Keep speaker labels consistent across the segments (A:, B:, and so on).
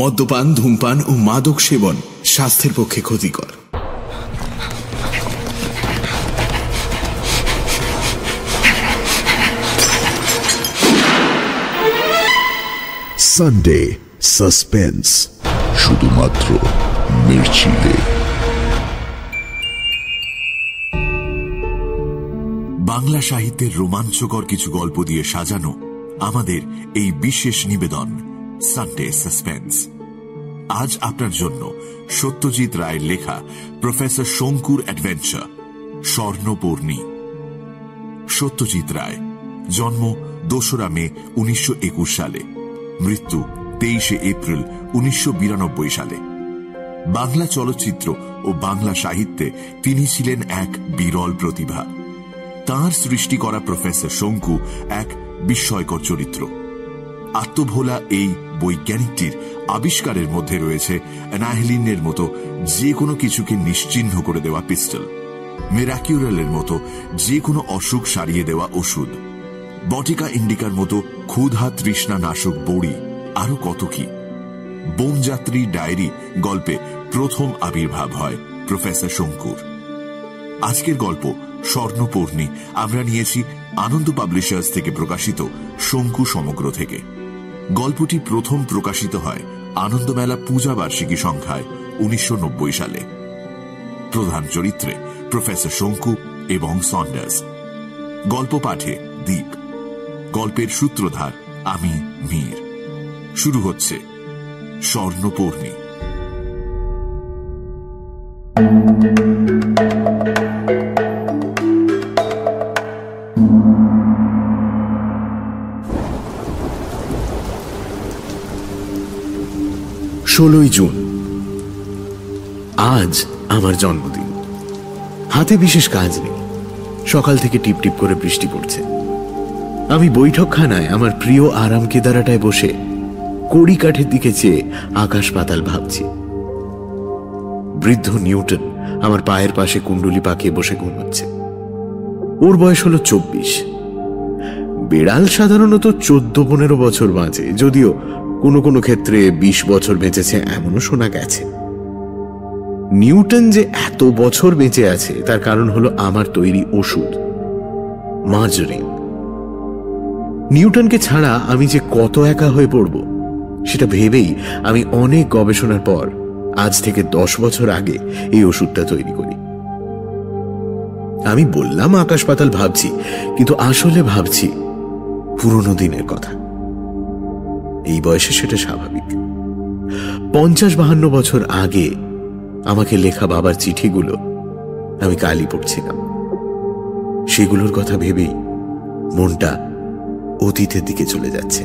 A: মদ্যপান ধূমপান ও মাদক সেবন স্বাস্থ্যের পক্ষে ক্ষতিকর।
B: সানডে সাসপেন্স শুধুমাত্র মির্চিতে
C: বাংলা সাহিত্যের রোমাঞ্চকর কিছু গল্প দিয়ে সাজানো আমাদের এই বিশেষ নিবেদন। সানডে সাসপেন্স আজ আপনার জন্য সত্যজিৎ রায়ের লেখা প্রফেসর শঙ্কুর অ্যাডভেঞ্চার, স্বর্ণপূর্ণী। সত্যজিৎ রায়, জন্ম দোসরা মে উনিশশো একুশ সালে, মৃত্যু তেইশে এপ্রিল উনিশশো বিরানব্বই সালে। বাংলা চলচ্চিত্র ও বাংলা সাহিত্যে তিনি ছিলেন এক বিরল প্রতিভা। তাঁর সৃষ্টি করা প্রফেসর শঙ্কু এক বিস্ময়কর চরিত্র। আত্মভোলা এই বৈজ্ঞানিকটির আবিষ্কারের মধ্যে রয়েছে অ্যানাহেলিনের মতো যে কোনো কিছুকে নিশ্চিহ্ন করে দেওয়া পিস্টল মেরাকিউরালের মতো যে কোনো অসুখ সারিয়ে দেওয়া ওষুধ, বটিকা ইন্ডিকার মতো ক্ষুধা তৃষ্ণা নাশক বড়ি আরও কত কি। বোমযাত্রী ডায়েরি গল্পে প্রথম আবির্ভাব হয় প্রফেসর শঙ্কুর। আজকের গল্প স্বর্ণপূর্ণি। আমরা নিয়েছি আনন্দ পাবলিশার্স থেকে প্রকাশিত শঙ্কু সমগ্র থেকে। গল্পটি প্রথম প্রকাশিত হয় আনন্দমেলা পূজা বার্ষিকী সংখ্যায় উনিশশো নব্বই সালে। প্রধান চরিত্রে প্রফেসর শঙ্কু এবং সন্ডাস গল্প পাঠে দ্বীপ গল্পের সূত্রধার আমি মীর। শুরু হচ্ছে স্বর্ণপূর্ণী।
A: ষোলোই জুন। আজ আমার জন্মদিন। হাতে বিশেষ কাজ নেই। সকাল থেকে টিপ টিপ করে বৃষ্টি পড়ছে। আমি বৈঠকখানায় আমার প্রিয় আরাম কেদারাটায় বসে কড়ি কাঠের দিকে চেয়ে আকাশ পাতাল ভাবছি। বৃদ্ধ নিউটন আমার পায়ের পাশে কুণ্ডলি পাকিয়ে বসে ঘুমাচ্ছে। ওর বয়স হলো চব্বিশ। বেড়াল সাধারণত চোদ্দ পনেরো বছর বাঁচে, যদিও কোনো কোনো ক্ষেত্রে ২০ বছর বেঁচেছে এমনও শোনা গেছে। নিউটন যে এত বছর বেঁচে আছে, তার কারণ হলো আমার তৈরি ওষুধ, মার্জরিন। নিউটনকে ছাড়া আমি যে কত একা হয়ে পড়ব, সেটা ভেবেই আমি অনেক গবেষণার পর আজ থেকে দশ বছর আগে এই ওষুধটা তৈরি করি। আমি বললাম, আকাশ পাতাল ভাবছি, কিন্তু আসলে ভাবছি পুরনো দিনের কথা। এই বয়সে সেটা স্বাভাবিক। পঞ্চাশ বাহান্ন বছর আগে আমাকে লেখা বাবার চিঠিগুলো আমি কালি পড়ছিলাম। সেগুলোর কথা ভেবেই মনটা অতীতের দিকে চলে যাচ্ছে।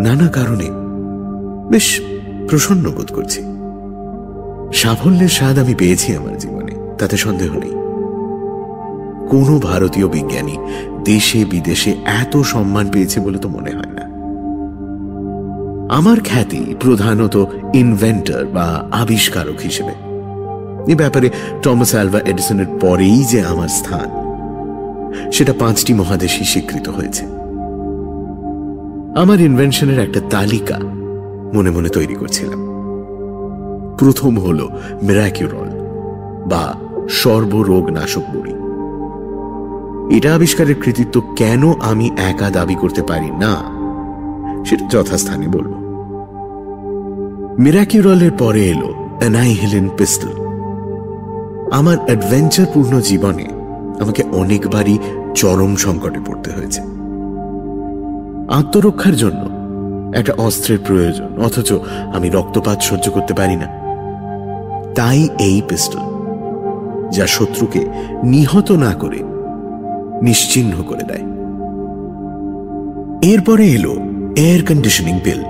A: নানা কারণে বেশ প্রসন্ন বোধ করছি। সাফল্যের স্বাদ আমি পেয়েছি আমার জীবনে, তাতে সন্দেহ নেই। কোন ভারতীয় বিজ্ঞানী দেশে বিদেশে এত সম্মান পেয়েছে বলে তো মনে হয় না। আমার খ্যাতি প্রধানত ইনভেন্টর বা আবিষ্কারক হিসেবে। এ ব্যাপারে টমাস অ্যালভা এডিসনের পরেই যে আমার স্থান, সেটা পাঁচটি মহাদেশে স্বীকৃত হয়েছে। আমার ইনভেনশনের একটা তালিকা মনে মনে তৈরি করছিলাম। প্রথম হল মেরাকিউরল বা সর্বরোগ নাশক বড়ি। এটা আবিষ্কারের কৃতিত্ব কেন আমি একা দাবি করতে পারি না? সেটা যথাস্থানে বলব। মিরাকিউরলের পরে এলো অ্যানাইহেলেন পিস্টল আমার অ্যাডভেঞ্চারপূর্ণ জীবনে আমাকে অনেকবারই চরম সংকটে পড়তে হয়েছে। আত্মরক্ষার জন্য একটা অস্ত্রের প্রয়োজন, অথচ আমি রক্তপাত সহ্য করতে পারি না। তাই এই পিস্টল যা শত্রুকে নিহত না করে নিশ্চিহ্ন করে দেয়। এরপরে এলো এয়ার কন্ডিশনিং পিল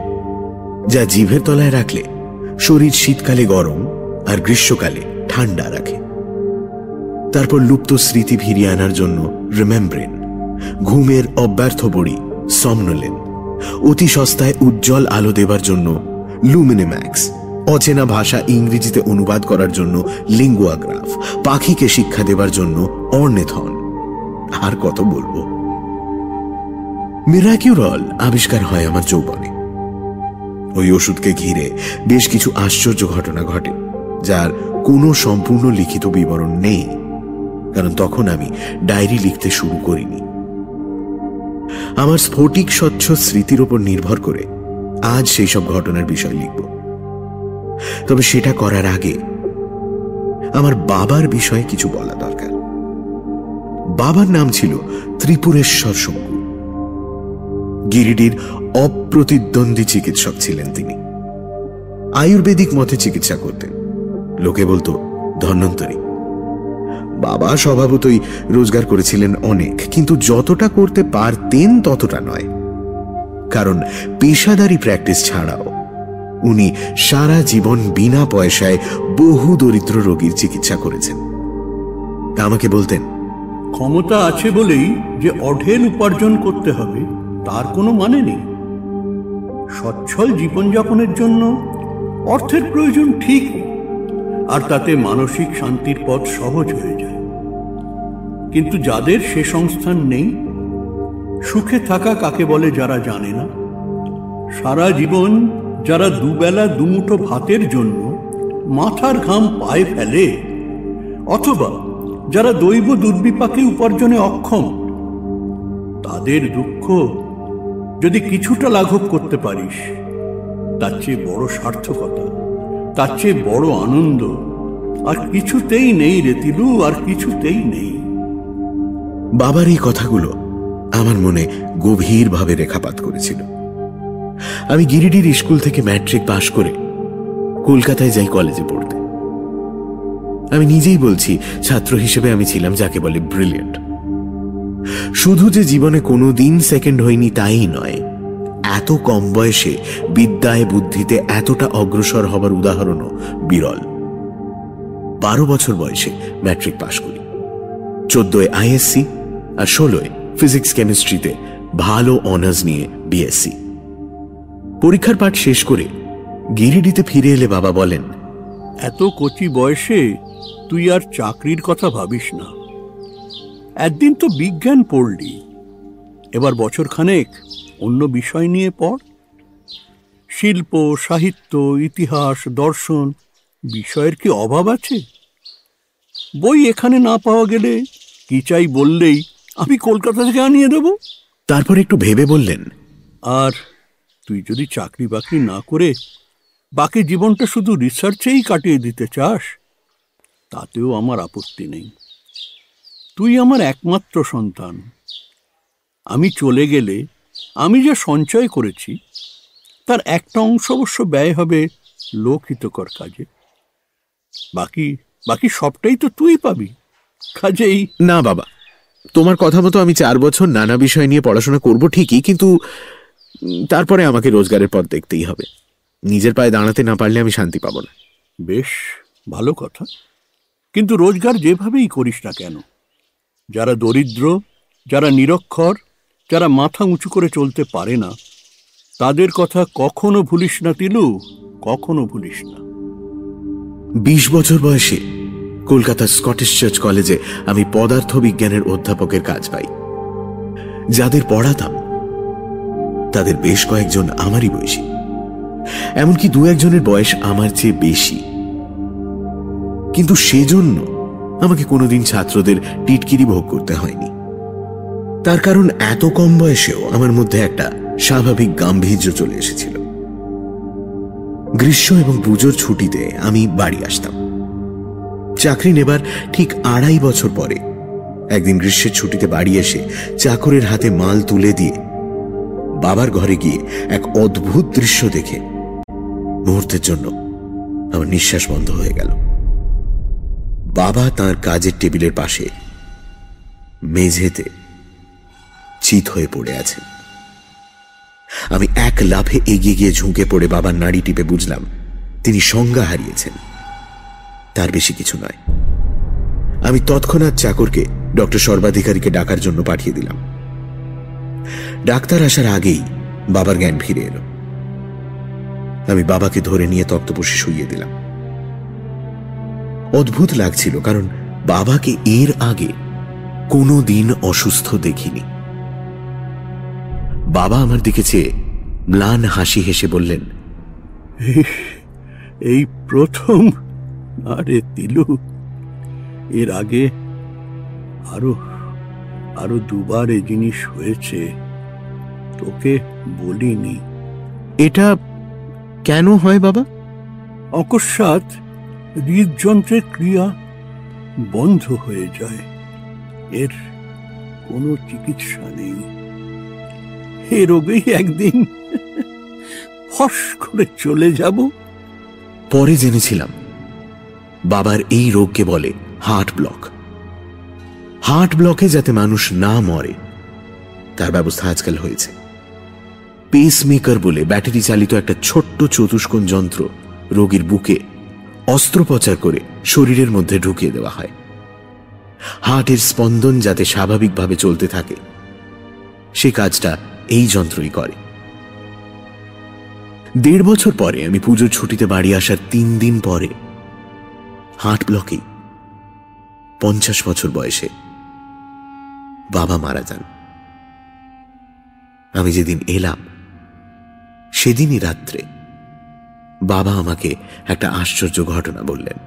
A: যা জিভের তলায় রাখলে শরীর শীতকালে গরম আর গ্রীষ্মকালে ঠান্ডা রাখে। তারপর লুপ্ত স্মৃতি ফিরিয়ে আনার জন্য রিমেম্ব্রেন, ঘুমের অব্যর্থ বড়ি সমনোলেন অতি সস্তায় উজ্জ্বল আলো দেবার জন্য লুমিনেম্যাক্স, অচেনা ভাষা ইংরেজিতে অনুবাদ করার জন্য লিঙ্গুয়াগ্রাফ পাখিকে শিক্ষা দেবার জন্য অর্নেথন। আর কত বলব? মিরাকিউরল আবিষ্কার হয় আমার যৌবনে। ওই ওষুধকে ঘিরে বেশ কিছু আশ্চর্য ঘটনা ঘটে, যার কোনো সম্পূর্ণ লিখিত বিবরণ নেই, কারণ তখন আমি ডায়েরি লিখতে শুরু করিনি। আমার স্ফটিক স্বচ্ছ স্মৃতির উপর নির্ভর করে আজ সেই সব ঘটনার বিষয় লিখব। তবে সেটা করার আগে আমার বাবার বিষয়ে কিছু বলা দরকার। বাবার নাম ছিল ত্রিপুরেশ্বর শঙ্কু গিরিডির অপ্রতিদ্বন্দ্বী চিকিৎসক ছিলেন তিনি। আয়ুর্বেদিক মতে চিকিৎসা করতেন। লোকে বলতো, ধন্বন্তরী। বাবা স্বভাবতই রোজগার করেছিলেন অনেক, কিন্তু যতটা করতে পারতেন ততটা নয়। কারণ পেশাদারি প্র্যাকটিস ছাড়াও উনি সারা জীবন বিনা পয়সায় বহু দরিদ্র রোগীর চিকিৎসা করেছেন। আমাকে বলতেন,
D: ক্ষমতা আছে বলেই যে অঢেল উপার্জন করতে হবে তার কোনো মানে নেই। সচ্ছল জীবনযাপনের জন্য অর্থের প্রয়োজন ঠিক, আর তাতে মানসিক শান্তির পথ সহজ হয়ে যায়। কিন্তু যাদের সে সংস্থান নেই, সুখে থাকা কাকে বলে যারা জানে না? সারা জীবন যারা দুবেলা দুমুঠো ভাতের জন্য মাথার ঘাম পায়ে ফেলে, অথবা যারা দৈব দুর্বিপাকে উপার্জনে অক্ষম, তাদের দুঃখ যদি কিছুটা লাঘব করতে পারিস, তার চেয়ে বড় সার্থকতা, তার চেয়ে বড় আনন্দ আর কিছুতেই নেই রে তিলু, আর কিছুতেই নেই।
A: বাবার এই কথাগুলো আমার মনে গভীরভাবে রেখাপাত করেছিল। আমি গিরিডির স্কুল থেকে ম্যাট্রিক পাশ করে কলকাতায় যাই কলেজে পড়তে। আমি নিজেই বলছি, ছাত্র হিসেবে আমি ছিলাম যাকে বলে ব্রিলিয়েন্ট। শুধু যে জীবনে কোনো দিন সেকেন্ড হয়নি তাই নয়, এত কম বয়সে বিদ্যায় বুদ্ধিতে এতটা অগ্রসর হবার উদাহরণও বিরল। বারো বছর বয়সে ম্যাট্রিক পাশ করি। চোদ্দোয় আইএসসি আর ষোলোয় ফিজিক্স কেমিস্ট্রিতে ভালো অনার্স নিয়ে বিএসসি পরীক্ষার পাঠ শেষ করে গিরিডিতে ফিরে এলে বাবা বলেন,
D: এত কচি বয়সে তুই আর চাকরির কথা ভাবিস না। একদিন তো বিজ্ঞান পড়লি। এবার বছর খানেক অন্য বিষয় নিয়ে পড়। শিল্প সাহিত্য ইতিহাস দর্শন বিষয়ের কি অভাব আছে? বই এখানে না পাওয়া গেলে কি চাই বললেই আমি কলকাতা থেকে আনিয়ে দেব?
A: তারপর একটু ভেবে বললেন।
D: আর তুই যদি চাকরি বাকরি না করে বাকি জীবনটা শুধু রিসার্চেই কাটিয়ে দিতে চাস তাতেও আমার আপত্তি নেই। তুই আমার একমাত্র সন্তান। আমি চলে গেলে আমি যা সঞ্চয় করেছি তার একটা অংশ অবশ্য ব্যয় হবে লোকহিতকর কাজে। বাকি বাকি সবটাই তো তুই পাবি। কাজেই
A: না বাবা তোমার কথা মতো আমি চার বছর নানা বিষয় নিয়ে পড়াশোনা করব ঠিকই কিন্তু তারপরে আমাকে রোজগারের পথ দেখতেই হবে। নিজের পায়ে দাঁড়াতে না পারলে আমি শান্তি পাবো না।
D: বেশ ভালো কথা। কিন্তু রোজগার যেভাবেই করিস না কেন যারা দরিদ্র, যারা নিরক্ষর, যারা মাথা উঁচু করে চলতে পারে না, তাদের কথা কখনো ভুলিস না তিলু, কখনো ভুলিস না।
A: বিশ বছর বয়সে কলকাতার স্কটিশ চার্চ কলেজে আমি পদার্থ বিজ্ঞানের অধ্যাপকের কাজ পাই। যাদের পড়াতাম, তাদের বেশ কয়েকজন আমারই বয়সী। এমনকি দু একজনের বয়স আমার চেয়ে বেশি। কিন্তু সেজন্য আমাকে কোনোদিন ছাত্রদের টিটকিরি ভোগ করতে হয়নি। তার কারণ এত কম বয়সেও আমার মধ্যে একটা স্বাভাবিক গাম্ভীর্য চলে এসেছিল। গ্রীষ্ম এবং পুজোর ছুটিতে আমি বাড়ি আসতাম। চাকরি নেবার ঠিক আড়াই বছর পরে একদিন গ্রীষ্মের ছুটিতে বাড়ি এসে চাকরের হাতে মাল তুলে দিয়ে বাবার ঘরে গিয়ে এক অদ্ভুত দৃশ্য দেখে মুহূর্তের জন্য আমার নিঃশ্বাস বন্ধ হয়ে গেল। বাবা তার কাজের টেবিলের পাশে মেঝেতে চিত হয়ে পড়ে আছে। আমি এক লাফে এগিয়ে গিয়ে ঝুঁকে পড়ে বাবার নাড়ি টিপে বুঝলাম, তিনি সংজ্ঞা হারিয়েছেন। তার বেশি কিছু নয়। আমি তৎক্ষণাৎ চাকরকে, ডক্টর সর্বাধিকারীকে ডাকার জন্য পাঠিয়ে দিলাম। ডাক্তার আসার আগেই বাবার জ্ঞান ফিরে এলো। আমি বাবাকে ধরে নিয়ে তক্তপোষে শুইয়ে দিলাম। অদ্ভুত লাগছিল কারণ বাবাকে এর আগে কোনো দিন অসুস্থ দেখিনি। বাবা আমার দিকে চেয়ে ম্লান হাসি হেসে বললেন
D: এই প্রথম আরে তিলু এর আগে আরও আরও দুবার এ জিনিস হয়েছে তোকে বলিনি।
A: এটা কেন হয় বাবা?
D: অকস্মাৎ হৃদযন্ত্রের ক্রিয়া বন্ধ হয়ে যায়। এর কোনো চিকিৎসা নেই। এ রোগেই একদিন ফস করে চলে যাব।
A: পরে জেনেছিলাম। বাবার এই রোগকে বলে হার্ট ব্লক। হার্ট ব্লকে যাতে মানুষ না মরে, তার ব্যবস্থা আজকাল হয়েছে। পেসমেকার বলে ব্যাটারি চালিত একটা ছোট্ট চতুষ্কোণ যন্ত্র রোগীর বুকে অস্ত্রোপচার করে শরীরের মধ্যে ঢুকিয়ে দেওয়া হয়। হার্টের স্পন্দন যাতে স্বাভাবিকভাবে চলতে থাকে, সে কাজটা এই যন্ত্রই করে। দেড় বছর পরে আমি পুজোর ছুটিতে বাড়ি আসার তিন দিন পরে হার্ট ব্লকেই পঞ্চাশ বছর বয়সে বাবা মারা যান। আমি যেদিন এলাম, সেদিনই রাত্রে বাবা আমাকে একটা আশ্চর্য ঘটনা বললেন।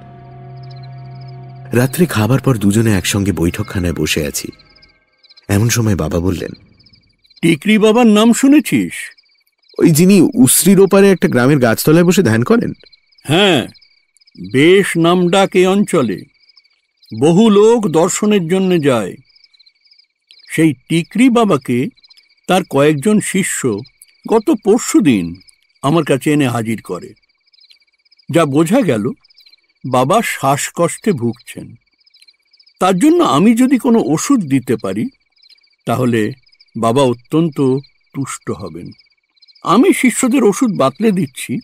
A: রাত্রে খাবার পর দুজনে একসঙ্গে বৈঠকখানায় বসে আছি। এমন সময় বাবা বললেন
D: টিকরি বাবার নাম শুনেছিস?
A: ওই যিনি উশ্রির ওপারে একটা গ্রামের গাছতলায় বসে ধ্যান করেন।
D: হ্যাঁ বেশ নামডাক এ অঞ্চলে। বহু লোক দর্শনের জন্য যায়। সেই টিকরি বাবাকে তার কয়েকজন শিষ্য গত পরশুদিন আমার কাছে এনে হাজির করে। যা বোঝা গেল বাবা শ্বাসকষ্টে ভুগছেন। তার জন্য আমি যদি কোনো ওষুধ দিতে পারি তাহলে বাবা অত্যন্ত তুষ্ট হবেন। আমি শিষ্যদের ওষুধ বাতলে দিচ্ছি।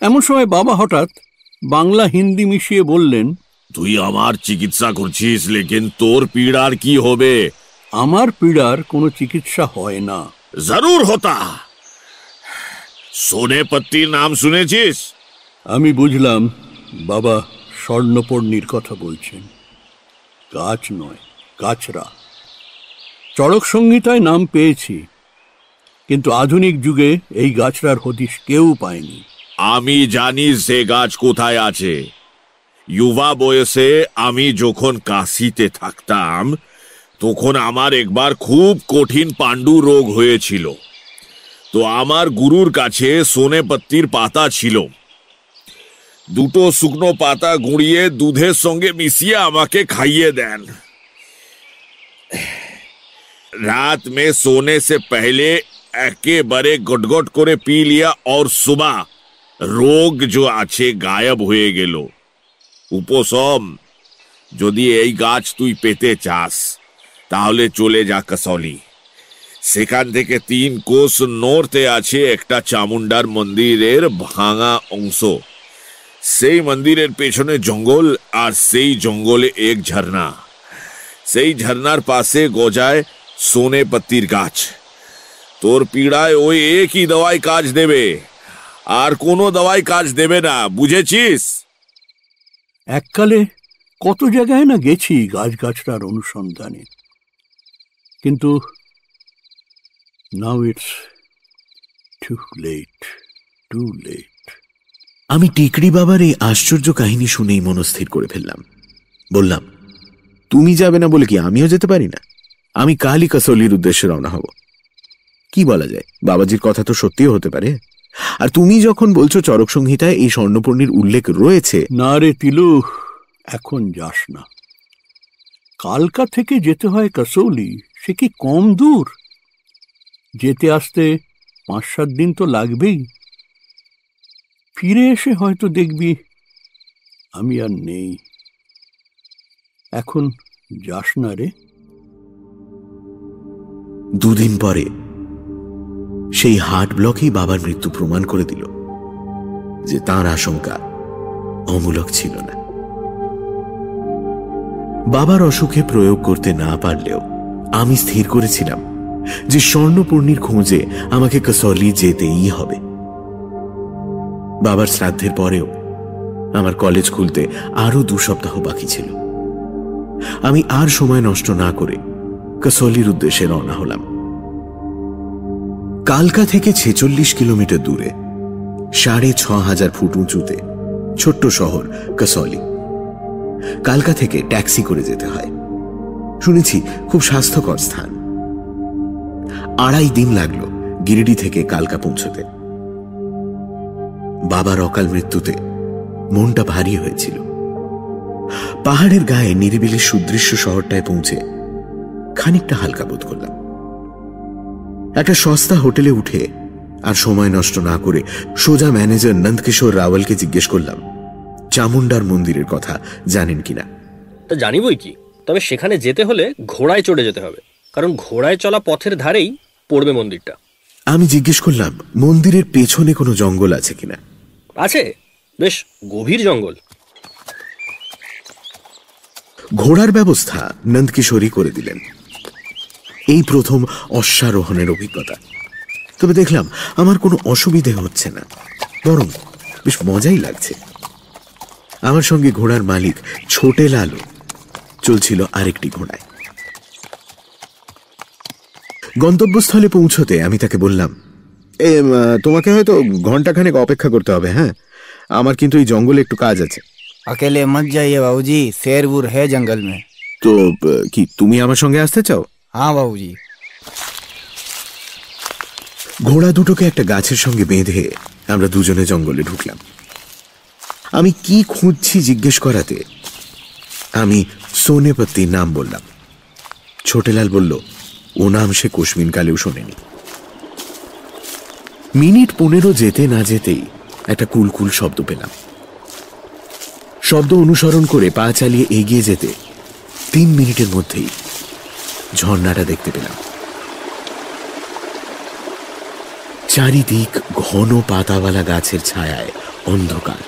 D: এমন সময় বাবা হঠাৎ বাংলা হিন্দি মিশিয়ে বললেন
E: তুই আমার চিকিৎসা করছিস লেকিন তোর পীড়ার কি হবে?
D: আমার পীড়ার কোনো চিকিৎসা হয় না।
E: জরুর হতা। সোনে পত্তির নাম শুনেছিস?
D: আমি বুঝলাম বাবা স্বর্ণপর্ণির কথা বলছেন। গাছ নয় গাছরা চড়ক সংহিতায় নাম পেয়েছি, কিন্তু আধুনিক যুগে এই গাছরার হদিশ কেউ পায়নি।
E: আমি জানি সে গাছ কোথায় আছে। যুবা বয়সে আমি যখন কাশিতে থাকতাম, তখন আমার একবার খুব কঠিন পাণ্ডু রোগ হয়েছিল। তো আমার গুরুর কাছে সোনে পত্তির পাতা ছিল। দুটো শুকনো পাতা গুঁড়িয়ে দুধের সঙ্গে মিশিয়ে আমাকে খাইয়ে দেন रात में सोने से पहले একেবারে গটগট করে পি লিয়া और सुबह রোগ जो আছে গায়েব হয়ে গেল উপশম যদি এই গাছ তুই পেতে চাস তাহলে চলে যা কসৌলি সেখান থেকে তিন কোষ নর্থে আছে একটা চামুন্ডার মন্দিরের ভাঙা অংশ সেই মন্দিরের পেছনে জঙ্গল আর সেই জঙ্গলে এক ঝর্ণা সেই ঝর্ণার পাশে গজায় সোনে পত্তির গাছ তোর পীড়ায় ওই একই দওয়াই কাজ দেবে আর কোনো দওয়াই কাজ দেবে না বুঝেছিস
D: এককালে কত জায়গায় না গেছি গাছগাছরার অনুসন্ধানে কিন্তু now it's too late too late
A: আমি টিকরি বাবার এই আশ্চর্য কাহিনী শুনেই মনস্থির করে ফেললাম। বললাম, তুমি যাবে না বলে কি আমিও যেতে পারি না? আমি কালই কাসলির উদ্দেশ্যে রওনা হব। কি বলা যায়? বাবাজির কথা তো সত্যিও হতে পারে। আর তুমি যখন বলছো চরক সংহিতায় এই স্বর্ণপূর্ণির উল্লেখ রয়েছে
D: না রে তিলু এখন যাস না। কালকা থেকে যেতে হয় কাসৌলি, সে কি কম দূর? যেতে আসতে পাঁচ সাত দিন তো লাগবেই। ফিরে এসে হয়তো দেখবি আমি আর নেই। এখন যাস না রে।
A: দুদিন পরে সেই হার্ট ব্লকেই বাবার মৃত্যু প্রমাণ করে দিল যে তার আশঙ্কা অমূলক ছিল না। বাবার অসুখে প্রয়োগ করতে না পারলেও আমি স্থির করেছিলাম যে স্বর্ণপূর্ণির খোঁজে আমাকে কসলি যেতেই হবে। বাবার শ্রাদ্ধের পরেও আমার কলেজ খুলতে আরও দু সপ্তাহ বাকি ছিল। আমি আর সময় নষ্ট না করে কসলির উদ্দেশ্যে রওনা হলাম। কালকা থেকে ছেচল্লিশ কিলোমিটার দূরে, সাড়ে ছ হাজার ফুট উঁচুতে, ছোট্ট শহর কসৌলি। কালকা থেকে ট্যাক্সি করে যেতে হয়। শুনেছি খুব স্বাস্থ্যকর স্থান। আড়াই দিন লাগল গিরিডি থেকে কালকা পৌঁছতে। বাবার অকাল মৃত্যুতে মনটা ভারী হয়েছিল। পাহাড়ের গায়ে নিরিবিলি সুদৃশ্য শহরটায় পৌঁছে খানিকটা হালকা বোধ করলাম। একটা সস্তা হোটেলে উঠে আর সময় নষ্ট না করে সোজা ম্যানেজার নন্দকিশোর রাওয়ালকে জিজ্ঞেস করলাম চামুন্ডার মন্দিরের কথা জানেন কিনা?
F: তা জানিবই কি তবে সেখানে যেতে হলে ঘোড়ায় চড়ে যেতে হবে কারণ ঘোড়ায় চলা পথের ধারেই পড়বে মন্দিরটা।
A: আমি জিজ্ঞেস করলাম মন্দিরের পেছনে কোনো জঙ্গল আছে কিনা?
F: আছে? বেশ গভীর জঙ্গল।
A: ঘোড়ার ব্যবস্থা নন্দকিশোরই করে দিলেন। এই প্রথম অশ্বারোহণের অভিজ্ঞতা। তবে দেখলাম, আমার কোনো অসুবিধে হচ্ছে না। বরং বেশ মজাই লাগছে। আমার সঙ্গে ঘোড়ার মালিক ছোটে লালু চলছিল আরেকটি ঘোড়ায়। গন্তব্যস্থলে পৌঁছতে আমি তাকে বললাম এ উম, তোমাকে হয়তো ঘন্টাখানেক অপেক্ষা করতে হবে হ্যাঁ আমার কিন্তু এই জঙ্গলে একটু কাজ আছে
G: अकेले मत जाइए बाबूजी शेर वूर है जंगल में
A: তো আহ, কি তুমি আমার সঙ্গে আসতে চাও
G: हाँ बाबूजी
A: ঘোড়া দুটোকে একটা গাছের সঙ্গে বেঁধে আমরা দুজনে জঙ্গলে ঢুকলাম আমি কি খুঁজছি জিজ্ঞেস করাতে আমি সোনেপত্তির নাম বললাম ছোটেলাল বলল ও নাম সে কোশমিন কালেও শোনেনি মিনিট পনেরো যেতে না যেতেই একটা কুলকুল শব্দ পেলাম। শব্দ অনুসরণ করে পা চালিয়ে এগিয়ে যেতে তিন মিনিটের মধ্যেই ঝর্ণাটা দেখতে পেলাম। চারিদিক ঘন পাতাওয়ালা গাছের ছায়ায় অন্ধকার।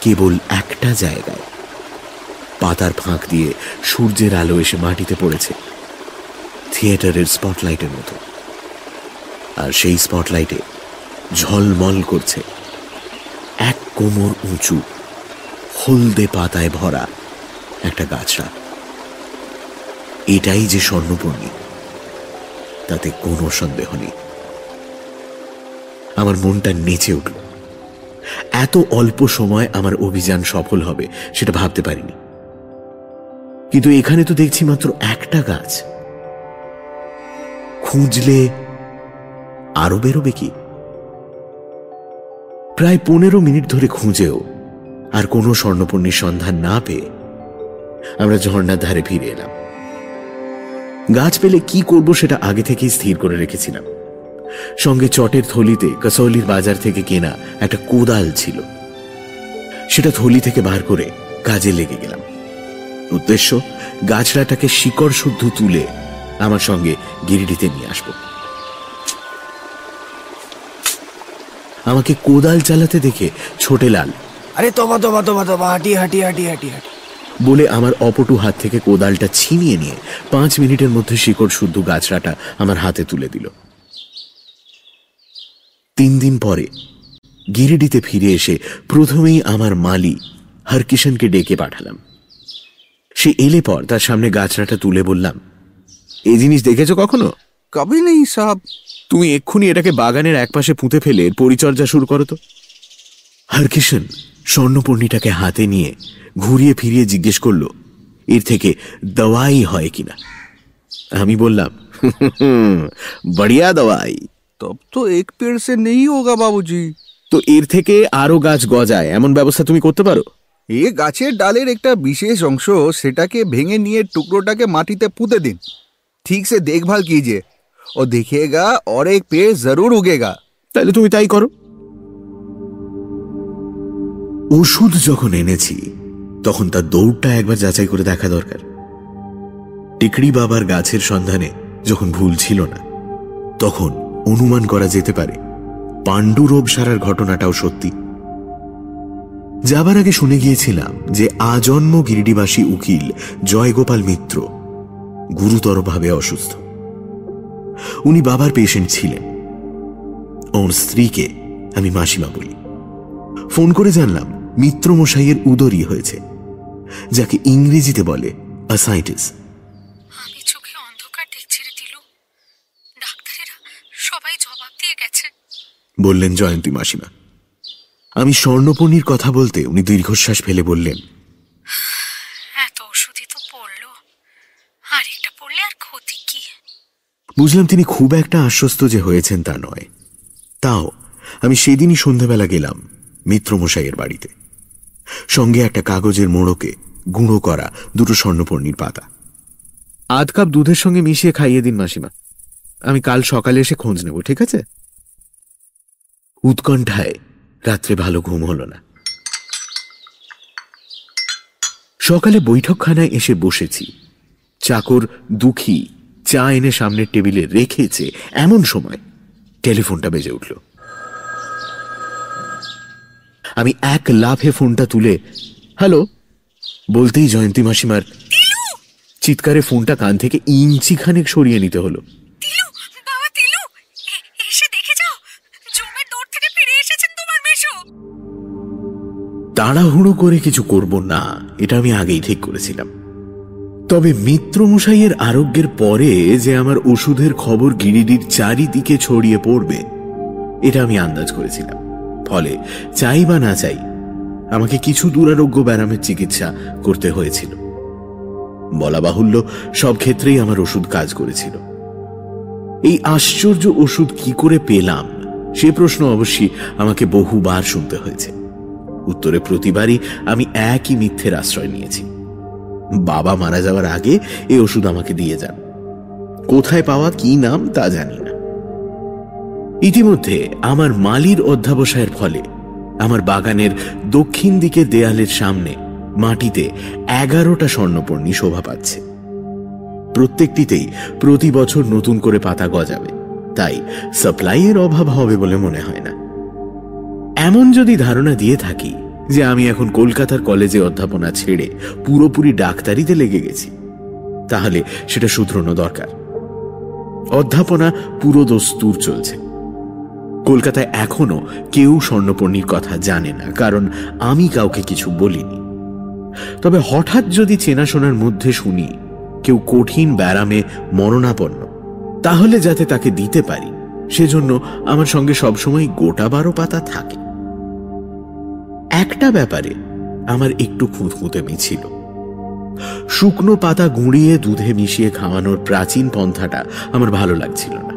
A: কেবল একটা জায়গায় পাতার ফাঁক দিয়ে সূর্যের আলো এসে মাটিতে পড়েছে। থিয়েটারের স্পটলাইটের মতো। আর সেই স্পটলাইটে ঝলমল করছে। এক কোমর উঁচু, হলদে পাতায় ভরা একটা গাছরা এটাই যে স্বর্ণপূর্ণী তাতে কোনো সন্দেহ নেই। আমার মনটা নেচে উঠল। এত অল্প সময় আমার অভিযান সফল হবে, সেটা ভাবতে পারিনি। কিন্তু এখানে তো দেখছি মাত্র একটা গাছ। খুঁজলে আরও বেরোবে কি? প্রায় পনেরো মিনিট ধরে খুঁজেও আর কোনো স্বর্ণপর্ণীর সন্ধান না পেয়ে আমরা ঝর্ণার ধারে ফিরে এলাম। গাছ পেলে কি করব সেটা আগে থেকেই স্থির করে রেখেছিলাম। সঙ্গে চটের থলিতে কসৌলির বাজার থেকে কেনা একটা কোদাল ছিল। সেটা থলি থেকে বার করে কাজে লেগে গেলাম। উদ্দেশ্য, গাছড়াটাকে শিকড় শুদ্ধ তুলে আমার সঙ্গে গিরিডিতে নিয়ে আসব। আমাকে কোদাল চালাতে দেখে ছোটে লাল।
G: আরে তবা তবা তবা তবা হাঁটি হাঁটি হাঁটি হাঁটি হাঁটি।
A: বলে আমার অপটু হাত থেকে কোদালটা ছিনিয়ে নিয়ে পাঁচ মিনিটের মধ্যে শিকড় শুদ্ধ গাছড়াটা আমার হাতে তুলে দিল। তিন দিন পরে গিরিডিতে ফিরে এসে প্রথমেই আমার মালি হরকিষণকে ডেকে পাঠালাম। সে এলে পর তার সামনে গাছড়াটা তুলে বললাম এই জিনিস দেখেছ কখনো?
G: কবি নেই সব।
A: তুমি এক্ষুনি এটাকে বাগানের একপাশে পুঁতে ফেলে পরিচর্যা শুরু করো তো। হরকিষণ স্বর্ণপর্ণিটাকে হাতে নিয়ে ঘুরিয়ে ফিরিয়ে জিজ্ঞেস করল এর থেকে দাওয়াই হয় কিনা? আমি বললাম বড়িয়া দাওয়াই।
G: তব তো এক পেড় সে নেই হোগা বাবুজি।
A: তো এর থেকে আরও গাছ গজায় এমন ব্যবস্থা তুমি করতে পারো?
H: এ গাছের ডালের একটা বিশেষ অংশ সেটাকে ভেঙে নিয়ে টুকরোটাকে মাটিতে পুঁতে দিন। ঠিক সে দেখভাল কিজিয়ে और देखिएगा और एक पेड़ जरूर उगेगा
A: তাহলে তুমি তাই করো ওষুধ যখন এনেছি তখন তার দৌড়টা একবার যাচাই করে দেখা দরকার টিকড়ি বাবার গাছের সন্ধানে যখন ভুল ছিল না তখন অনুমান করা যেতে পারে পাণ্ডু রোগ সারার ঘটনাটাও সত্যি যাবার আগে শুনে গিয়েছিলাম যে আজন্ম গিরিডিবাসী উকিল জয়গোপাল মিত্র গুরুতরভাবে অসুস্থ উনি বাবার পেশেন্ট ছিলেন। ওর স্ত্রীকে আমি মাসিমা বলি। ফোন করে জানলাম মিত্র মশাইয়ের উদরই হয়েছে যাকে ইংরেজিতে বলে অ্যাসাইটিস
I: আমি চোখে অন্ধকার দেখছি রে দিলু ডাক্তারেরা সবাই জবাব দিয়ে গেছে।
A: বললেন জয়ন্তী মাসিমা। আমি স্বর্ণপণির কথা বলতে উনি দীর্ঘশ্বাস ফেলে বললেন
I: এত ওষুধই তো পড়ল আর একটা পড়লে আর ক্ষতি কি
A: বুঝলাম তিনি খুব একটা আশ্বস্ত যে হয়েছেন তা নয়। তাও, আমি সেদিনই সন্ধ্যাবেলা গেলাম মিত্রমশাইয়ের বাড়িতে। সঙ্গে একটা কাগজের মোড়কে গুঁড়ো করা দুটো স্বর্ণপর্ণির পাতা। আধ কাপ দুধের সঙ্গে মিশিয়ে খাইয়ে দিন মাসিমা। আমি কাল সকালে এসে খোঁজ নেব, ঠিক আছে? উৎকণ্ঠায় রাত্রে ভালো ঘুম হলো না। সকালে বৈঠকখানায় এসে বসেছি। চাকর দুঃখী চা এনে সামনের টেবিলে রেখেছে এমন সময় টেলিফোনটা বেজে উঠল। আমি এক লাফে ফোনটা তুলে হ্যালো? বলতেই জয়ন্তী মাসিমার চিৎকারে ফোনটা কান থেকে ইঞ্চি খানেক সরিয়ে নিতে হলো। তাড়াহুড়ো করে কিছু করব না এটা আমি আগেই ঠিক করেছিলাম। তবে মিত্রমশাইয়ের আরোগ্যের পরে যে আমার ওষুধের খবর গিরিডির চারিদিকে ছড়িয়ে পড়বে, এটা আমি আন্দাজ করেছিলাম। ফলে চাই বা না চাই, আমাকে কিছু দুরারোগ্য ব্যারামের চিকিৎসা করতে হয়েছিল। বলা বাহুল্য, সব ক্ষেত্রেই আমার ওষুধ কাজ করেছিল। এই আশ্চর্য ওষুধ কি করে পেলাম, সে প্রশ্ন অবশ্যই আমাকে বহুবার শুনতে হয়েছে। উত্তরে প্রতিবারই আমি একই মিথ্যের আশ্রয় নিয়েছি। বাবা মারা যাওয়ার আগে এই ওষুধ আমাকে দিয়ে যান। কোথায় পাওয়া, কি নাম তা জানি না। ইতিমধ্যে আমার মালির অধ্যাবসায়ের ফলে আমার বাগানের দক্ষিণ দিকে দেয়ালের সামনে মাটিতে এগারোটা স্বর্ণপর্ণী শোভা পাচ্ছে। প্রত্যেকটিতেই প্রতি বছর নতুন করে পাতা গজাবে, তাই সাপ্লাইয়ের অভাব হবে বলে মনে হয় না। এমন যদি ধারণা দিয়ে থাকি যে আমি এখন কলকাতার কলেজে অধ্যাপনা ছেড়ে পুরোপুরি ডাক্তারিতে লেগে গেছি। তাহলে সেটা শুধরানো দরকার। অধ্যাপনা পুরো দস্তুর চলছে। কলকাতায় এখনও কেউ স্বর্ণপর্ণীর কথা জানে না, কারণ আমি কাউকে কিছু বলিনি। তবে হঠাৎ যদি চেনাশোনার মধ্যে শুনি কেউ কঠিন ব্যারামে মরণাপন্ন, তাহলে যাতে তাকে দিতে পারি, সেজন্য আমার সঙ্গে সবসময় গোটা বারো পাতা থাকে। একটা ব্যাপারে আমার একটু খুঁতখুঁতে মিছিল। শুকনো পাতা গুঁড়িয়ে দুধে মিশিয়ে খাওয়ানোর প্রাচীন পন্থাটা আমার ভালো লাগছিল না।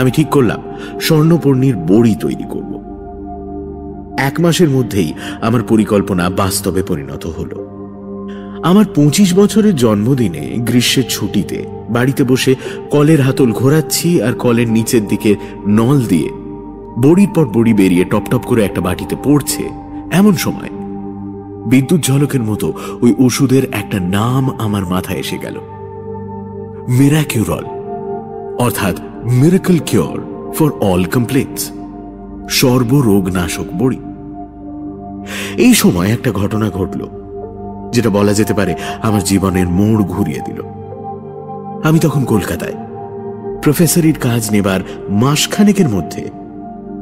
A: আমি ঠিক করলাম স্বর্ণপর্ণীর বড়ি তৈরি করব। এক মাসের মধ্যেই আমার পরিকল্পনা বাস্তবে পরিণত হল। আমার পঁচিশ বছরের জন্মদিনে গ্রীষ্মের ছুটিতে বাড়িতে বসে কলের হাতল ঘোরাচ্ছি আর কলের নিচের দিকে নল দিয়ে বড়ির পর বড়ি বেরিয়ে টপ টপ করে একটা বাটিতে পড়ছে, এমন সময় বিদ্যুৎ ঝলকের মতো ওই ওষুধের একটা নাম আমার মাথায় এসে গেল। মিরাকিউরল অর্থাৎ miracle cure for all complaints সর্বরোগ নাশক বড়ি। এই সময় একটা ঘটনা ঘটল, যেটা বলা যেতে পারে আমার জীবনের মোড় ঘুরিয়ে দিল। আমি তখন কলকাতায় প্রফেসরির কাজ নেবার মাসখানেকের মধ্যে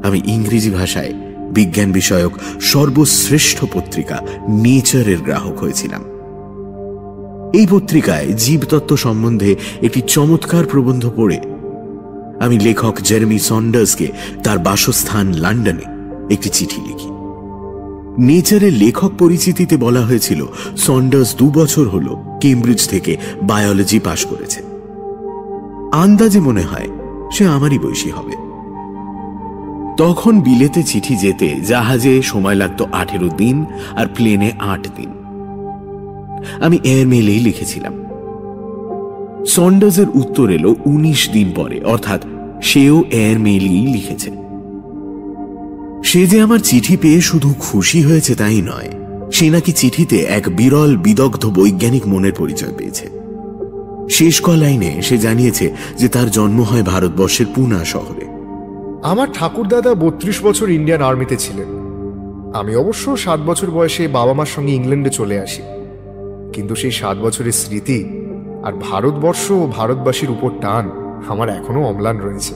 A: আমি ইংরেজি ভাষায় বিজ্ঞান বিষয়ক সর্বশ্রেষ্ঠ পত্রিকা নেচারের গ্রাহক হয়েছিলাম। এই পত্রিকায় জীবতত্ত্ব সম্বন্ধে একটি চমৎকার প্রবন্ধ পড়ে আমি লেখক জেরমি সন্ডার্সকে তার বাসস্থান লন্ডনে একটি চিঠি লিখি। নেচারের লেখক পরিচিতিতে বলা হয়েছিল, সন্ডার্স দু বছর হল কেমব্রিজ থেকে বায়োলজি পাশ করেছে। আন্দাজে মনে হয় সে আমারই বয়সী হবে। তখন বিলেতে চিঠি যেতে জাহাজে সময় লাগতো আঠেরো দিন আর প্লেনে আট দিন। আমি এয়ার মেলেই লিখেছিলাম। সন্ডার্সের উত্তর এলো উনিশ দিন পরে, অর্থাৎ সেও এয়ার মেলই লিখেছে। সে যে আমার চিঠি পেয়ে শুধু খুশি হয়েছে তাই নয়, সে নাকি চিঠিতে এক বিরল বিদগ্ধ বৈজ্ঞানিক মনের পরিচয় পেয়েছে। শেষ ক লাইনে সে জানিয়েছে যে তার জন্ম হয় ভারতবর্ষের পুনা শহরে।
J: আমার ঠাকুরদাদা বত্রিশ বছর ইন্ডিয়ান আর্মিতে ছিলেন। আমি অবশ্য সাত বছর বয়সে বাবা মার সঙ্গে ইংল্যান্ডে চলে আসি। কিন্তু সেই সাত বছরের স্মৃতি আর ভারতবর্ষ ও ভারতবাসীর উপর টান আমার এখনও অম্লান রয়েছে।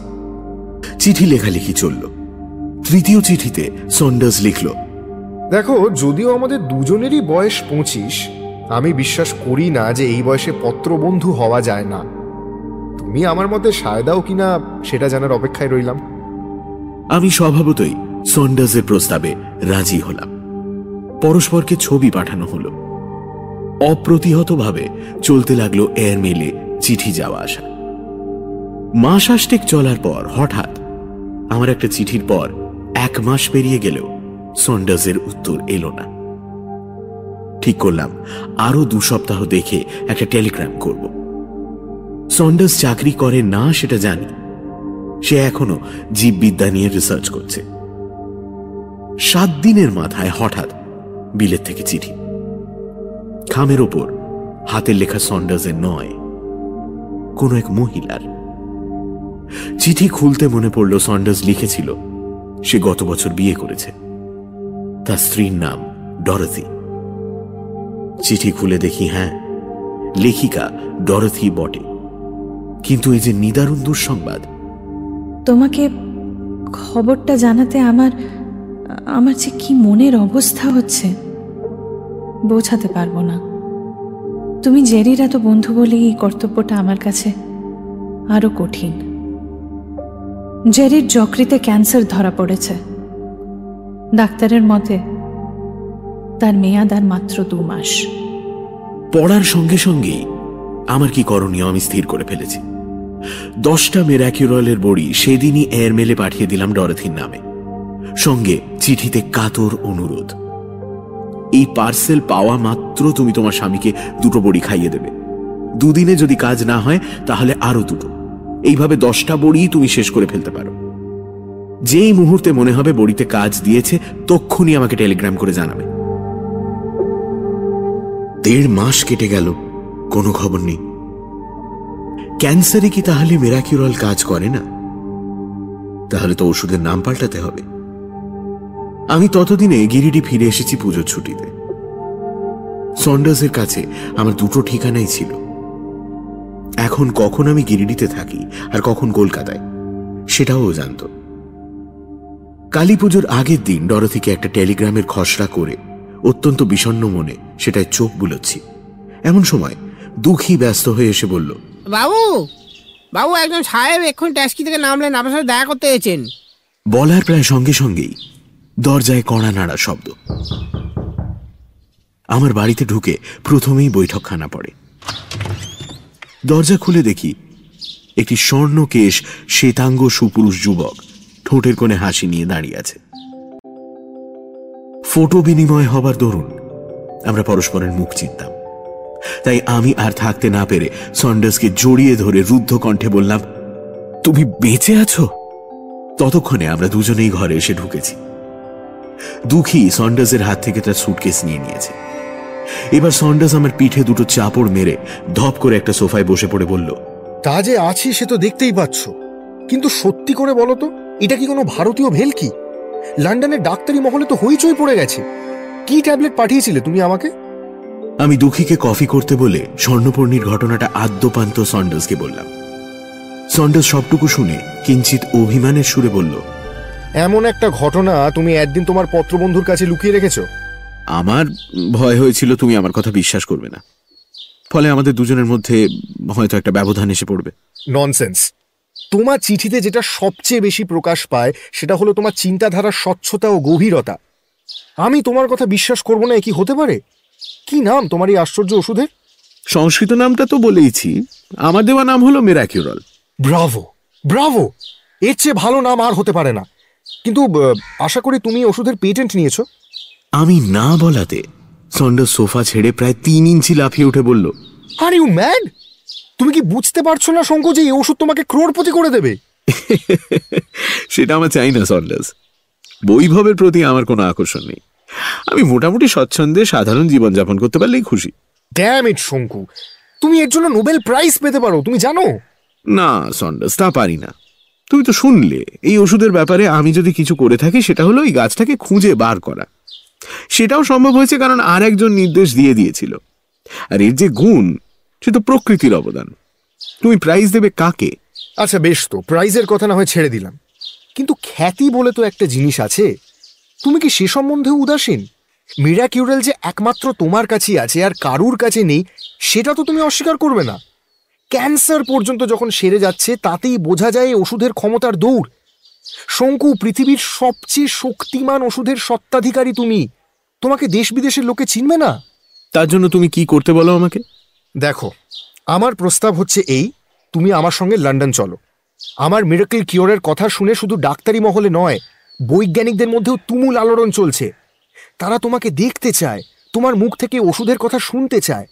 A: চিঠি লেখালেখি চলল। তৃতীয় চিঠিতে সন্ডার্স লিখল
J: দেখো যদিও আমাদের দুজনেরই বয়স পঁচিশ আমি বিশ্বাস করি না যে এই বয়সে পত্রবন্ধু হওয়া যায় না। তুমি আমার মতে সায়দাও কিনা সেটা জানার অপেক্ষায় রইলাম।
A: আমি স্বভাবতই সন্ডার্সের প্রস্তাবে রাজি হলাম। পরস্পরকে ছবি পাঠানো হলো। অপ্রতিহতভাবে চলতে লাগল এয়ারমেলে চিঠি যাওয়া আসা। মাস আষ্টেক চলার পর হঠাৎ আমার একটা চিঠির পর এক মাস পেরিয়ে গেলেও সন্ডার্সের উত্তর এলো না। ঠিক করলাম আরও দু সপ্তাহ দেখে একটা টেলিগ্রাম করব। সন্ডার্স চাকরি করে না সেটা জানি সে এখনও জীববিদ্যা নিয়ে রিসার্চ করছে। সাত দিনের মাথায় হঠাৎ বিলেত থেকে চিঠি। খামের ওপর হাতের লেখা সন্ডার্সের নয়, কোন এক মহিলার। চিঠি খুলতে মনে পড়ল সন্ডার্স লিখেছিল, সে গত বছর বিয়ে করেছে। তার স্ত্রীর নাম ডরথি। চিঠি খুলে দেখি হ্যাঁ লেখিকা ডরথি বটে। কিন্তু এই যে নিদারুণ দুঃসংবাদ
K: তোমাকে খবরটা জানাতে আমার আমার যে কি মনের অবস্থা হচ্ছে, বোঝাতে পারব না। তুমি জেরির এত বন্ধু বলে এই কর্তব্যটা আমার কাছে আরও কঠিন। জেরির যকৃতে ক্যান্সার ধরা পড়েছে। ডাক্তারের মতে তার মেয়াদ আর মাত্র দু মাস।
A: পড়ার সঙ্গে সঙ্গেই আমার কি করণীয় আমি স্থির করে ফেলেছি। দশটা মেরাকিউরলের বড়ি সেদিনই এয়ারমেলে পাঠিয়ে দিলাম ডরথির নামে। সঙ্গে চিঠিতে কাতর অনুরোধ। এই পার্সেল পাওয়া মাত্র তুমি তোমার স্বামীকে দুটো বড়ি খাইয়ে দেবে। দুদিনে যদি কাজ না হয়, তাহলে আরও দুটো। এইভাবে দশটা বড়ি তুমি শেষ করে ফেলতে পারো। যেই মুহূর্তে মনে হবে বড়িতে কাজ দিয়েছে, তক্ষুনি আমাকে টেলিগ্রাম করে জানাবে। দেড় মাস কেটে গেল, কোনো খবর নেই। ক্যান্সারে কি তাহলে মেরাকিউরল কাজ করে না? তাহলে তো ওষুধের নাম পাল্টাতে হবে। আমি ততদিনে গিরিডি ফিরে এসেছি পুজোর ছুটিতে। সন্ডার্সের কাছে আমার দুটো ঠিকানাই ছিল। এখন কখন আমি গিরিডিতে থাকি আর কখন কলকাতায়, সেটাও ও জানত। কালী পুজোর আগের দিন ডরথিকে একটা টেলিগ্রামের খসড়া করে অত্যন্ত বিষণ্ণ মনে সেটায় চোখ বুলোচ্ছি। এমন সময় দুঃখী ব্যস্ত হয়ে এসে বলল
L: বাবু বাবু একজন সাহেব এক্ষুনি ট্যাক্সি থেকে নামলেন, আপনার সাথে দেখা করতে এসেছেন।
A: বলার প্রায় সঙ্গে সঙ্গেই দরজায় কড়া নাড়া শব্দ। আমার বাড়িতে ঢুকে প্রথমেই বৈঠকখানা পড়ে। দরজা খুলে দেখি একটি স্বর্ণকেশ শ্বেতাঙ্গ সুপুরুষ যুবক ঠোঁটের কোণে হাসি নিয়ে দাঁড়িয়ে আছে। ফটো বিনিময় হবার দরুন আমরা পরস্পরের মুখ চিনতাম। তাই আমি আর থাকতে না পেরে সন্ডার্সকে জড়িয়ে ধরে রুদ্ধ কণ্ঠে বললাম, তুমি বেঁচে আছো? ততক্ষণে আমরা দুজনেই ঘরে এসে ঢুকেছি। দুঃখী সন্ডার্সের হাত থেকে তার সুটকেস নিয়ে নিয়েছে। এবার সন্ডার্স আমার পিঠে দুটো চাপড় মেরে ধপ করে একটা সোফায় বসে পড়ে বলল,
J: তা যে আছি সে তো দেখতেই পাচ্ছ। কিন্তু সত্যি করে বলো তো, এটা কি কোনো ভারতীয় ভেলকি লন্ডনের ডাক্তারি মহলে তো হইচই পড়ে গেছে। কি ট্যাবলেট পাঠিয়েছিলে তুমি আমাকে?
A: আমি দুঃখীকে কফি করতে বলে স্বর্ণপর্ণির ঘটনাটা আদ্যপান্ত সন্ডার্সকে বললাম। সন্ডার্স সবটুকু শুনে কিঞ্চিত অভিমানের সুরে বলল
J: এমন একটা ঘটনা তুমি একদিন তোমার পত্রবন্ধুর কাছে লুকিয়ে রেখেছো?
A: আমার ভয় হয়েছিল তুমি আমার কথা বিশ্বাস করবে না। ফলে আমাদের দুজনের মধ্যে হয়তো একটা ব্যবধান এসে পড়বে।
J: ননসেন্স তোমার চিঠিতে যেটা সবচেয়ে বেশি প্রকাশ পায় সেটা হলো তোমার চিন্তাধারার স্বচ্ছতা ও গভীরতা। আমি তোমার কথা বিশ্বাস করব না এ কি হতে পারে? কি নাম তোমার এই আশ্চর্য ওষুধের?
A: সংস্কৃত নামটা তো বলেইছি। আমার দেওয়া নাম হলো মেরাকিউরল।
J: Bravo Bravo! এর চেয়ে ভালো নাম আর হতে পারে না। কিন্তু আশা করি তুমি ওষুধের পেটেন্ট নিয়েছো।
A: আমি না বলাতে সন্ডার্স সোফা ছেড়ে প্রায় তিন ইঞ্চি লাফিয়ে উঠে বলল
J: আর ইউ ম্যাড তুমি কি বুঝতে পারছ না শঙ্কু যে এই ওষুধ তোমাকে ক্রোড়পতি করে দেবে?
A: সেটা আমার চাই না সন্ডার্স বৈভবের প্রতি আমার কোনো আকর্ষণ নেই। আমি মোটামুটি স্বচ্ছন্দে সাধারণ জীবনযাপন করতে পারলেই খুশি।
J: Damn it Shonku. তুমি এর জন্য নোবেল প্রাইজ পেতে পারো তুমি জানো?
A: না সন্ডার্স তা পারি না। তুমি তো শুনলে এই ওষুধের ব্যাপারে আমি যদি কিছু করে থাকি সেটা হলো এই গাছটাকে খুঁজে বার করা। সেটাও সম্ভব হয়েছে কারণ আর একজন নির্দেশ দিয়ে দিয়েছিল। আর এর যে গুণ সে তো প্রকৃতির অবদান। তুমি প্রাইজ দেবে কাকে?
J: আচ্ছা বেশ তো প্রাইজের কথা না হয় ছেড়ে দিলাম। কিন্তু খ্যাতি বলে তো একটা জিনিস আছে। তুমি কি সে সম্বন্ধেও উদাসীন? মিরাকিউরাল যে একমাত্র তোমার কাছেই আছে আর কারুর কাছে নেই সেটা তো তুমি অস্বীকার করবে না। ক্যান্সার পর্যন্ত যখন সেরে যাচ্ছে তাতেই বোঝা যায় ওষুধের ক্ষমতার দৌড়। শঙ্কু পৃথিবীর সবচেয়ে শক্তিমান ওষুধের সত্ত্বাধিকারী তুমি। তোমাকে দেশ বিদেশের লোকে চিনবে না?
A: তার জন্য তুমি কি করতে বলো আমাকে?
J: দেখো আমার প্রস্তাব হচ্ছে এই তুমি আমার সঙ্গে লন্ডন চলো। আমার মিরাকল কিওরের কথা শুনে শুধু ডাক্তারি মহলে নয় বৈজ্ঞানিকদের মধ্যেও তুমুল আলোড়ন চলছে। তারা তোমাকে দেখতে চায় তোমার মুখ থেকে ওষুধের কথা শুনতে চায়।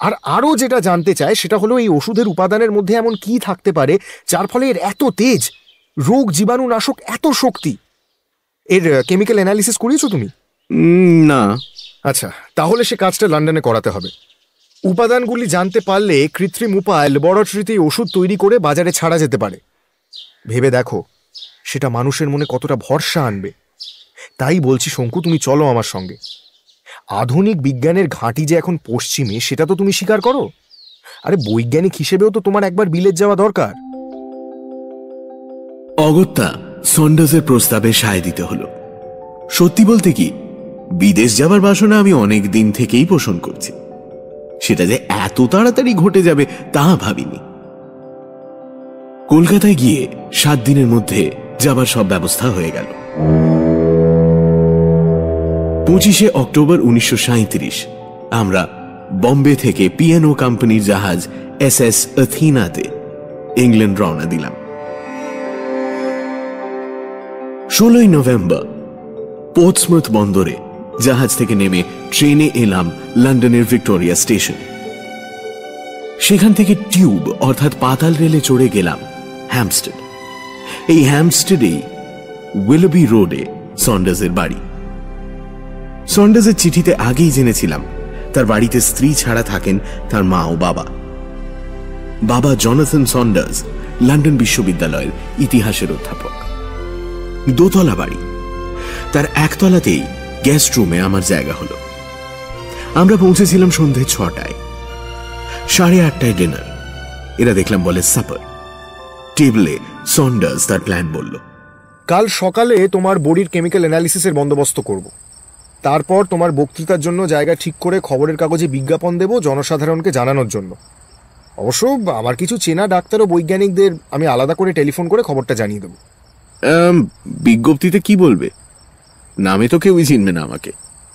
J: আর আরও যেটা জানতে চায় সেটা হলো এই ওষুধের উপাদানের মধ্যে এমন কি থাকতে পারে যার ফলে এর এত তেজ রোগ জীবাণুনাশক এত শক্তি। এর কেমিক্যাল অ্যানালিসিস করিয়েছো তুমি?
A: না।
J: আচ্ছা তাহলে সে কাজটা লন্ডনে করাতে হবে। উপাদানগুলি জানতে পারলে কৃত্রিম উপায় ল্যাবরেটরিতে ওষুধ তৈরি করে বাজারে ছাড়া যেতে পারে। ভেবে দেখো। সেটা মানুষের মনে কতটা ভরসা আনবে? তাই বলছি শঙ্কু, তুমি চলো আমার সঙ্গে। আধুনিক বিজ্ঞানের ঘাঁটি যে এখন পশ্চিমে, সেটা তো তুমি স্বীকার করো? আরে বৈজ্ঞানিক হিসেবেও তো তোমার একবার বিলেত যাওয়া দরকার।
A: অগত্যা, সন্ডাসের প্রস্তাবে সায় দিতে হলো। সত্যি বলতে কি, বিদেশ যাবার বাসনা আমি অনেক দিন থেকেই পোষণ করছি। সেটা যে এত তাড়াতাড়ি ঘটে যাবে, তা ভাবিনি। কলকাতায় গিয়ে সাত দিনের মধ্যে যাবার সব ব্যবস্থা হয়ে গেল। পঁচিশে অক্টোবর উনিশশো সাঁইত্রিশ, আমরা বম্বে থেকে পিএনও কোম্পানির জাহাজ এস এস অথিনাতে ইংল্যান্ড রওনা দিলাম। ষোলোই নভেম্বর, পোর্টসমুথ বন্দরে জাহাজ থেকে নেমে ট্রেনে এলাম লন্ডনের ভিক্টোরিয়া স্টেশন। সেখান থেকে টিউব, অর্থাৎ পাতাল রেলে চড়ে গেলাম হ্যামস্টেড এই হ্যামস্টেডেই উইলবি রোডে সন্ডাসের বাড়ি। সন্ডাসের চিঠিতে আগেই জেনেছিলাম, তার বাড়িতে স্ত্রী ছাড়া থাকেন তার মা ও বাবা। বাবা জনাথন সন্ডার্স লন্ডন বিশ্ববিদ্যালয়ের ইতিহাসের অধ্যাপক। দোতলা বাড়ি। তার একতলাতেই গেস্ট রুমে আমার জায়গা হলো। আমরা পৌঁছেছিলাম সন্ধে ছটায়। সাড়ে আটটায় ডিনার। এরা দেখলাম বলে সাপার। টেবিলে সন্ডার্স তার প্ল্যান বলল।
J: কাল সকালে তোমার বডির কেমিক্যাল অ্যানালিসিসের বন্দোবস্ত করব। তারপর তোমার বক্তৃতার জন্য জায়গা ঠিক করে খবরের কাগজে বিজ্ঞাপন দেব জনসাধারণকে জানানোর জন্য। অবশ্য আমার কিছু চেনা ডাক্তার ও বৈজ্ঞানিকদের আমি আলাদা করে টেলিফোন করে খবরটা জানিয়ে দেবো।
A: বিজ্ঞপ্তিতে কি বলবে? নামে তো কেউই চিনবে না আমাকে।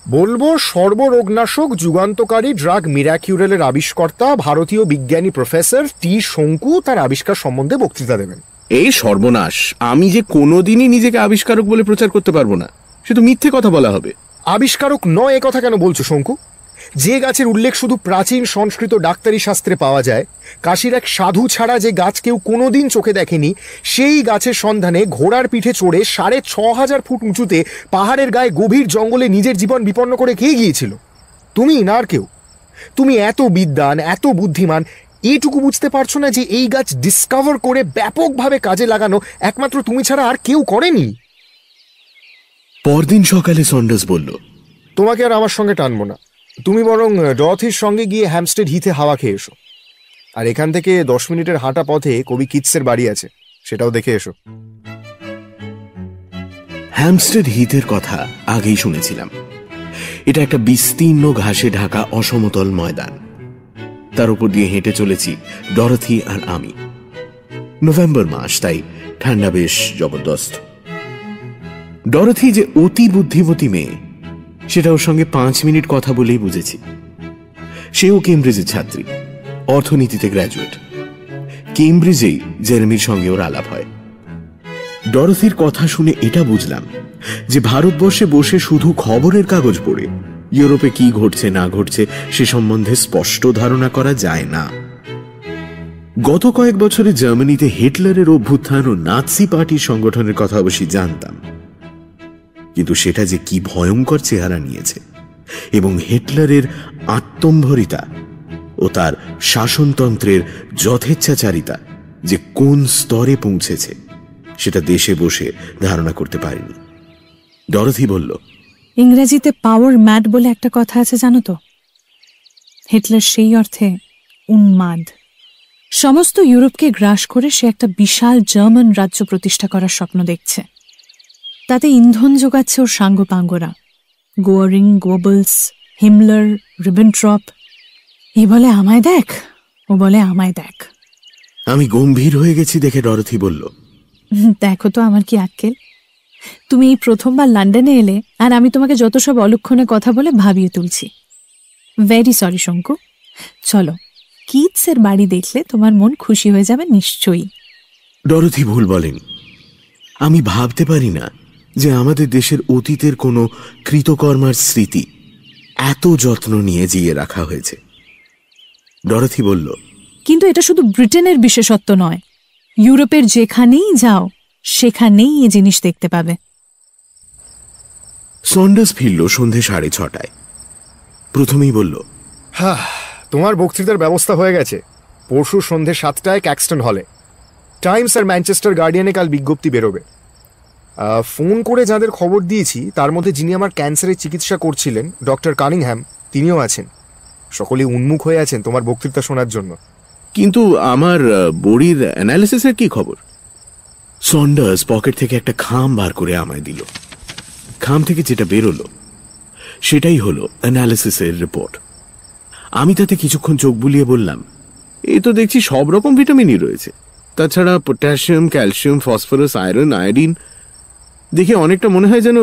J: বলব সর্বরোগনাশক যুগান্তকারী ড্রাগ মিরাকিউরেলের আবিষ্কর্তা ভারতীয় বিজ্ঞানী প্রফেসর টি শঙ্কু তার আবিষ্কার সম্বন্ধে বক্তৃতা দেবেন।
A: এই সর্বনাশ। আমি যে কোনোদিনই নিজেকে আবিষ্কারক বলে প্রচার করতে পারব না। সে তো মিথ্যে কথা বলা হবে।
J: আবিষ্কারক নয়, এ কথা কেন বলছো শঙ্কু? যে গাছের উল্লেখ শুধু প্রাচীন সংস্কৃত ডাক্তারি শাস্ত্রে পাওয়া যায়, কাশির এক সাধু ছাড়া যে গাছ কেউ কোনোদিন চোখে দেখেনি, সেই গাছের সন্ধানে ঘোড়ার পিঠে চড়ে সাড়ে ছ হাজার ফুট উঁচুতে পাহাড়ের গায়ে গভীর জঙ্গলে নিজের জীবন বিপন্ন করে কে গিয়েছিল? তুমি না আর কেউ। তুমি এত বিদ্বান, এত বুদ্ধিমান এইটুকু বুঝতে পারছ না যে এই গাছ ডিসকভার করে ব্যাপকভাবে কাজে লাগানো একমাত্র তুমি ছাড়া আর কেউ করেনি?
A: পরদিন সকালে সন্ডাস বলল
J: তোমাকে আর আমার সঙ্গে টানবো না। তুমি বরং ডথির সঙ্গে গিয়ে হ্যামস্টেড হিতে হাওয়া খেয়ে এসো। আর এখান থেকে দশ মিনিটের হাঁটা পথে কবি কিটসের বাড়ি আছে সেটাও দেখে এসো।
A: হ্যামস্টেড হিথের কথা আগেই শুনেছিলাম। এটা একটা বিস্তীর্ণ ঘাসে ঢাকা অসমতল ময়দান। তার উপর দিয়ে হেঁটে চলেছি, ডরথি আর আমি। নভেম্বর মাস, তাই ঠান্ডা বেশ জবরদস্ত। ডরথি যে অতি বুদ্ধিমতী মেয়ে, সেটা ওর সঙ্গে পাঁচ মিনিট কথা বলেই বুঝেছি। সেও কেমব্রিজের ছাত্রী, অর্থনীতিতে গ্র্যাজুয়েট কেমব্রিজেই জেরেমির সঙ্গে ওর আলাপ হয়। ডরথির কথা শুনে এটা বুঝলাম যে ভারতবর্ষে বসে শুধু খবরের কাগজ পড়ে ইউরোপে কি ঘটছে, না ঘটছে, সে সম্বন্ধে স্পষ্ট ধারণা করা যায় না। গত কয়েক বছরে জার্মানিতে হিটলারের অভ্যুত্থান ও নাৎসি পার্টির সংগঠনের কথা অবশ্যই জানতাম। কিন্তু সেটা যে কি ভয়ঙ্কর চেহারা নিয়েছে এবং হিটলারের আত্মম্ভরিতা ও তার শাসনতন্ত্রের যথেচ্ছাচারিতা যে কোন স্তরে পৌঁছেছে, সেটা দেশে বসে ধারণা করতে পারিনি। ডরথি বলল
K: ইংরেজিতে পাওয়ার ম্যাড বলে একটা কথা আছে জানো তো? হিটলার সেই অর্থে উন্মাদ। সমস্ত ইউরোপকে গ্রাস করে সে একটা বিশাল জার্মান রাজ্য প্রতিষ্ঠা করার স্বপ্ন দেখছে। তাতে ইন্ধন যোগাচ্ছে ওর সাঙ্গপাঙ্গরা। গোয়ারিং গোবলস হিমলার রিবেন্ট্রপ। এ বলে আমায় দেখ। ও বলে আমায় দেখ।
A: আমি গম্ভীর হয়ে গেছি দেখে ডরথি বলল
K: দেখো তো আমার কি আক্কেল। তুমি এই প্রথমবার লন্ডনে এলে আর আমি তোমাকে যত সব অলক্ষণে কথা বলে ভাবিয়ে তুলছি। Very sorry Shonku. চলো কিডসের বাড়ি দেখলে তোমার মন খুশি হয়ে যাবে নিশ্চয়ই।
A: ডরথি ভুল বলেনি। আমি ভাবতে পারি না যে আমাদের দেশের অতীতের কোনো কৃতকর্মার স্মৃতি এত যত্ন নিয়ে জিয়ে রাখা হয়েছে। ডরথি বলল
K: কিন্তু এটা শুধু ব্রিটেনের বিশেষত্ব নয়। ইউরোপের যেখানেই যাও সেখানেই এই জিনিস দেখতে পাবে।
A: সন্ডাস ফিরল সন্ধে সাড়ে ছটায়। প্রথমেই বলল
J: হ্যাঁ তোমার বক্তৃতার ব্যবস্থা হয়ে গেছে। পরশু সন্ধে সাতটায় ক্যাক্সটন হলে। টাইমস আর ম্যানচেস্টার গার্ডিয়ানে কাল বিজ্ঞপ্তি বেরোবে। ফোন করে যাদের খবর দিয়েছি তার মধ্যে যিনি আমার ক্যান্সারের চিকিৎসা করছিলেন ডক্টর কানিংহ্যাম তিনিও আছেন। সকলে উন্মুখ হয়ে আছেন তোমার বক্তৃতা শোনার জন্য।
A: কিন্তু আমার বড়ির অ্যানালিসিসের কি খবর? সন্ডার্স পকেট থেকে একটা খাম বার করে আমায় দিল। খাম থেকে যেটা বেরোলো সেটাই হলো অ্যানালিসিসের রিপোর্ট আমি তাতে কিছুক্ষণ চোখ বুলিয়ে বললাম এই তো দেখছি সব রকম ভিটামিনই রয়েছে। তাছাড়া potassium calcium phosphorus iron iodine দেখে অনেকটা মনে হয় যেন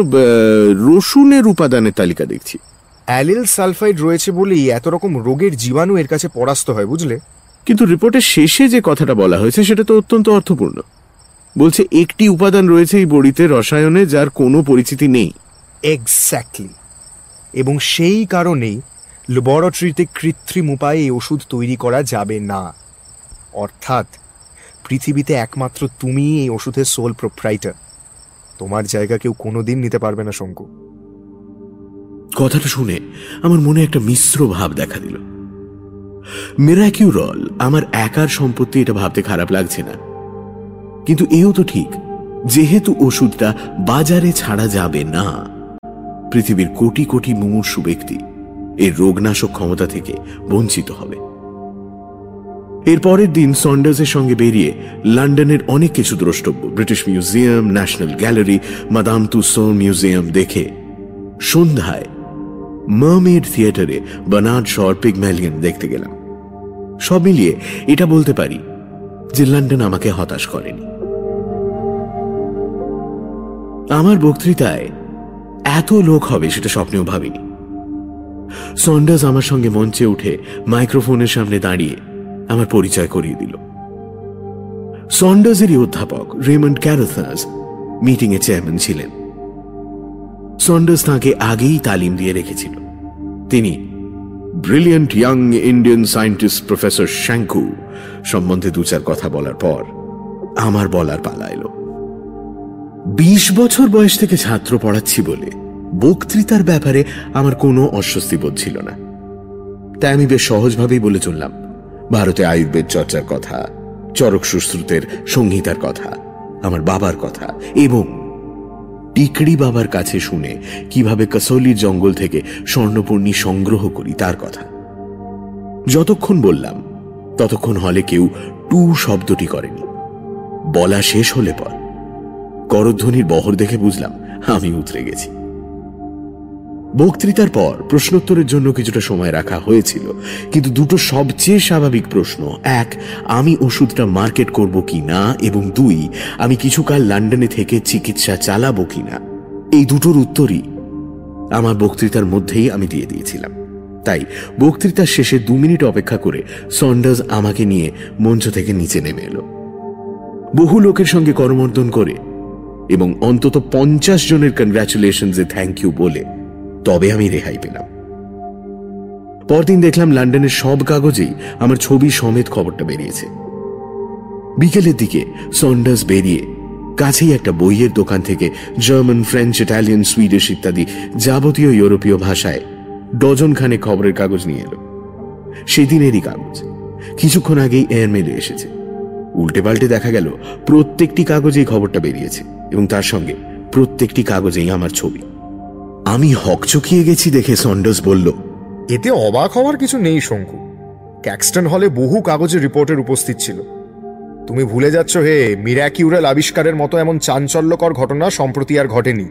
A: রসুনের উপাদানের তালিকা দেখছি।
J: অ্যালিল সালফাইড রয়েছে বলেই এত রকম রোগের জীবাণু এর কাছে পরাস্ত হয় বুঝলে?
A: কিন্তু রিপোর্টের শেষে যে কথাটা বলা হয়েছে সেটা তো অত্যন্ত অর্থপূর্ণ। বলছে একটি উপাদান রয়েছে এই বড়িতে রসায়নে যার কোনো পরিচিতি নেই।
J: এক্স্যাক্টলি এবং সেই কারণেই ল্যাবরেটরিতে কৃত্রিম উপায়ে এই ওষুধ তৈরি করা যাবে না। অর্থাৎ পৃথিবীতে একমাত্র তুমিই এই ওষুধের সোল প্রোপ্রাইটার তোমার জায়গা কেউ কোনোদিন নিতে পারবে না শঙ্কু।
A: কথাটা শুনে আমার মনে একটা মিশ্র ভাব দেখা দিল। মেরাকিউরল আমার একার সম্পত্তি এটা ভাবতে খারাপ লাগছে না। কিন্তু এও তো ঠিক, যেহেতু ওষুধটা বাজারে ছাড়া যাবে না। পৃথিবীর কোটি কোটি মুমূর্ষু ব্যক্তি এর রোগনাশক ক্ষমতা থেকে বঞ্চিত হবে। এর পরের দিন সন্ডার্সের সঙ্গে বেরিয়ে লন্ডনের অনেক কিছু দ্রষ্টব্য, British Museum, National Gallery, Madame Tussaud museum দেখে সন্ধ্যায় মার্মেড থিয়েটারে বার্নার্ড শর পিগম্যালিয়ন দেখতে গেলাম। সব মিলিয়ে এটা বলতে পারি যে লন্ডন আমাকে হতাশ করেনি। আমার বক্তৃতায় এত লোক হবে সেটা স্বপ্নেও ভাবিনি। সন্ডার্স আমার সঙ্গে মঞ্চে উঠে মাইক্রোফোনের সামনে দাঁড়িয়ে আমার পরিচয় করিয়ে দিল। সন্ডার্সেরই অধ্যাপক রেমন্ড ক্যারোথাস মিটিং এ চেয়ারম্যান ছিলেন। সন্ডার্স তাঁকে আগেই তালিম দিয়ে রেখেছিল। তিনি brilliant young Indian scientist professor Shonku সম্বন্ধে দু চার কথা বলার পর আমার বলার পালা এলো। বিশ বছর বয়স থেকে ছাত্র পড়াচ্ছি বলে বক্তৃতার ব্যাপারে আমার কোনো অস্বস্তি বোধ ছিল না। তাই আমি বেশ সহজভাবেই বলে চললাম, ভারতে আয়ুর্বেদ চর্চার কথা, চরক সুশ্রুতের সংহিতার কথা, আমার বাবার কথা এবং টিকড়ি বাবার কাছে শুনে কীভাবে কসৌলির জঙ্গল থেকে স্বর্ণপূর্ণি সংগ্রহ করি তার কথা। যতক্ষণ বললাম, ততক্ষণ হলে কেউ টু শব্দটি করেনি। বলা শেষ হলে পর। করধ্বনির বহর দেখে বুঝলাম, আমি উতরে গেছি। বক্তৃতার পর প্রশ্নোত্তরের জন্য কিছুটা সময় রাখা হয়েছিল, কিন্তু দুটো সবচেয়ে স্বাভাবিক প্রশ্ন, এক, আমি ওষুধটা মার্কেট করব কি না, এবং দুই, আমি কিছুকাল লন্ডনে থেকে চিকিৎসা চালাবো কি না? এই দুটোর উত্তরই আমার বক্তৃতার মধ্যেই আমি দিয়ে দিয়েছিলাম। তাই বক্তৃতার শেষে দু মিনিট অপেক্ষা করে সন্ডার্স আমাকে নিয়ে মঞ্চ থেকে নিচে নেমে এলো। বহু লোকের সঙ্গে করমর্দন করে এবং অন্তত পঞ্চাশ জনের কনগ্রাচুলেশনসে থ্যাংক ইউ বলে তবে আমি রেহাই পেলাম। পরদিন দেখলাম লন্ডনের সব কাগজেই আমার ছবি সমেত খবরটা বেরিয়েছে। বিকেলের দিকে সন্ডার্স বেরিয়ে কাছেই একটা বইয়ের দোকান থেকে জার্মান ফ্রেঞ্চ ইটালিয়ান সুইডিশ ইত্যাদি যাবতীয় ইউরোপীয় ভাষায় ডজন খানে খবরের কাগজ নিয়ে এলো। সেদিনেরই কাগজ। কিছুক্ষণ আগেই এয়ারমেলে এসেছে। উল্টে পাল্টে দেখা গেল, প্রত্যেকটি কাগজেই খবরটা বেরিয়েছে এবং তার সঙ্গে প্রত্যেকটি কাগজেই আমার ছবি। আমি হকচকিয়ে গেছি দেখে সন্ডার্স বলল,
J: এতে অবাক হওয়ার কিছু নেই, শঙ্কু। ক্যাক্সটন হলে বহু কাগজের রিপোর্টের উপস্থিত ছিল। তুমি ভুলে যাচ্ছ হে, মিরাকিউরাল আবিষ্কারের মতো এমন চাঞ্চল্যকর ঘটনা সম্প্রতি আর ঘটেনি।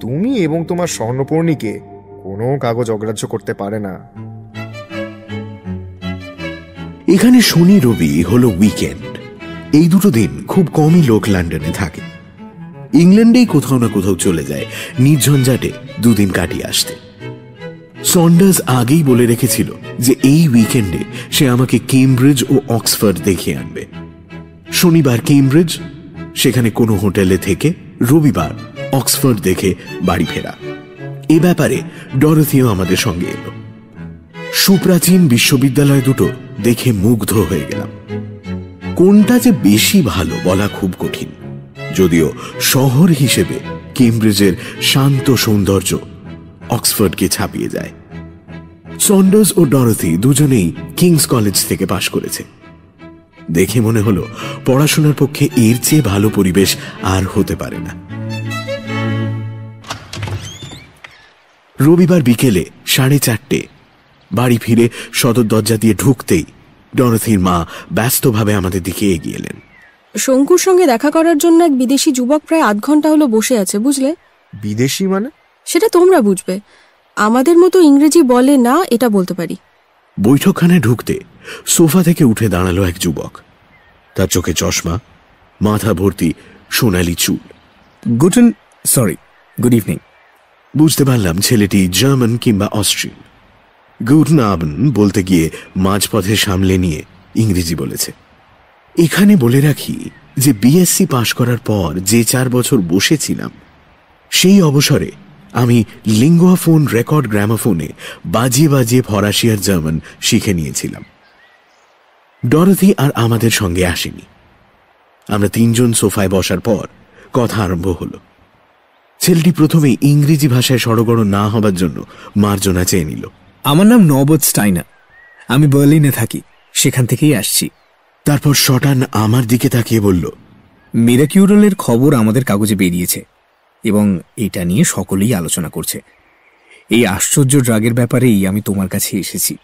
J: তুমি এবং তোমার স্বর্ণপূর্ণিকে কোনো কাগজ অগ্রাহ্য করতে পারে না।
A: এখানে শনি রবি হলো উইকেন্ড এই দুটো দিন খুব কমই লোক লন্ডনে থাকে। ইংল্যান্ডেই কোথাও না কোথাও চলে যায়, নির্ঝঞ্ঝাটে দুদিন কাটিয়ে আসতে। সন্ডার্স আগেই বলে রেখেছিল যে এই উইকেন্ডে সে আমাকে কেমব্রিজ ও অক্সফোর্ড দেখিয়ে আনবে। শনিবার কেমব্রিজ সেখানে কোনো হোটেলে থেকে রবিবার অক্সফোর্ড দেখে বাড়ি ফেরা। এ ব্যাপারে ডরথিও আমাদের সঙ্গে এলো। সুপ্রাচীন বিশ্ববিদ্যালয় দুটো দেখে মুগ্ধ হয়ে গেলাম। কোনটা যে বেশি ভালো বলা খুব কঠিন। যদিও শহর হিসেবে কেমব্রিজের শান্ত সৌন্দর্য অক্সফোর্ডকে ছাপিয়ে যায়। সন্ডার্স ও ডরথি দুজনেই কিংস কলেজ থেকে পাশ করেছে। দেখে মনে হলো পড়াশোনার পক্ষে এর চেয়ে ভালো পরিবেশ আর হতে পারে না। রবিবার বিকেলে সাড়ে চারটে বাড়ি ফিরে সদর দরজা দিয়ে ঢুকতেই ডরথির মা ব্যস্তভাবে আমাদের দিকে এগিয়ে এলেন।
M: শঙ্কুর সঙ্গে দেখা করার জন্য এক বিদেশি যুবক প্রায় আধ ঘণ্টা হলো বসে আছে বুঝলে?
J: বিদেশি মানে?
M: সেটা তোমরা বুঝবে। আমাদের মতো ইংরেজি বলে না এটা বলতে পারি।
A: বৈঠকখানায় ঢুকতে সোফা থেকে উঠে দাঁড়াল এক যুবক। তার চোখে চশমা মাথা ভর্তি সোনালি চুল।
G: গুডন সরি গুড ইভিনিং
A: বুঝতে পারলাম ছেলেটি জার্মান কিংবা অস্ট্রিয়ান। গুড নাবন বলতে গিয়ে মাঝপথে সামলে নিয়ে ইংরেজি বলেছে। এখানে বলে রাখি যে বিএসসি পাশ করার পর যে চার বছর বসেছিলাম, সেই অবসরে আমি লিঙ্গোফোন রেকর্ড গ্রামাফোনে বাজিয়ে বাজিয়ে ফরাসি আর জার্মান শিখে নিয়েছিলাম। ডরথি আর আমাদের সঙ্গে আসেনি। আমরা তিনজন সোফায় বসার পর কথা আরম্ভ হলো। ছেলেটি প্রথমে ইংরেজি ভাষায় সড়গড় না হবার জন্য মার্জনা চেয়ে নিল।
G: আমার নাম নবদ স্টাইনার। আমি বার্লিনে থাকি সেখান থেকেই আসছি।
A: তারপর শটান আমার দিকে তাকিয়ে বলল
G: মিরাকিউরালের খবর আমাদের কাগজে বেরিয়েছে এবং এটা নিয়ে সকলেই আলোচনা করছে। এই আশ্চর্য ড্রাগের ব্যাপারেই আমি তোমার কাছে এসেছি।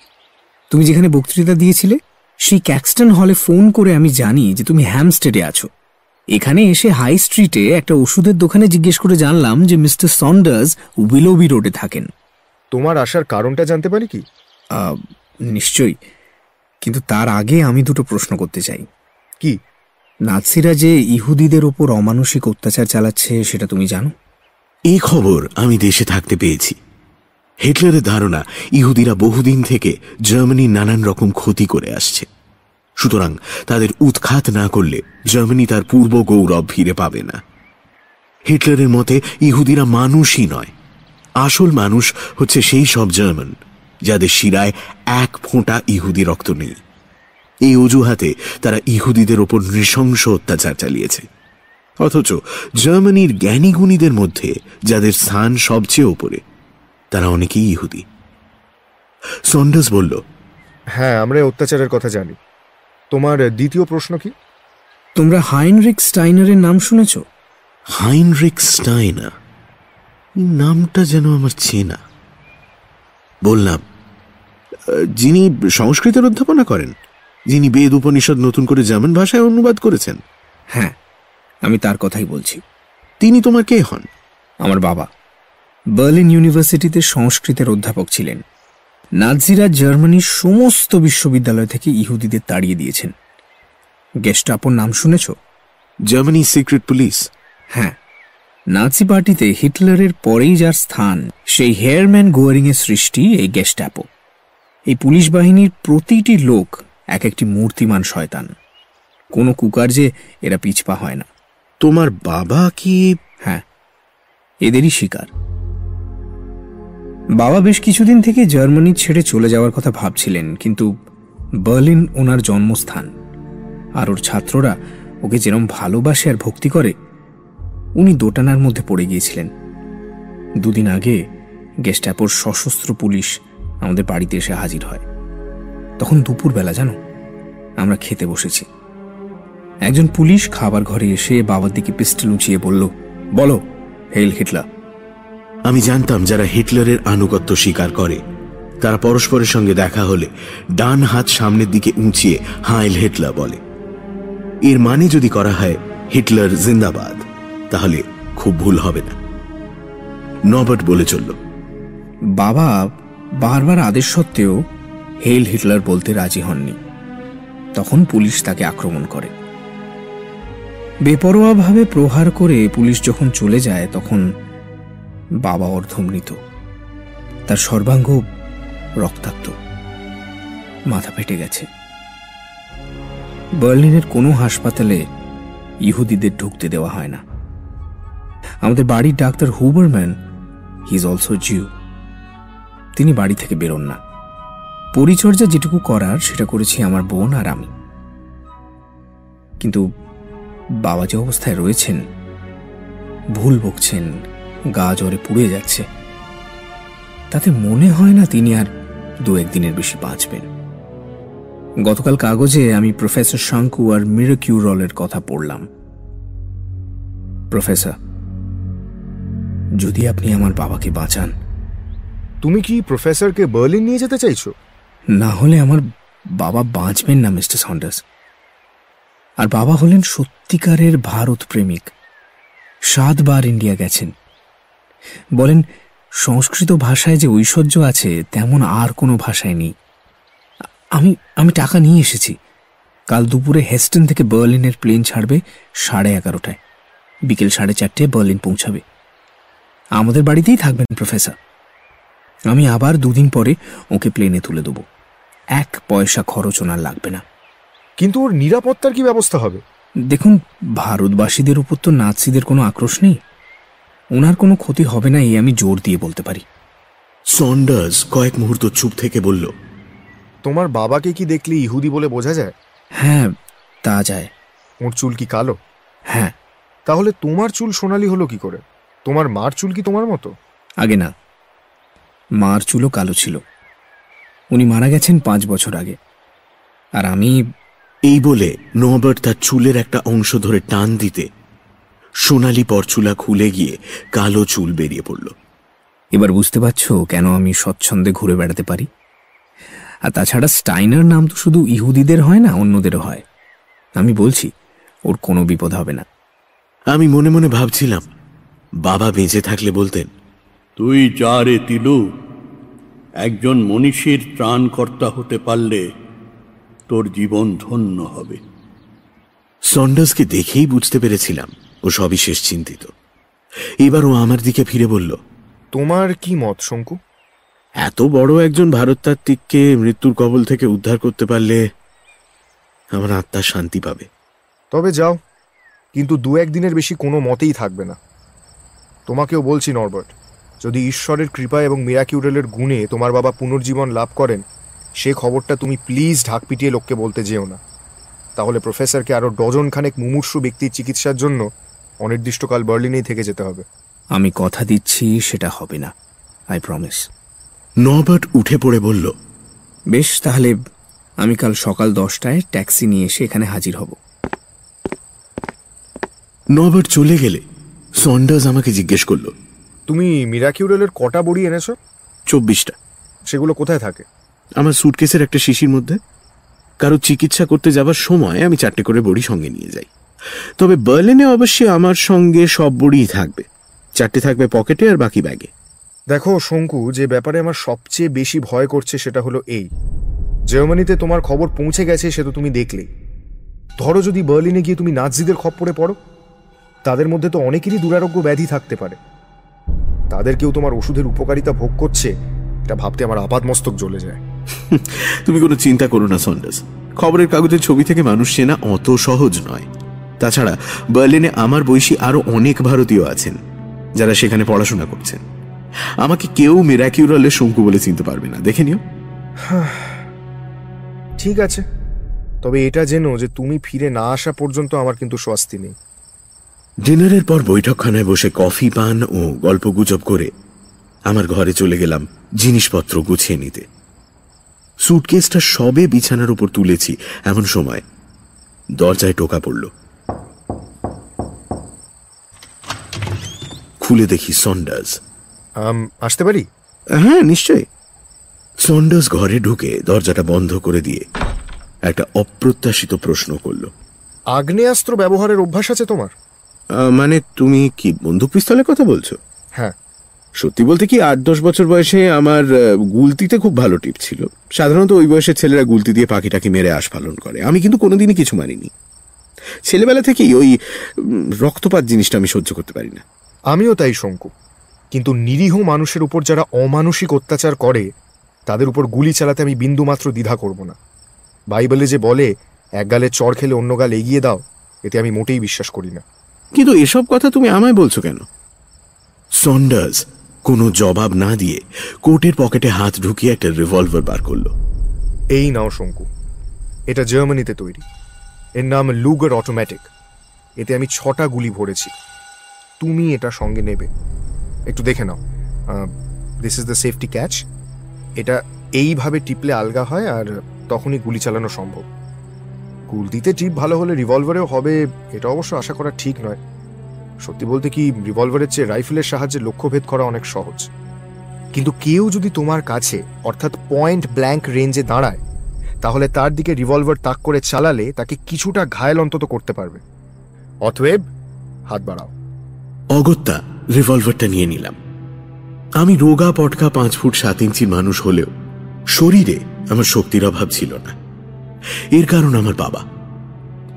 G: তুমি যেখানে বক্তৃতা দিয়েছিলে সেই ক্যাক্সটন হলে ফোন করে আমি জানি যে তুমি হ্যামস্টেডে আছো। এখানে এসে হাই স্ট্রিটে একটা ওষুধের দোকানে জিজ্ঞেস করে জানলাম যে মিস্টার সন্ডার্স উইলোবি রোডে থাকেন।
J: তোমার আসার কারণটা জানতে পারি কি?
G: নিশ্চয়ই। কিন্তু তার আগে আমি দুটো প্রশ্ন করতে চাই।
J: কি?
G: নাৎসিরা যে ইহুদিদের ওপর অমানসিক অত্যাচার চালাচ্ছে সেটা তুমি জানো?
A: এই খবর আমি দেশে থাকতে পেয়েছি। হিটলারের ধারণা ইহুদিরা বহুদিন থেকে জার্মানির নানান রকম ক্ষতি করে আসছে। সুতরাং তাদের উৎখাত না করলে জার্মানি তার পূর্ব গৌরব ফিরে পাবে না। হিটলারের মতে ইহুদিরা মানুষই নয় আসল মানুষ হচ্ছে সেই সব জার্মান যাদের শিরায় এক ফোঁটা ইহুদি রক্ত নেই। এই অজুহাতে তারা ইহুদিদের ওপর নৃশংস অত্যাচার চালিয়েছে। অথচ জার্মানির জ্ঞানীগুণীদের মধ্যে যাদের স্থান সবচেয়ে ওপরে তারা অনেকেই ইহুদি। সন্ডাস বলল
J: হ্যাঁ আমরা অত্যাচারের কথা জানি। তোমার দ্বিতীয় প্রশ্ন কি?
G: তোমরা হাইনরিক স্টাইনারের নাম শুনেছ?
A: Heinrich Steiner? নামটা যেন আমার চেনা বললাম যিনি সংস্কৃতের অধ্যাপনা করেন যিনি বেদ উপনিষদ নতুন করে জার্মান ভাষায় অনুবাদ করেছেন।
G: হ্যাঁ আমি তার কথাই বলছি।
A: তিনি তোমার কে হন?
G: আমার বাবা। বার্লিন ইউনিভার্সিটিতে সংস্কৃতের অধ্যাপক ছিলেন। নাজিরা জার্মানির সমস্ত বিশ্ববিদ্যালয় থেকে ইহুদিদের তাড়িয়ে দিয়েছেন। গেস্টাপোর নাম শুনেছ?
A: Germany secret police.
G: হ্যাঁ নাজি পার্টিতে হিটলারের পরেই যার স্থান সেই হেয়ারম্যান গোয়ারিং এর সৃষ্টি এই গেস্টাপো। এই পুলিশ বাহিনীর প্রতিটি লোক এক একটি মূর্তিমান শয়তান। কোনো কুকার্যে এরা পিছপা হয় না।
A: তোমার বাবা কি?
G: হ্যাঁ এদেরই শিকার। বাবা বেশ কিছুদিন থেকে জার্মানি ছেড়ে চলে যাওয়ার কথা ভাবছিলেন কিন্তু বার্লিন ওনার জন্মস্থান। আর ওর ছাত্ররা ওকে যেরম ভালোবাসে আর ভক্তি করে উনি দোটানার মধ্যে পড়ে গিয়েছিলেন। দুদিন আগে গেস্টাপোর সশস্ত্র পুলিশ আমাদের বাড়িতে এসে হাজির হয়। তখন দুপুরবেলা, জানো? আমরা খেতে বসেছি। একজন পুলিশ খাবার ঘরে এসে বাবার দিকে পিস্টল উঁচিয়ে বলল, বলো হেল হিটলার।
A: আমি জানতাম যারা হিটলারের আনুগত্য স্বীকার করে। তারা পরস্পরের সঙ্গে দেখা হলে ডান হাত সামনের দিকে উঁচিয়ে হাইল হিটলার বলে। এর মানে যদি করা হয়, হিটলার জিন্দাবাদ। তাহলে খুব ভুল হবে না। নবার্ট বলে চলল,
G: বাবা, বারবার আদেশ সত্ত্বেও হেল হিটলার বলতে রাজি হননি। তখন পুলিশ তাকে আক্রমণ করে। বেপরোয়াভাবে প্রহার করে পুলিশ যখন চলে যায়, তখন বাবা অর্ধমৃত। তার সর্বাঙ্গ রক্তাক্ত। মাথা ফেটে গেছে। বার্লিনের কোনো হাসপাতালে ইহুদিদের ঢুকতে দেওয়া হয় না। আমাদের বাড়ির doctor Hubermann he is also Jew তিনি বাড়ি থেকে বেরোন না। পরিচর্যা যেটুকু করার, সেটা করেছি আমার বোন আর আমি। কিন্তু বাবা যে অবস্থায় রয়েছেন, ভুল বকছেন, গা জ্বরে পুড়ে যাচ্ছে, তাতে মনে হয় না তিনি আর দু একদিনের বেশি বাঁচবেন। গতকাল কাগজে আমি প্রফেসর শঙ্কু আর মিরকিউরলের কথা পড়লাম। প্রফেসর যদি আপনি আমার বাবাকে বাঁচান।
J: তুমি কি প্রফেসরকে বার্লিন নিয়ে যেতে চাইছো?
G: না হলে আমার বাবা বাঁচবেন না মিস্টার সন্ডার্স। আর বাবা হলেন সত্যিকারের ভারত প্রেমিক। সাতবার ইন্ডিয়া গেছেন। বলেন সংস্কৃত ভাষায় যে ঐশ্বর্য আছে তেমন আর কোনো ভাষায় নেই। আমি আমি টাকা নিয়ে এসেছি। কাল দুপুরে হেস্টন থেকে বার্লিনের প্লেন ছাড়বে সাড়ে এগারোটায়। বিকেল সাড়ে চারটে বার্লিন পৌঁছাবে। আমাদের বাড়িতেই থাকবেন প্রফেসর। আমি আবার দুদিন পরে ওকে প্লেনে তুলে দেবো। এক পয়সা খরচ ওনার লাগবে না।
J: কিন্তু ওর নিরাপত্তার কি ব্যবস্থা হবে?
G: দেখুন ভারতবাসীদের উপর তো নাৎসিদের কোনো আক্রোশ নেই। ওনার কোনো ক্ষতি হবে না এই আমি জোর দিয়ে বলতে পারি।
A: সন্ডার্স কয়েক মুহূর্ত চুপ থেকে বলল
J: তোমার বাবাকে কি দেখলে ইহুদি বলে বোঝা যায়?
G: হ্যাঁ তা যায়।
J: ওর চুল কি কালো?
G: হ্যাঁ।
J: তাহলে তোমার চুল সোনালি হলো কি করে? তোমার মার চুল কি তোমার মতো?
G: আগে না। মার চুলও কালো ছিল। উনি মারা গেছেন পাঁচ বছর আগে। আর আমি
A: এই বলে নবার্ট তার চুলের একটা অংশ ধরে টান দিতে সোনালি পরচুলা খুলে গিয়ে কালো চুল বেরিয়ে পড়ল।
G: এবার বুঝতে পারছ কেন আমি স্বচ্ছন্দে ঘুরে বেড়াতে পারি? আর তাছাড়া স্টাইনার নাম তো শুধু ইহুদিদের হয় না অন্যদেরও হয়। আমি বলছি ওর কোনো বিপদ হবে না।
A: আমি মনে মনে ভাবছিলাম বাবা বেঁচে থাকলে বলতেন
D: তুই যা রে তিলু একজন মনীষীর ত্রাণকর্তা হতে পারলে তোর জীবন ধন্য হবে।
A: সন্ডার্সকে দেখেই বুঝতে পেরেছিলাম ও সবিশেষ চিন্তিত। এবার ও আমার দিকে ফিরে বলল
J: তোমার কি মত শঙ্কু?
A: এত বড় একজন ভারততাত্ত্বিককে মৃত্যুর কবল থেকে উদ্ধার করতে পারলে আমার আত্মা শান্তি পাবে।
J: তবে যাও কিন্তু দু একদিনের বেশি কোনো মতেই থাকবে না। তোমাকেও বলছি নরবার্ট যদি ঈশ্বরের কৃপা এবং মিরাকিউরেলের গুণে তোমার বাবা পুনর্জীবন লাভ করেন সে খবরটা তুমি প্লিজ ঢাক পিটিয়ে লোককে বলতে যেও না। তাহলে প্রফেসরকে আরও ডজনখানেক মুমূর্ষু ব্যক্তির চিকিৎসার জন্য অনির্দিষ্টকাল বার্লিনেই থেকে যেতে হবে।
G: আমি কথা দিচ্ছি সেটা হবে না আই প্রমিস
A: নবার্ট উঠে পড়ে বলল
G: বেশ তাহলে আমি কাল সকাল দশটায় ট্যাক্সি নিয়ে এসে এখানে হাজির হব।
A: নবার্ট চলে গেলে সন্ডার্স আমাকে জিজ্ঞেস করল।
J: তুমি মিরাকিউরেলের কটা বড়ি এনেছো?
A: চব্বিশটা।
J: সেগুলো কোথায় থাকে?
A: আমার সুটকেসের একটা শিশির মধ্যে। কারও চিকিৎসা করতে যাবার সময় আমি চারটে করে বড়ি সঙ্গে নিয়ে যাই। তবে বার্লিনে অবশ্যই আমার সঙ্গে সব বড়িই থাকবে। চারটে থাকবে পকেটে আর বাকি ব্যাগে।
J: দেখো শঙ্কু যে ব্যাপারে আমার সবচেয়ে বেশি ভয় করছে সেটা হলো এই। জার্মানিতে তোমার খবর পৌঁছে গেছে সে তো তুমি দেখলেই। ধরো যদি বার্লিনে গিয়ে তুমি নাৎসিদের খপ্পরে পড়ো। তাদের মধ্যে তো অনেকেরই দুরারোগ্য ব্যাধি থাকতে পারে। তাদের কেউ তোমার ওষুধের উপকারিতা ভোগ করছে এটা ভাবতে আমার আপাত মস্তক জ্বলে যায়।
A: তুমি কোনো চিন্তা করো না সন্ডাস। খবরের কাগজের ছবি থেকে মানুষ চেনা অত সহজ নয়। তাছাড়া বার্লিনে আমার বয়সী আরও অনেক ভারতীয় আছেন যারা সেখানে পড়াশোনা করছেন। আমাকে কেউ মিরাকিউরালের শঙ্কু বলে চিনতে পারবে না। দেখে নিও।
J: ঠিক আছে। তবে এটা জেনো যে তুমি ফিরে না আসা পর্যন্ত আমার কিন্তু স্বস্তি নেই।
A: ডিনারের পর বৈঠকখানায় বসে কফি পান ও গল্পগুজব করে আমার ঘরে চলে গেলাম জিনিসপত্র গুছিয়ে নিতে। সুটকেসটা সবে বিছানার উপর তুলেছি এমন সময় দরজায় টোকা পড়ল। খুলে দেখি সন্ডার্স
J: আম, আসতে পারি?
A: হ্যাঁ নিশ্চয় সন্ডার্স ঘরে ঢুকে দরজাটা বন্ধ করে দিয়ে একটা অপ্রত্যাশিত প্রশ্ন করল।
J: আগ্নেয়াস্ত্র ব্যবহারের অভ্যাস আছে তোমার?
A: মানে তুমি কি বন্দুক পিস্তলের কথা বলছো?
J: হ্যাঁ।
A: সত্যি বলতে কি আট দশ বছর বয়সে আমার গুলতিতে খুব ভালো টিপ ছিল। সাধারণত ওই বয়সের ছেলেরা গুলতি দিয়ে পাখিটাকে মেরে আশ পালন করে। আমি কিন্তু কোনোদিনই কিছু মানিনি।
N: ছেলেবেলা থেকেই ওই রক্তপাত জিনিসটা আমি সহ্য করতে পারি না।
J: আমিও তাই শঙ্কু। কিন্তু নিরীহ মানুষের উপর যারা অমানসিক অত্যাচার করে তাদের উপর গুলি চালাতে আমি বিন্দুমাত্র দ্বিধা করব না। বাইবেলে যে বলে এক গালে চর খেলে অন্য গাল এগিয়ে দাও এতে আমি মোটেই বিশ্বাস করি না।
N: কিন্তু এসব কথা তুমি আমায় বলছো কেন? সন্ডার্স কোনো জবাব না দিয়ে কোটের পকেটে হাত ঢুকিয়ে একটা রিভলভার বার করল।
J: এই নাও, শঙ্কু। এটা জার্মানিতে তৈরি। এর নাম লুগার অটোমেটিক এতে আমি ছটা গুলি ভরেছি। তুমি এটা সঙ্গে নেবে। একটু দেখে নাও। This is the safety catch এটা এইভাবে টিপলে আলগা হয় আর তখনই গুলি চালানো সম্ভব। গুলতিতে টিপ ভালো হলে রিভলভারেও হবে, এটা অবশ্য আশা করা ঠিক নয়। সত্যি বলতে কি, রিভলভারের চেয়ে রাইফেলের সাহায্যে লক্ষ্যভেদ করা অনেক সহজ। কিন্তু কেউ যদি তোমার কাছে অর্থাৎ পয়েন্ট ব্ল্যাঙ্ক রেঞ্জে দাঁড়ায়, তাহলে তার দিকে রিভলভার তাক করে চালালে তাকে কিছুটা ঘায়েল অন্তত করতে পারবে। অতএব, হাত বাড়াও।
A: অগত্যা, রিভলভারটা নিয়ে নিলাম। আমি রোগা পটকা পাঁচ ফুট সাত ইঞ্চির মানুষ হলেও, শরীরে আমার শক্তির অভাব ছিল না। এর কারণ আমার বাবা।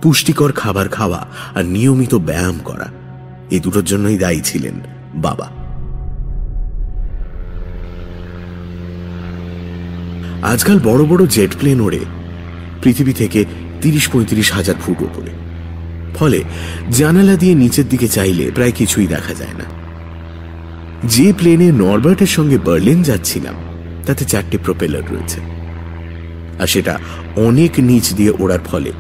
A: পুষ্টিকর খাবার খাওয়া আর নিয়মিত ব্যায়াম করা এই দুটোর জন্যই দায়ী ছিলেন বাবা। আজকাল বড় বড় জেট প্লেন ওড়ে পৃথিবী থেকে তিরিশ পঁয়ত্রিশ হাজার ফুট ওপরে ফলে জানালা দিয়ে নিচের দিকে চাইলে প্রায় কিছুই দেখা যায় না। যে প্লেনে নরবার্টের সঙ্গে বার্লিন যাচ্ছিলাম, তাতে চারটে প্রোপেলার রয়েছে। আর সেটা অনেক নিচ দিয়ে ওড়ার ফলে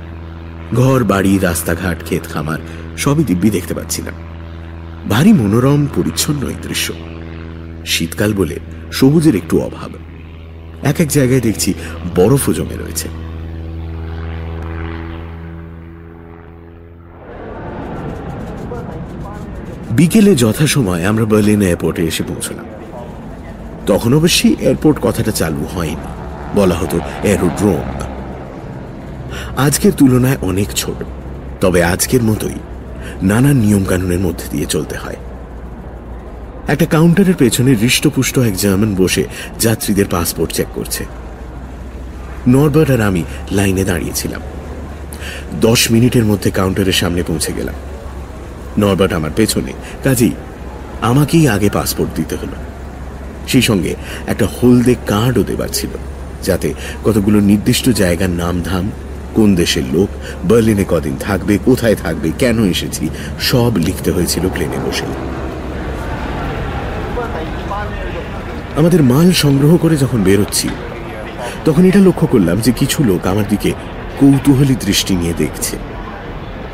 A: ঘর, বাড়ি, রাস্তাঘাট, ক্ষেত, খামার সবই দিব্যি দেখতে পাচ্ছিলাম। ভারী মনোরম, পরিচ্ছন্ন এই দৃশ্য। শীতকাল বলে সবুজের একটু অভাব। এক এক জায়গায় দেখছি বরফও জমে রয়েছে। বিকেলে যথাসময় আমরা বার্লিন এয়ারপোর্টে এসে পৌঁছলাম। তখন অবশ্যই এয়ারপোর্ট কথাটা চালু হয়নি। বলা হতো এরোড্রোম আজকের তুলনায় অনেক ছোট, তবে আজকের মতোই নানান নিয়মকানুনের মধ্যে দিয়ে চলতে হয়। একটা কাউন্টারের পেছনে হৃষ্টপুষ্ট এক জার্মান বসে যাত্রীদের পাসপোর্ট চেক করছে। নরবার্ট আর আমি লাইনে দাঁড়িয়েছিলাম। দশ মিনিটের মধ্যে কাউন্টারের সামনে পৌঁছে গেলাম। নরবার্ট আমার পেছনে, কাজেই আমাকেই আগে পাসপোর্ট দিতে হলো। সেই সঙ্গে একটা হলদে কার্ডও দেবার ছিল, যাতে কতগুলো নির্দিষ্ট জায়গার নাম ধাম কোন দেশের লোক? বার্লিনে কদিন থাকবে? কোথায় থাকবে? কেন এসেছি? সব লিখতে হয়েছিল প্লেনে বসে। আমাদের মাল সংগ্রহ করে যখন বেরোচ্ছি, তখন এটা লক্ষ্য করলাম যে কিছু লোক আমার দিকে কৌতূহলী দৃষ্টি নিয়ে দেখছে।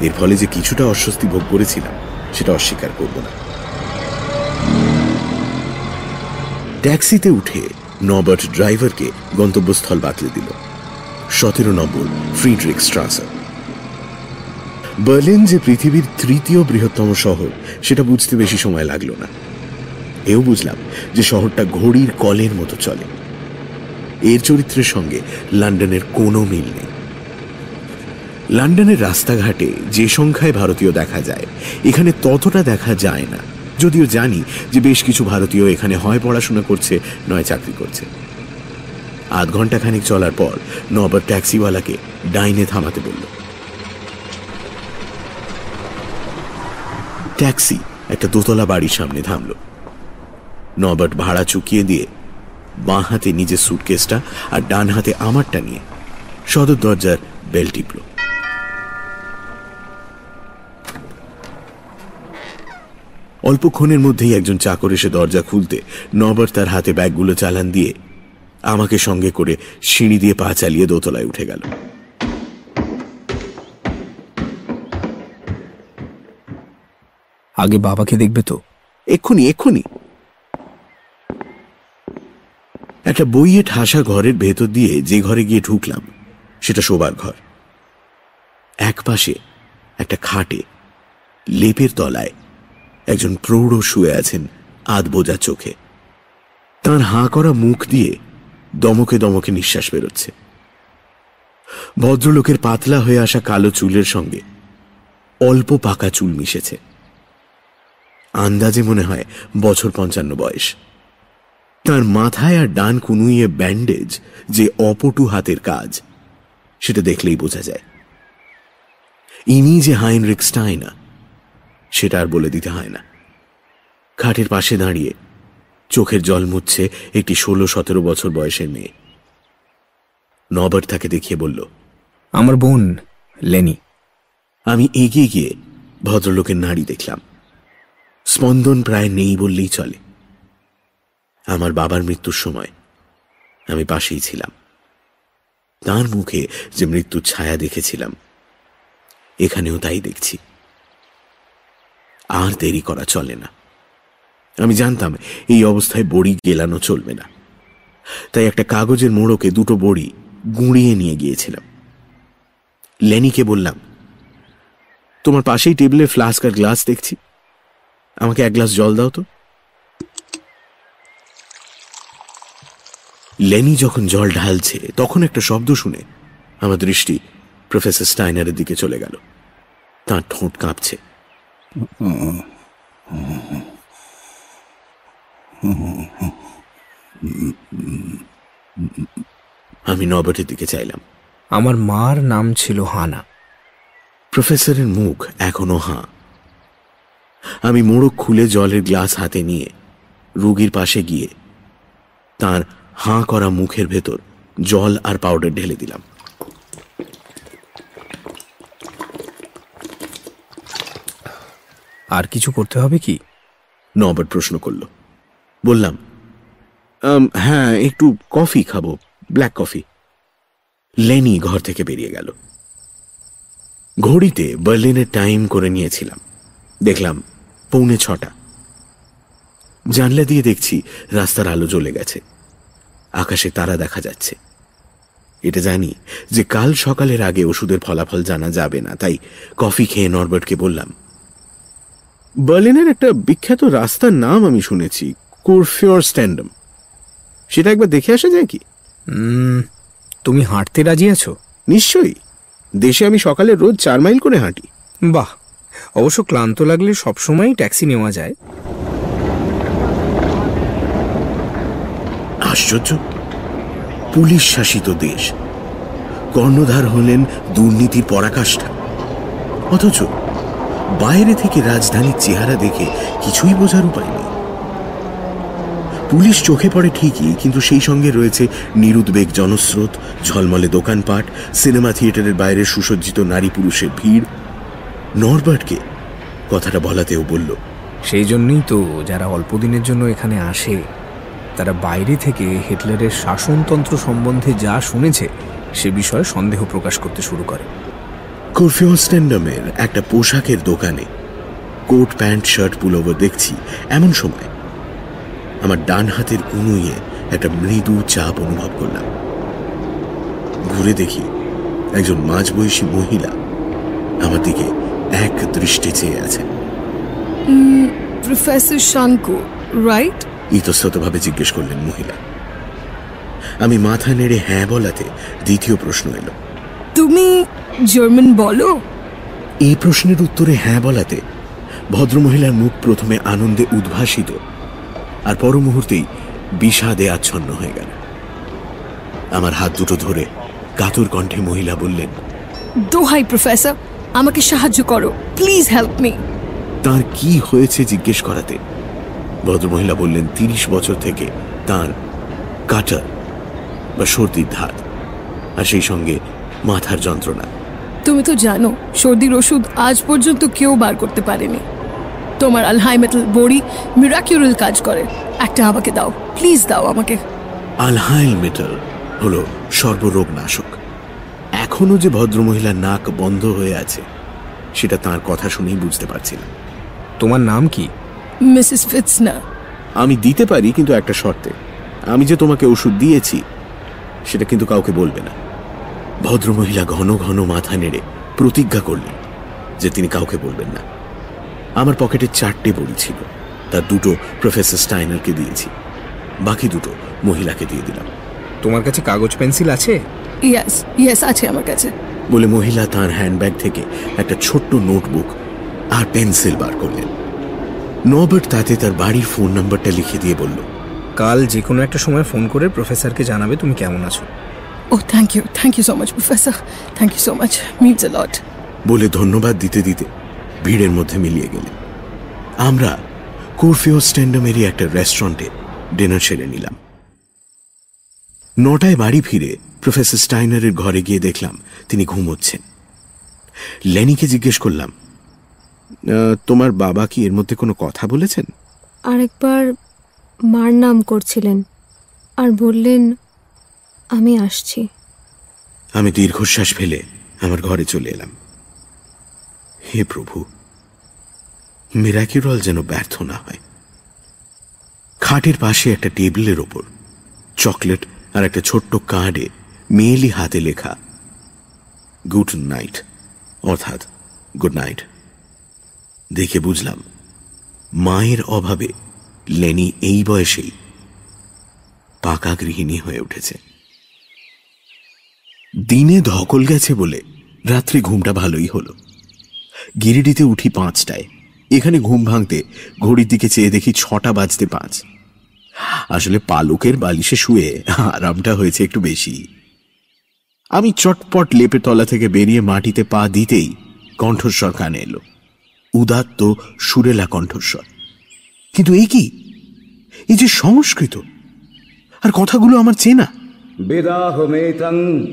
A: এর ফলে যে কিছুটা অস্বস্তি ভোগ করেছিলাম, সেটা অস্বীকার করব না। ট্যাক্সিতে উঠে নবার্ট ড্রাইভারকে গন্তব্যস্থল বাতলে দিল। সতেরো নম্বর ফ্রিডরিক স্ট্রাসার বার্লিন যে পৃথিবীর তৃতীয় বৃহত্তম শহর, সেটা বুঝতে বেশি সময় লাগল না। এও বুঝলাম যে শহরটা ঘড়ির কলের মতো চলে। এর চরিত্রের সঙ্গে লন্ডনের কোনো মিল নেই। লন্ডনের রাস্তাঘাটে যে সংখ্যায় ভারতীয় দেখা যায়, এখানে ততটা দেখা যায় না। যদিও জানি যে বেশ কিছু ভারতীয় এখানে হয় পড়াশোনা করছে, নয় চাকরি করছে। আধ ঘণ্টা খানিক চলার পর নবার ট্যাক্সিওয়ালাকে ডাইনে থামাতে বলল। ট্যাক্সি একটা দোতলা বাড়ির সামনে থামল। নবার্ট ভাড়া চুকিয়ে দিয়ে বাঁ হাতে নিজের সুটকেসটা আর ডান হাতে আমারটা নিয়ে সদর দরজার বেল টিপল। অল্পক্ষণের মধ্যেই একজন চাকর এসে দরজা খুলতে নবার তার হাতে ব্যাগগুলো চালান দিয়ে আমাকে সঙ্গে করে সিঁড়ি দিয়ে পা চালিয়ে দোতলায় উঠে গেল।
G: আগে বাবাকে দেখবে তো।
A: এক্ষুনি এক্ষুনি। একটা বইয়ে ঠাসা ঘরের ভেতর দিয়ে যে ঘরে গিয়ে ঢুকলাম সেটা শোবার ঘর। এক পাশে একটা খাটে লেপের তলায় একজন প্রৌঢ় শুয়ে আছেন আধ বোঝা চোখে। তার হাঁ করা মুখ দিয়ে দমকে দমকে নিঃশ্বাস বেরোচ্ছে। ভদ্রলোকের পাতলা হয়ে আসা কালো চুলের সঙ্গে অল্প পাকা চুল মিশেছে। আন্দাজে মনে হয় বছর পঞ্চান্ন বয়স। তার মাথায় আর ডান কুনুইয়ে ব্যান্ডেজ যে অপটু হাতের কাজ, সেটা দেখলেই বোঝা যায়। ইনি যে হাইনরিক স্টাইনা সেটা আর বলে দিতে হয় না। খাটের পাশে দাঁড়িয়ে চোখের জল মুচ্ছে একটি ষোলো সতেরো বছর বয়সের মেয়ে। নবার্ট তাকে দেখিয়ে বলল
G: আমার বোন লেনি।
A: আমি এগিয়ে গিয়ে ভদ্রলোকের নাড়ি দেখলাম। স্পন্দন প্রায় নেই বললেই চলে। আমার বাবার মৃত্যুর সময় আমি পাশেই ছিলাম। তার মুখে যে মৃত্যুর ছায়া দেখেছিলাম এখানেও তাই দেখছি। আর দেরি করা চলে না। আমি জানতাম এই অবস্থায় বড়ি গেলানো চলবে না। তাই একটা কাগজের মোড়কে দুটো বড়ি গুঁড়িয়ে নিয়ে গিয়েছিলাম। লেনিকে বললাম, তোমার পাশেই টেবিলে ফ্লাস্ক আর গ্লাস দেখছি। আমাকে এক গ্লাস জল দাও তো। লেনি যখন জল ঢালছে, তখন একটা শব্দ শুনে আমার দৃষ্টি প্রফেসর স্টাইনারের দিকে চলে গেল। তার ঠোঁট কাঁপছে। আমি নবটের দিকে চাইলাম।
G: আমার মার নাম ছিল হানা।
A: প্রফেসরের মুখ এখনও হাঁ। আমি মোড়ক খুলে জলের গ্লাস হাতে নিয়ে রুগীর পাশে গিয়ে তার হাঁ করা মুখের ভেতর জল আর পাউডার ঢেলে দিলাম।
G: আর কিছু করতে হবে কি?
A: নবার্ট প্রশ্ন করল। বললাম হ্যাঁ একটু কফি খাব, ব্ল্যাক কফি। লেনি ঘর থেকে বেরিয়ে গেল। ঘড়িতে বার্লিনের টাইম করে নিয়েছিলাম। দেখলাম পৌনে ছটা। জানলা দিয়ে দেখছি রাস্তার আলো জ্বলে গেছে। আকাশে তারা দেখা যাচ্ছে। এটা জানি যে কাল সকালের আগে ওষুধের ফলাফল জানা যাবে না, তাই কফি খেয়ে নরবার্টকে বললাম, বার্লিনের একটা বিখ্যাত রাস্তার নাম আমি শুনেছি কোরফিওর স্ট্যান্ডম। সেটা একবার দেখে আসা যায় কি?
G: তুমি হাঁটতে রাজি আছো?
A: নিশ্চয়ই। দেশে আমি সকালে রোজ চার মাইল করে হাঁটি।
G: বাহ! অবশ্য ক্লান্ত লাগলে সবসময় ট্যাক্সি নেওয়া যায়।
A: আশ্চর্য। পুলিশ শাসিত দেশ। কর্ণধার হলেন দুর্নীতির পরাকাষ্ঠা। অথচ বাইরে থেকে রাজধানীর চেহারা দেখে কিছুই বোঝার উপায় নেই। পুলিশ চোখে পড়ে ঠিকই কিন্তু সেই সঙ্গে রয়েছে নিরুদ্বেগ জনস্রোত ঝলমলে দোকানপাট সিনেমা থিয়েটারের বাইরে সুসজ্জিত নারী পুরুষের ভিড়। নরবার্টকে কথাটা বলাতেও বলল
G: সেই জন্যই তো যারা অল্প দিনের জন্য এখানে আসে তারা বাইরে থেকে হিটলারের শাসনতন্ত্র সম্বন্ধে যা শুনেছে সে বিষয়ে সন্দেহ প্রকাশ করতে শুরু করে।
A: করফিওস্ট্যান্ডামের একটা পোশাকের দোকানে কোট প্যান্ট শার্ট পুলোভার দেখছি এমন সময় আমার ডান হাতের কুনুইয়ে একটা মৃদু চাপ অনুভব করলাম। ঘুরে দেখি একজন মাঝবয়সী মহিলা আমার দিকে এক দৃষ্টি চেয়ে আছে।
O: প্রফেসর শাঙ্কু রাইট
A: ইতস্ততভাবে জিজ্ঞেস করলেন মহিলা। আমি মাথা নেড়ে হ্যাঁ বলাতে দ্বিতীয় প্রশ্ন এলো।
O: তুমি জার্মান বলো?
A: এই প্রশ্নের উত্তরে হ্যাঁ বলাতে ভদ্রমহিলার মুখ প্রথমে আনন্দে উদ্ভাসিত। আর পর মুহূর্তেই বিষাদে আচ্ছন্ন হয়ে গেল। আমার হাত দুটো ধরে কাতর কণ্ঠে মহিলা বললেন
O: দোহাই প্রফেসর আমাকে সাহায্য করো প্লিজ হেল্প মি।
A: তার কি হয়েছে জিজ্ঞেস করাতে? ভদ্রমহিলা বললেন তিরিশ বছর থেকে তার কাটার বা সর্দির ধাত আর সেই সঙ্গে মাথার যন্ত্রণা।
O: তুমি তো জানো সর্দির ওষুধ আজ পর্যন্ত কেউ বার করতে পারেনি। তোমার আলহাইমেটাল বড়ি মিরাকিউরাল কাজ করে। একটা আমাকে দাও প্লিজ দাও আমাকে।
A: আলহাইল মেটাল হলো সর্বরোগ নাশক এখনও যে ভদ্রমহিলার নাক বন্ধ হয়ে আছে সেটা তার কথা শুনেই বুঝতে পারছি না
G: তোমার নাম কি?
O: মিসেস ফিটসনা
A: আমি দিতে পারি কিন্তু একটা শর্তে। আমি যে তোমাকে ওষুধ দিয়েছি সেটা কিন্তু কাউকে বলবে না। ভদ্রমহিলা ঘন ঘন মাথা নেড়ে প্রতিজ্ঞা করলেন যে তিনি কাউকে বলবেন না। আমার পকেটে চারটে বড়ি ছিল। তার দুটো প্রফেসর স্টাইনারকে দিয়েছি। বাকি দুটো মহিলাকে দিয়ে দিলাম।
G: তোমার কাছে কাগজ পেন্সিল আছে?
O: ইয়াস ইয়েস আছে আমার কাছে।
A: বলে মহিলা তার হ্যান্ডব্যাগ থেকে একটা ছোট্ট নোটবুক আর পেন্সিল বার করলেন। নবার্ট তাতে তার বাড়ির ফোন নাম্বারটা লিখে দিয়ে বলল
G: কাল যে কোনো একটা সময় ফোন করে প্রফেসরকে জানাবে তুমি কেমন আছো।
O: ও thank you thank you so much professor thank you so much mitts a lot
A: বলে ধন্যবাদ দিতে দিতে ভিড়ের মধ্যে মিলিয়ে গেলেন আমরা কুরফিও স্ট্যান্ডামেরই একটা রেস্টুরেন্টে ডিনার সেরে নিলাম। নটায় বাড়ি ফিরে প্রফেসর স্টাইনারের ঘরে গিয়ে দেখলাম তিনি ঘুমোচ্ছেন। লেনিকে জিজ্ঞেস করলাম তোমার বাবা কি এর মধ্যে কোনো কথা বলেছেন?
P: আরেকবার মার নাম করছিলেন আর বললেন আমি আসছি।
A: আমি দীর্ঘশ্বাস ফেলে আমার ঘরে চলে এলাম। হে প্রভু মিরাকিরল যেন ব্যর্থ না হয়। খাটের পাশে একটা টেবিলের ওপর চকলেট আর একটা ছোট্ট কার্ডে মেয়েলি হাতে লেখা, গুড নাইট অর্থাৎ গুড নাইট দেখে বুঝলাম মায়ের অভাবে লেনি এই বয়সেই পাকা গৃহিণী হয়ে উঠেছে। দিনে ধকল গেছে বলে রাত্রে ঘুমটা ভালোই হলো। গিরিডিতে উঠি পাঁচটায়। এখানে ঘুম ভাঙতে ঘড়ির দিকে চেয়ে দেখি ছটা বাজতে পাঁচ। আসলে পালকের বালিশে শুয়ে আরামটা হয়েছে একটু বেশি। আমি চটপট লেপে তলা থেকে বেরিয়ে মাটিতে পা দিতেই কণ্ঠস্বর কানে এলো। উদাত্ত, সুরেলা কণ্ঠস্বর। কিন্তু এই কি? এই যে সংস্কৃত। আর কথাগুলো আমার চেনা।
Q: বিদাহমেতং,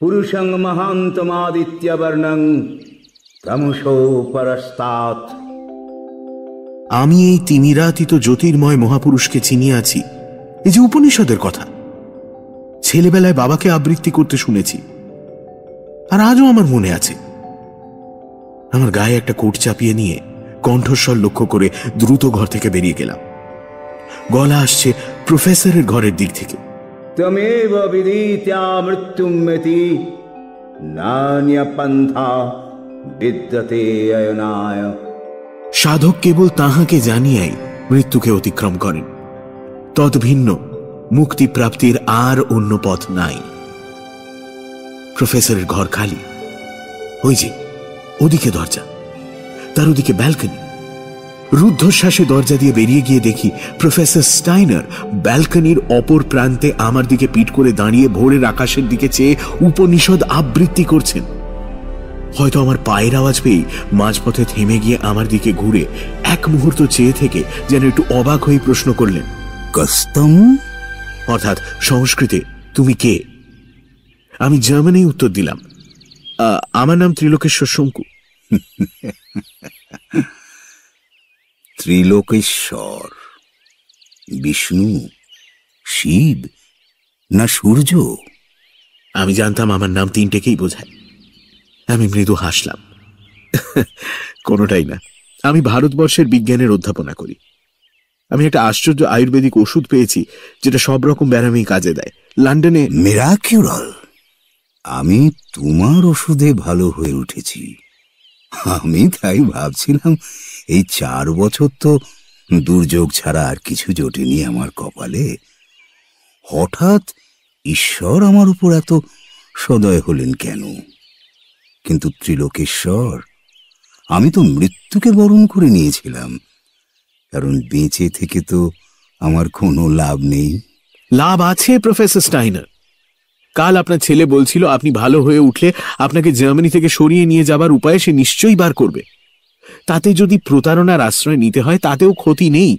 Q: পুরুষং মহান্তমাদিত্যবর্ণং, ক্রমশো পরস্তাৎ।
A: আমি এই তিমিরাতীত জ্যোতির্ময় মহাপুরুষকে চিনিয়ে আছি। এই যে উপনিষদের কথা। ছেলেবেলায় বাবাকে আবৃত্তি করতে শুনেছি। আর আজও আমার মনে আছে। আমার গায়ে একটা কোট চাপিয়ে নিয়ে কণ্ঠস্বর লক্ষ্য করে দ্রুত ঘর থেকে বেরিয়ে গেলাম। গলা আসছে প্রফেসরের ঘরের দিক থেকে।
Q: মৃত্যুমেতি বিদ্যতে অয়নায়
A: সাধক কেবল তাহাকে জানিয়াই মৃত্যুকে অতিক্রম করেন। তদ্ভিন্ন মুক্তি প্রাপ্তির আর অন্য পথ নাই। প্রফেসরের ঘর খালি। ওই যে, ওদিকে দরজা। তার ওদিকে ব্যালকনি। রুদ্ধশ্বাসে দরজা দিয়ে বেরিয়ে গিয়ে দেখি প্রফেসর স্টাইনার ব্যালকনির অপর প্রান্তে আমার দিকে পিট করে দাঁড়িয়ে ভোরের আকাশের দিকে চেয়ে উপনিষদ আবৃত্তি করছেন। হয়তো আমার পায়ের আওয়াজ পেয়েই মাঝপথে থেমে গিয়ে আমার দিকে ঘুরে এক মুহূর্ত চেয়ে থেকে যেন একটু অবাক হয়ে প্রশ্ন করলেন
B: কস্তম?
A: অর্থাৎ সংস্কৃতে তুমি কে? আমি জার্মানি উত্তর দিলাম "আ, আমার নাম ত্রিলোকেশ্বর শঙ্কু।
B: ত্রিলোকেশ্বর বিষ্ণু শিব না সূর্য?
A: আমি জানতাম আমার নাম তিনটেকেই বোঝায়। আমি মৃদু হাসলাম। কোনোটাই না। আমি ভারতবর্ষের বিজ্ঞানের অধ্যাপনা করি। আমি একটা আশ্চর্য আয়ুর্বেদিক ওষুধ পেয়েছি, যেটা সব রকম ব্যারামই কাজে দেয়। লন্ডনে
B: মেরাকিউরাল আমি তোমার ওষুধে ভালো হয়ে উঠেছি। আমি তাই ভাবছিলাম, এই চার বছর তো দুর্যোগ ছাড়া আর কিছু জোটেনি আমার কপালে। হঠাৎ ঈশ্বর আমার উপর এত সদয় হলেন কেন? কিন্তু ত্রিলোকেশ্বর, আমি তো মৃত্যুকে বরণ করে নিয়েছিলাম, কারণ বেঁচে থেকে তো আমার কোনো লাভ নেই।
A: লাভ আছে, প্রফেসর স্টাইনার। কাল আপনার ছেলে বলছিল আপনি ভালো হয়ে উঠলে আপনাকে জার্মানি থেকে সরিয়ে নিয়ে যাবার উপায় সে নিশ্চয়ই বার করবে। তাতে যদি প্রতারণার আশ্রয় নিতে হয়, তাতেও ক্ষতি নেই।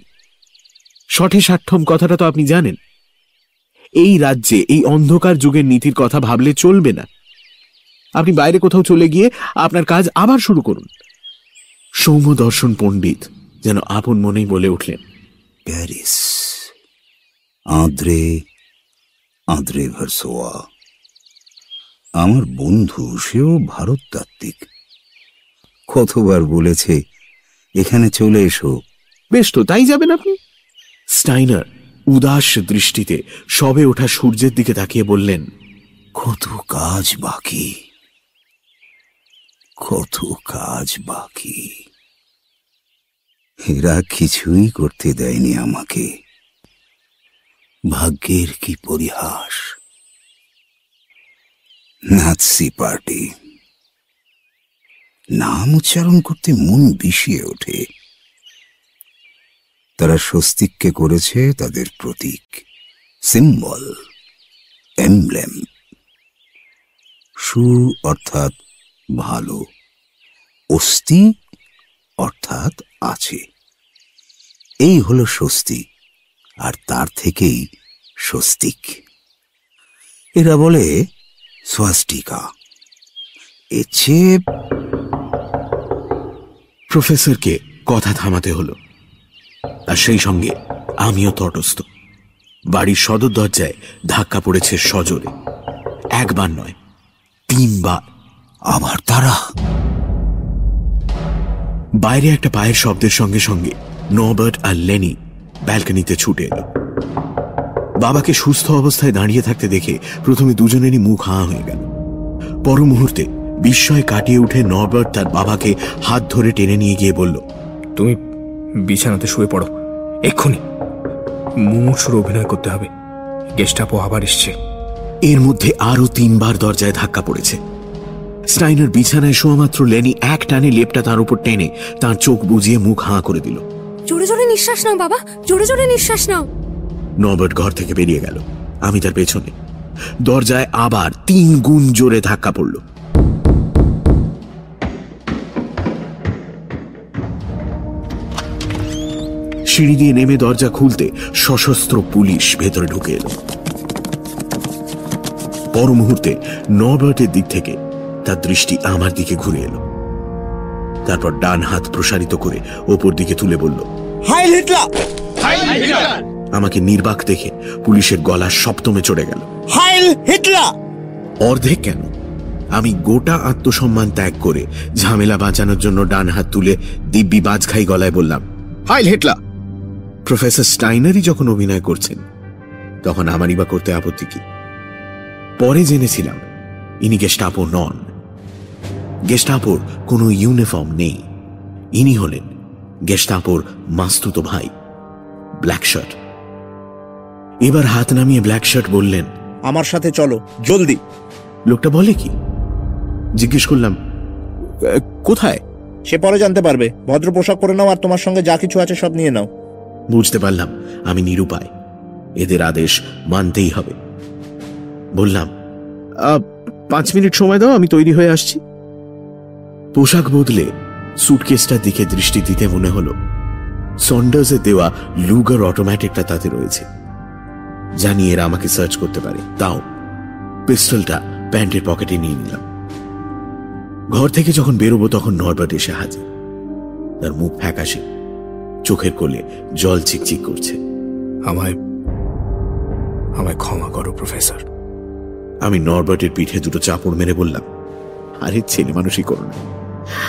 A: সঠে সাঠম কথাটা তো আপনি জানেন। এই রাজ্যে, এই অন্ধকার যুগের নীতির কথা ভাবলে চলবে না। আপনি বাইরে কোথাও চলে গিয়ে আপনার কাজ আবার শুরু করুন। সৌম্য দর্শন পণ্ডিত যেন আপন মনেই বলে উঠলেন,
B: প্যারিস, আদ্রে আদ্রে ভার্সোয়া। আমার বন্ধু, সেও ভারততাত্ত্বিক। কতবার বলেছে, এখানে চলে এসো।
A: বেশ তো, তাই যাবেন আপনি? স্টাইনার উদাস দৃষ্টিতে সবে ওঠা সূর্যের দিকে তাকিয়ে বললেন,
B: কত কাজ বাকি। কত কাজ বাকি। এরা কিছুই করতে দেয়নি আমাকে। ভাগ্যের কি পরিহাস। Nazi party. নাম উচ্চারণ করতে মন বিষিয়ে ওঠে। তারা স্বস্তিককে করেছে তাদের প্রতীক। সিম্বল। এমব্লেম। সু অর্থাৎ ভালো। অস্তি অর্থাৎ আছে। এই হলো স্বস্তি, আর তার থেকেই স্বস্তিক। এরা বলে স্বাস্টিকা এর চেয়ে
A: প্রফেসরকে কথা থামাতে হলো। আর সেই সঙ্গে আমিও তটস্থ। বাড়ির সদর দরজায় ধাক্কা পড়েছে সজোরে। একবার নয়, তিনবার।
B: আবার তারা।
A: বাইরে একটা পায়ের শব্দের সঙ্গে সঙ্গে নবার্ট আর লেনি ব্যালকনিতে ছুটে এলো। বাবাকে সুস্থ অবস্থায় দাঁড়িয়ে থাকতে দেখে প্রথমে দুজনেরই মুখ হাঁ হয়ে গেল। পর মুহূর্তে বিস্ময় কাটিয়ে উঠে নরবার্ট তার বাবাকে হাত ধরে টেনে নিয়ে গিয়ে বলল,
G: তুমি বিছানাতে শুয়ে পড়ো। এক্ষুনি। মুমূর্ষুর অভিনয় করতে হবে। গেস্টাপো আবার এসছে।
A: এর মধ্যে আরও তিনবার দরজায় ধাক্কা পড়েছে। স্টাইনার বিছানায় শোয়া মাত্র লেনি এক টানে লেপটা তার উপর টেনে তার চোখ বুজিয়ে মুখ হাঁ করে দিল।
P: জোরে জোরে নিঃশ্বাস নাও বাবা। জোরে জোরে নিঃশ্বাস নাও।
A: নবার্ট ঘর থেকে বেরিয়ে গেল। আমি তার পেছনে। দরজায় আবার তিন গুণ জোরে ধাক্কা পড়ল। সিঁড়ি দিয়ে নেমে দরজা খুলতে সশস্ত্র পুলিশ ভেতরে ঢুকে এলো। পর মুহূর্তে নবার্টের দিক থেকে তার দৃষ্টি আমার দিকে ঘুরে এলো। তারপর ডান হাত প্রসারিত করে ওপর দিকে তুলে বলল
R: হাইল হিটলার!
A: আমাকে নির্বাক দেখে পুলিশের গলা সপ্তমে চড়ে গেল।
R: Heil Hitler!
A: অর্ধেক কেন? আমি গোটা আত্মসম্মান ত্যাগ করে ঝামেলা বাঁচানোর জন্য ডান হাত তুলে দিব্যি বাজখাই গলায় বললাম হাইল হেটলা প্রফেসর স্টাইনারই যখন অভিনয় করছেন তখন আমারই বা করতে আপত্তি কি? পরে জেনেছিলাম ইনি গেস্টাপো নন। গেস্টাপোর কোনো ইউনিফর্ম নেই। ইনি হলেন গেস্টাপোর মাস্তুত ভাই ব্ল্যাক শার্ট। এবার হাত নামিয়ে ব্ল্যাক শার্ট বললেন
R: আমার সাথে চলো জলদি।
A: লোকটা বলে কি? জিজ্ঞেস করলাম কোথায়?
R: সে পরে জানতে পারবে। ভদ্র পোশাক পরে নাও আর তোমার সঙ্গে যা কিছু আছে সব নিয়ে নাও।
A: বুঝতে পারলাম আমি নিরুপায়। এদের আদেশ মানতেই হবে। বললাম পাঁচ মিনিট সময় দাও আমি তৈরি হয়ে আসছি। পোশাক বদলে সুটকেসটার দিকে দৃষ্টি দিতে মনে হলো। সন্ডার্সের দেওয়া লুগার অটোমেটিকটা তাতে রয়েছে। জানি এরা আমাকে সার্চ করতে পারে। তাও পিস্তলটা প্যান্টের পকেটে নিয়ে নিলাম। ঘর থেকে যখন বেরোবো তখন নরবার্ট এসে হাজির। তার মুখ ফ্যাকাশে। চোখের কোলে জল চিকচিক করছে।
G: আমায় আমায় ক্ষমা করো প্রফেসর।
A: আমি নরবার্টের পিঠে দুটো চাপড় মেরে বললাম আরে ছেলে মানুষই করো না।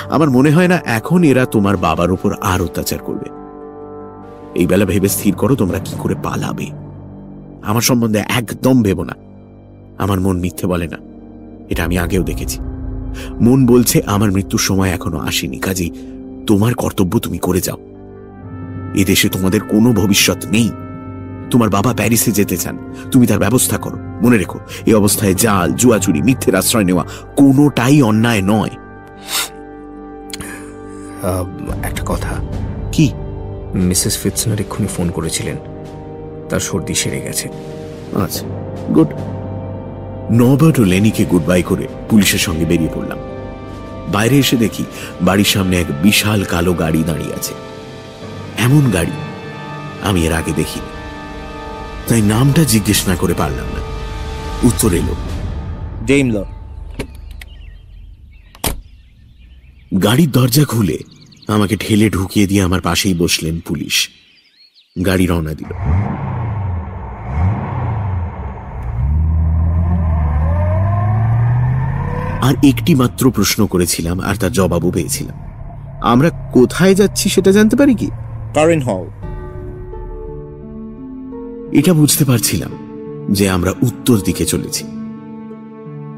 A: আমার মনে হয় না এখন এরা তোমার বাবার উপর আর অত্যাচার করবে। এই বেলা ভেবে স্থির করো তোমরা কি করে পালাবে। আমার সম্বন্ধে একদম ভেবো না। আমার মন মিথ্যে বলে না। এটা আমি আগেও দেখেছি। মন বলছে আমার মৃত্যুর সময় এখনও আসেনি। কাজেই তোমার কর্তব্য তুমি করে যাও। এদেশে তোমাদের কোনো ভবিষ্যৎ নেই। তোমার বাবা প্যারিসে যেতে চান। তুমি তার ব্যবস্থা করো। মনে রেখো, এই অবস্থায় জাল, জুয়াচুরি, মিথ্যের আশ্রয় নেওয়া কোনোটাই অন্যায় নয়।
G: একটা কথা।
A: কি?
G: মিসেস ফিটসনার এক্ষুনি ফোন করেছিলেন। তার সর্দি সেরে গেছে।
A: আচ্ছা গুড। নবার্ট ও লেনিকে গুড বাই করে পুলিশের সঙ্গে বেরিয়ে পড়লাম। বাইরে এসে দেখি বাড়ির সামনে এক বিশাল কালো গাড়ি দাঁড়িয়ে আছে। এমন গাড়ি আমি এর আগে দেখি তাই নামটা জিজ্ঞেস না করে পারলাম না। উত্তর এলো
R: ডেইমলার
A: গাড়ির দরজা খুলে আমাকে ঠেলে ঢুকিয়ে দিয়ে আমার পাশেই বসলেন পুলিশ। গাড়ি রওনা দিল। আর একটি মাত্র প্রশ্ন করেছিলাম আর তার জবাবও পেয়েছিলাম। আমরা কোথায় যাচ্ছি সেটা জানতে পারি কি?
R: কারেন হল।
A: এটা বুঝতে পারছিলাম যে আমরা উত্তর দিকে চলেছি।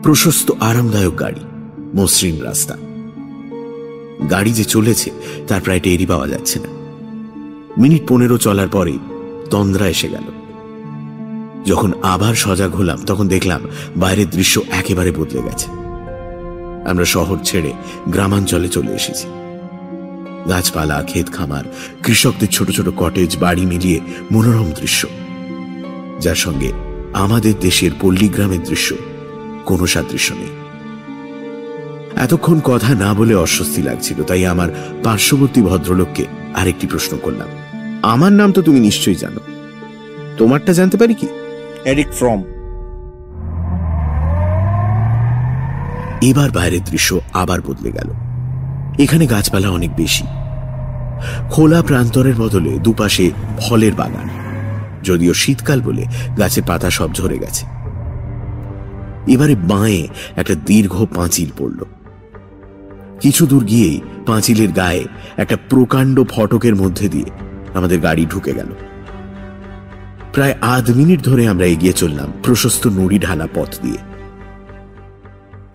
A: প্রশস্ত আরামদায়ক গাড়ি মসৃণ রাস্তা। গাড়ি যে চলেছে, তার প্রায় টেরই পাওয়া যাচ্ছে না। মিনিট পনেরো চলার পরে তন্দ্রা এসে গেল। যখন আবার সজাগ হলাম, তখন দেখলাম বাইরের দৃশ্য একেবারে বদলে গেছে। আমরা শহর ছেড়ে গ্রামাঞ্চলে চলে এসেছি। গাছপালা, ক্ষেত খামার, কৃষকদের ছোট ছোট কটেজ বাড়ি মিলিয়ে মনোরম দৃশ্য। যার সঙ্গে আমাদের দেশের পল্লীগ্রামের দৃশ্য কোনো সাদৃশ্য নেই। এতক্ষণ কথা না বলে অস্বস্তি লাগছিল তাই আমার পার্শ্ববর্তী ভদ্রলোককে আরেকটি প্রশ্ন করলাম। আমার নাম তো তুমি নিশ্চয়ই জানো। তোমারটা জানতে পারি কি?
R: Eric Fromm.
A: এবার বাইরের দৃশ্য আবার বদলে গেল। এখানে গাছপালা অনেক বেশি। খোলা প্রান্তরের বদলে দুপাশে ফলের বাগান। যদিও শীতকাল বলে গাছের পাতা সব ঝরে গেছে। এবারে বাঁয়ে একটা দীর্ঘ পাঁচিল পড়ল। কিছু দূর গিয়েই পাঁচিলের গায়ে একটা প্রকাণ্ড ফটকের মধ্যে দিয়ে আমাদের গাড়ি ঢুকে গেল। প্রায় আধ মিনিট ধরে আমরা এগিয়ে চললাম প্রশস্ত নুড়ি ঢালা পথ দিয়ে।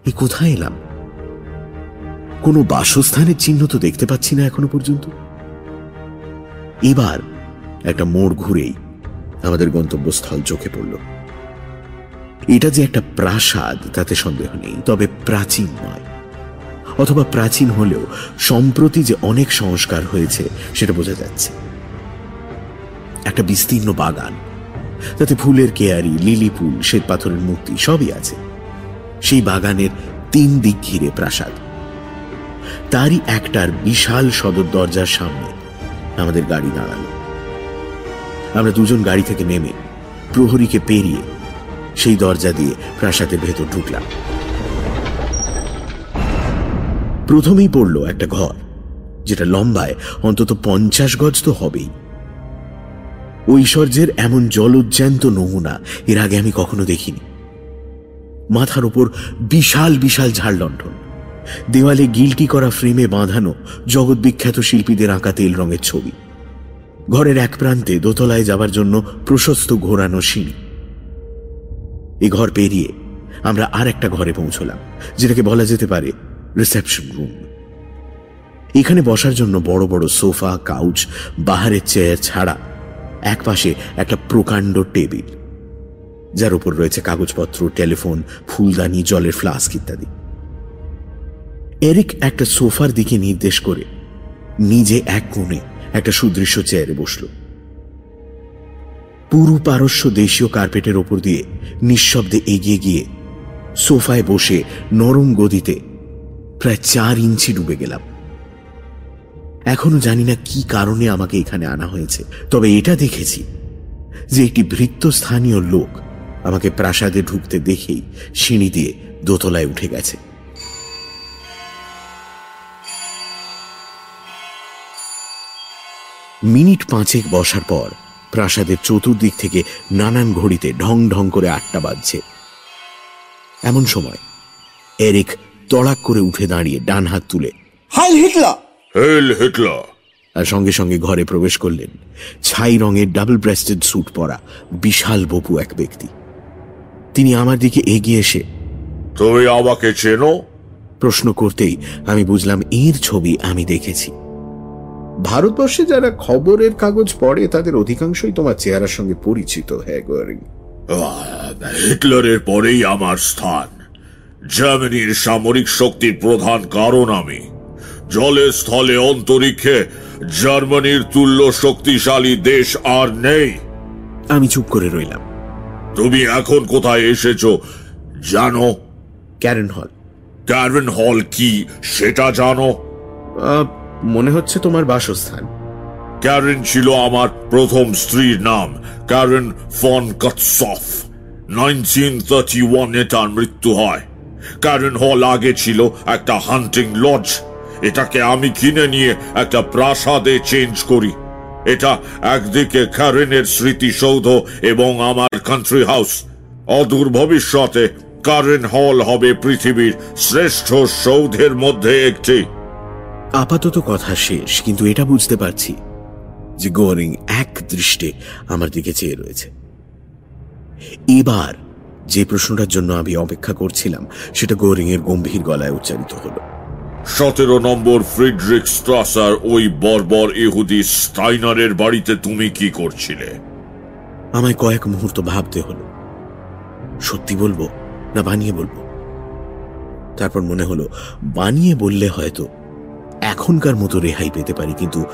A: এ কোথায় এলাম? কোনো বাসস্থানের চিহ্ন তো দেখতে পাচ্ছি না এখনও পর্যন্ত। এবার একটা মোড় ঘুরেই আমাদের গন্তব্যস্থল চোখে পড়ল। এটা যে একটা প্রাসাদ, তাতে সন্দেহ নেই, তবে প্রাচীন নয়। অথবা প্রাচীন হলেও সম্প্রতি যে অনেক সংস্কার হয়েছে, সেটা বোঝা যাচ্ছে। একটা বিস্তীর্ণ বাগান, তাতে ফুলের কেয়ারি, লিলি ফুল, শ্বেত পাথরের মূর্তি, সবই আছে। সেই বাগানের তিন দিক ঘিরে প্রাসাদ। তারই একটার বিশাল সদর দরজার সামনে আমাদের গাড়ি দাঁড়াল। আমরা দুজন গাড়ি থেকে নেমে প্রহরীকে পেরিয়ে সেই দরজা দিয়ে প্রাসাদের ভেতর ঢুকলাম। প্রথমেই পড়ল একটা ঘর, যেটা লম্বায় অন্তত পঞ্চাশ গজ তো হবেই। ঐশ্বর্যের এমন জলোজ্জ্যান্ত নমুনা এর আগে আমি কখনো দেখিনি। মাথার উপর বিশাল বিশাল ঝাড়লণ্ঠন দেওয়ালে গিলটি করা ফ্রেমে বাঁধানো জগৎ বিখ্যাত শিল্পীদের আঁকা তেল রঙের ছবি। ঘরের এক প্রান্তে দোতলায় যাবার জন্য প্রশস্ত ঘোরানো সিঁড়ি। এ ঘর পেরিয়ে আমরা আর একটা ঘরে পৌঁছলাম, যেটাকে বলা যেতে পারে রিসেপশন রুম এখানে বসার জন্য বড় বড় সোফা কাউচ বাহারের চেয়ার ছাড়া এক পাশে একটা প্রকাণ্ড টেবিল, যার উপর রয়েছে কাগজপত্র টেলিফোন ফুলদানি, জলের ফ্লাস্ক ইত্যাদি। এরিক একটা সোফার দিকে নির্দেশ করে নিজে এক কোণে একটা সুদৃশ্য চেয়ারে বসল। পুরু পারস্য দেশীয় কার্পেটের ওপর দিয়ে নিঃশব্দে এগিয়ে গিয়ে সোফায় বসে নরম গদিতে প্রায় চার ইঞ্চি ডুবে গেলাম। এখনও জানি না কি কারণে আমাকে এখানে আনা হয়েছে, তবে এটা দেখেছি যে একটি ভৃত্য স্থানীয় লোক আমাকে প্রাসাদে ঢুকতে দেখেই সিঁড়ি দিয়ে দোতলায় উঠে গেছে। মিনিট পাঁচেক বসার পর প্রাসাদের চতুর্দিক থেকে নানান ঘড়িতে ঢং ঢং করে আটটা বাজছে। এমন সময় এরিক তড়াক করে উঠে দাঁড়িয়ে ডান হাত তুলে।
E: হাইল হিটলার! হেল হিটলার!
A: আর সঙ্গে সঙ্গে ঘরে প্রবেশ করলেন। ছাই রঙের ডাবল ব্রেস্টেড স্যুট পরা বিশাল বপু এক ব্যক্তি। তিনি আমার দিকে এগিয়ে এসে
E: তুমি আমাকে চেনো?
A: প্রশ্ন করতেই আমি বুঝলাম এর ছবি আমি দেখেছি।
S: ভারতবর্ষে যারা খবরের কাগজ পড়ে তাদের অধিকাংশই তোমার চেহারার সঙ্গে পরিচিত হ্যাঁ
E: হিটলারের পরেই আমার স্থান। জার্মানির সামরিক শক্তির প্রধান কারণ আমি। জলে স্থলে অন্তরিক্ষে জার্মানির তুল্য শক্তিশালী দেশ আর নেই।
A: আমি চুপ করে রইলাম।
E: তুমি এখন কোথায় এসেছ জানো?
A: ক্যারেন হল।
E: ক্যারেন হল কি সেটা জানো?
A: মনে হচ্ছে তোমার বাসস্থান।
E: ক্যারেন ছিল আমার প্রথম স্ত্রীর নাম Karen von Kotsoff nineteen thirty ওয়ানে তার মৃত্যু হয়। ক্যারেন হল আগে ছিল একটা হান্টিং লজ এটাকে আমি কিনে নিয়ে একটা প্রাসাদে চেঞ্জ করি। এটা একদিকে ক্যারেনের স্মৃতিসৌধ এবং আমার কান্ট্রি হাউস অদূর ভবিষ্যতে কারেন হল হবে পৃথিবীর শ্রেষ্ঠ সৌধের মধ্যে একটি।
A: আপাতত কথা শেষ, কিন্তু এটা বুঝতে পারছি যে গোয়ারিং এক দৃষ্টে আমার দিকে চেয়ে রয়েছে। এবার যে প্রশ্নটার জন্য আমি অপেক্ষা করছিলাম সেটা গোয়ারিং এর গম্ভীর গলায় উচ্চারিত হলো।
E: সতেরো নম্বর ফ্রিডরিক স্ট্রাসার ওই বর্বর ইহুদি স্টাইনারের বাড়িতে তুমি কি করছিলে?
A: আমায় কয়েক মুহূর্ত ভাবতে হলো। সত্যি বলব না বানিয়ে বলব? তারপর মনে হলো বানিয়ে বললে হয়তো এখনকার মতো রেহাই পেতে পারি কিন্তু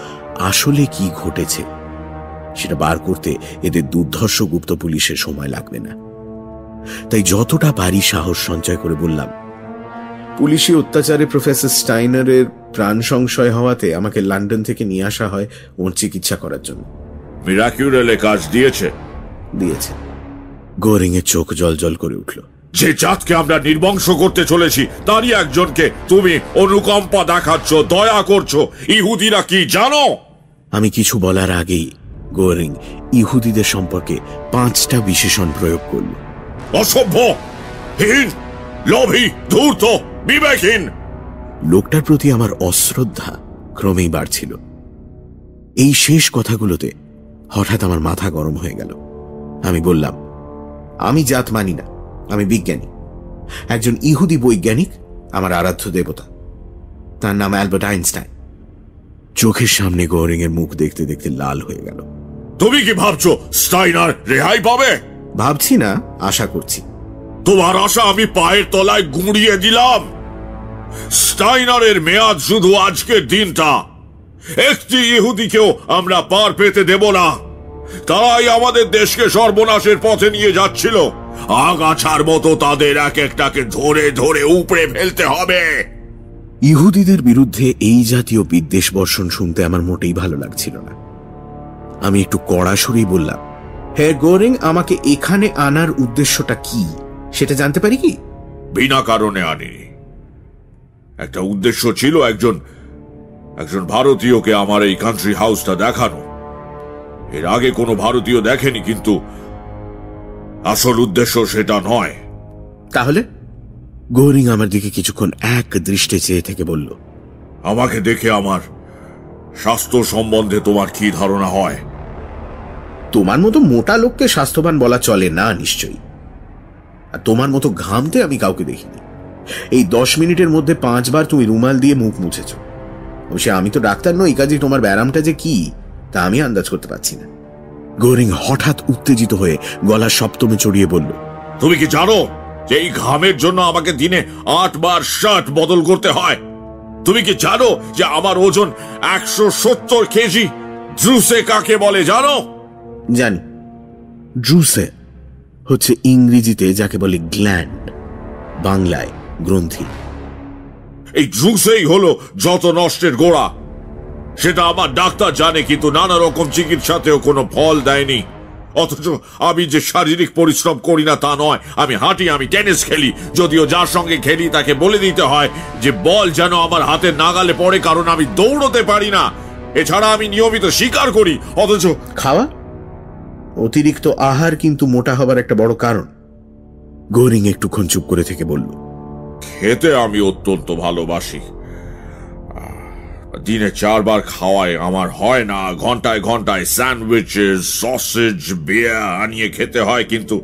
A: আসলে কি ঘটেছে সেটা বার করতে এদের দুর্ধর্ষ গুপ্ত পুলিশের সময় লাগবে না। তাই যতটা পারি সাহস সঞ্চয় করে বললাম পুলিশি অত্যাচারে প্রফেসর স্টাইনারের প্রাণ সংশয় হওয়াতে আমাকে লন্ডন থেকে নিয়ে আসা হয় ওর চিকিৎসা করার জন্য।
E: মিরাকিউরেলে কাজ দিয়েছে।
A: দিয়েছে। গোরিং এর চোখ জল জল করে উঠল।
E: যে জাতকে আমরা নির্বংশ করতে চলেছি তারই একজনকে তুমি অনুকম্পা দেখাচ্ছ দয়া করছ। ইহুদিরা কি জানো?
A: আমি কিছু বলার আগেই গোরিং ইহুদিদের সম্পর্কে পাঁচটা বিশেষণ প্রয়োগ করল।
E: অসভ্য হীন লোভী ধূর্ত বিবেকহীন।
A: লোকটার প্রতি আমার অশ্রদ্ধা ক্রমেই বাড়ছিল। এই শেষ কথাগুলোতে হঠাৎ আমার মাথা গরম হয়ে গেল। আমি বললাম আমি জাত মানি না আমি বিজ্ঞানী। একজন ইহুদি বৈজ্ঞানিক আমার আরাধ্য দেবতা। তার নাম অ্যালবার্ট আইনস্টাইন। চোখের সামনে গোরিং এর মুখ দেখতে দেখতে লাল হয়ে গেল।
E: তুমি কি ভাবছ স্টাইনার রেহাই পাবে?
A: ভাবছি না আশা করছি।
E: তোমার আশা আমি পায়ের তলায় গুঁড়িয়ে দিলাম। স্টাইনারের মেয়াদ শুধু আজকের দিনটা। একটি ইহুদিকেও আমরা পার পেতে দেব না। তারাই আমাদের দেশকে সর্বনাশের পথে নিয়ে যাচ্ছিল। আগাছার মতো তাদের এক একটাকে ধরে ধরে উপড়ে ফেলতে হবে।
A: ইহুদিদের বিরুদ্ধে এই জাতীয় বিদ্বেষ বর্ষণ শুনতে আমার মোটেই ভালো লাগছিল না। আমি একটু কড়া সুরেই বললাম হ্যাঁ গোরিং আমাকে এখানে আনার উদ্দেশ্যটা কি? সেটা জানতে পারি কি?
E: বিনা কারণে আনিনি একটা উদ্দেশ্য ছিল একজন একজন ভারতীয়কে আমার এই কান্ট্রি হাউসটা দেখানো। এর আগে কোনো ভারতীয় দেখেনি কিন্তু আসল উদ্দেশ্য সেটা নয়।
A: তাহলে? গোরিং আমার দিকে কিছুক্ষণ এক দৃষ্টে চেয়ে থেকে বলল
E: আমাকে দেখে আমার স্বাস্থ্য সম্বন্ধে তোমার কি ধারণা হয়?
A: তোমার মতো মোটা লোককে স্বাস্থ্যবান বলা চলে না, নিশ্চয়ই। আর তোমার মতো ঘামতে আমি কাউকে দেখিনি। এই দশ মিনিটের মধ্যে পাঁচবার তুমি রুমাল দিয়ে মুখ মুছেছ। অবশ্য আমি তো ডাক্তার নই কাজে তোমার ব্যায়ামটা যে কি, তা আমি আন্দাজ করতে পারছি না। গোরিং হঠাৎ উত্তেজিত হয়ে গলা সপ্তমে চড়িয়ে বলল,
E: তুমি কি জানো যে এই ঘামের জন্য আমাকে দিনে আট বার শার্ট বদল করতে হয়? তুমি কি জানো যে আমার ওজন একশো সত্তর কেজি? দ্রুসে কাকে বলে জানো?
A: জানি। ড্রুসে হচ্ছে ইংরেজিতে যাকে বলে গ্ল্যান্ড বাংলায় গ্রন্থি।
E: এই ড্রুসেই হলো যত নষ্টের গোড়া। সেটা আমার ডাক্তার জানে কিন্তু নানা রকম চিকিৎসাতেও কোনো ফল দেয়নি। অথচ আমি যে শারীরিক পরিশ্রম করি না তা নয় আমি হাঁটি আমি টেনিস খেলি। যদিও যার সঙ্গে খেলি তাকে বলে দিতে হয় যে বল যেন আমার হাতের নাগালে পড়ে কারণ আমি দৌড়তে পারি না। এছাড়া আমি নিয়মিত শিকার করি অথচ
A: খাওয়া? অতিরিক্ত আহার কিন্তু মোটা হবার একটা বড় কারণ। গোরিং একটুক্ষণ চুপ করে থেকে বলল,
E: খেতে আমি অত্যন্ত ভালোবাসি। দিনে চারবার খাওয়ায় আমার হয় না। ঘন্টায় ঘন্টায় স্যান্ডউইচেস, সসেজ বিয়ার আনিয়ে খেতে হয়, কিন্তু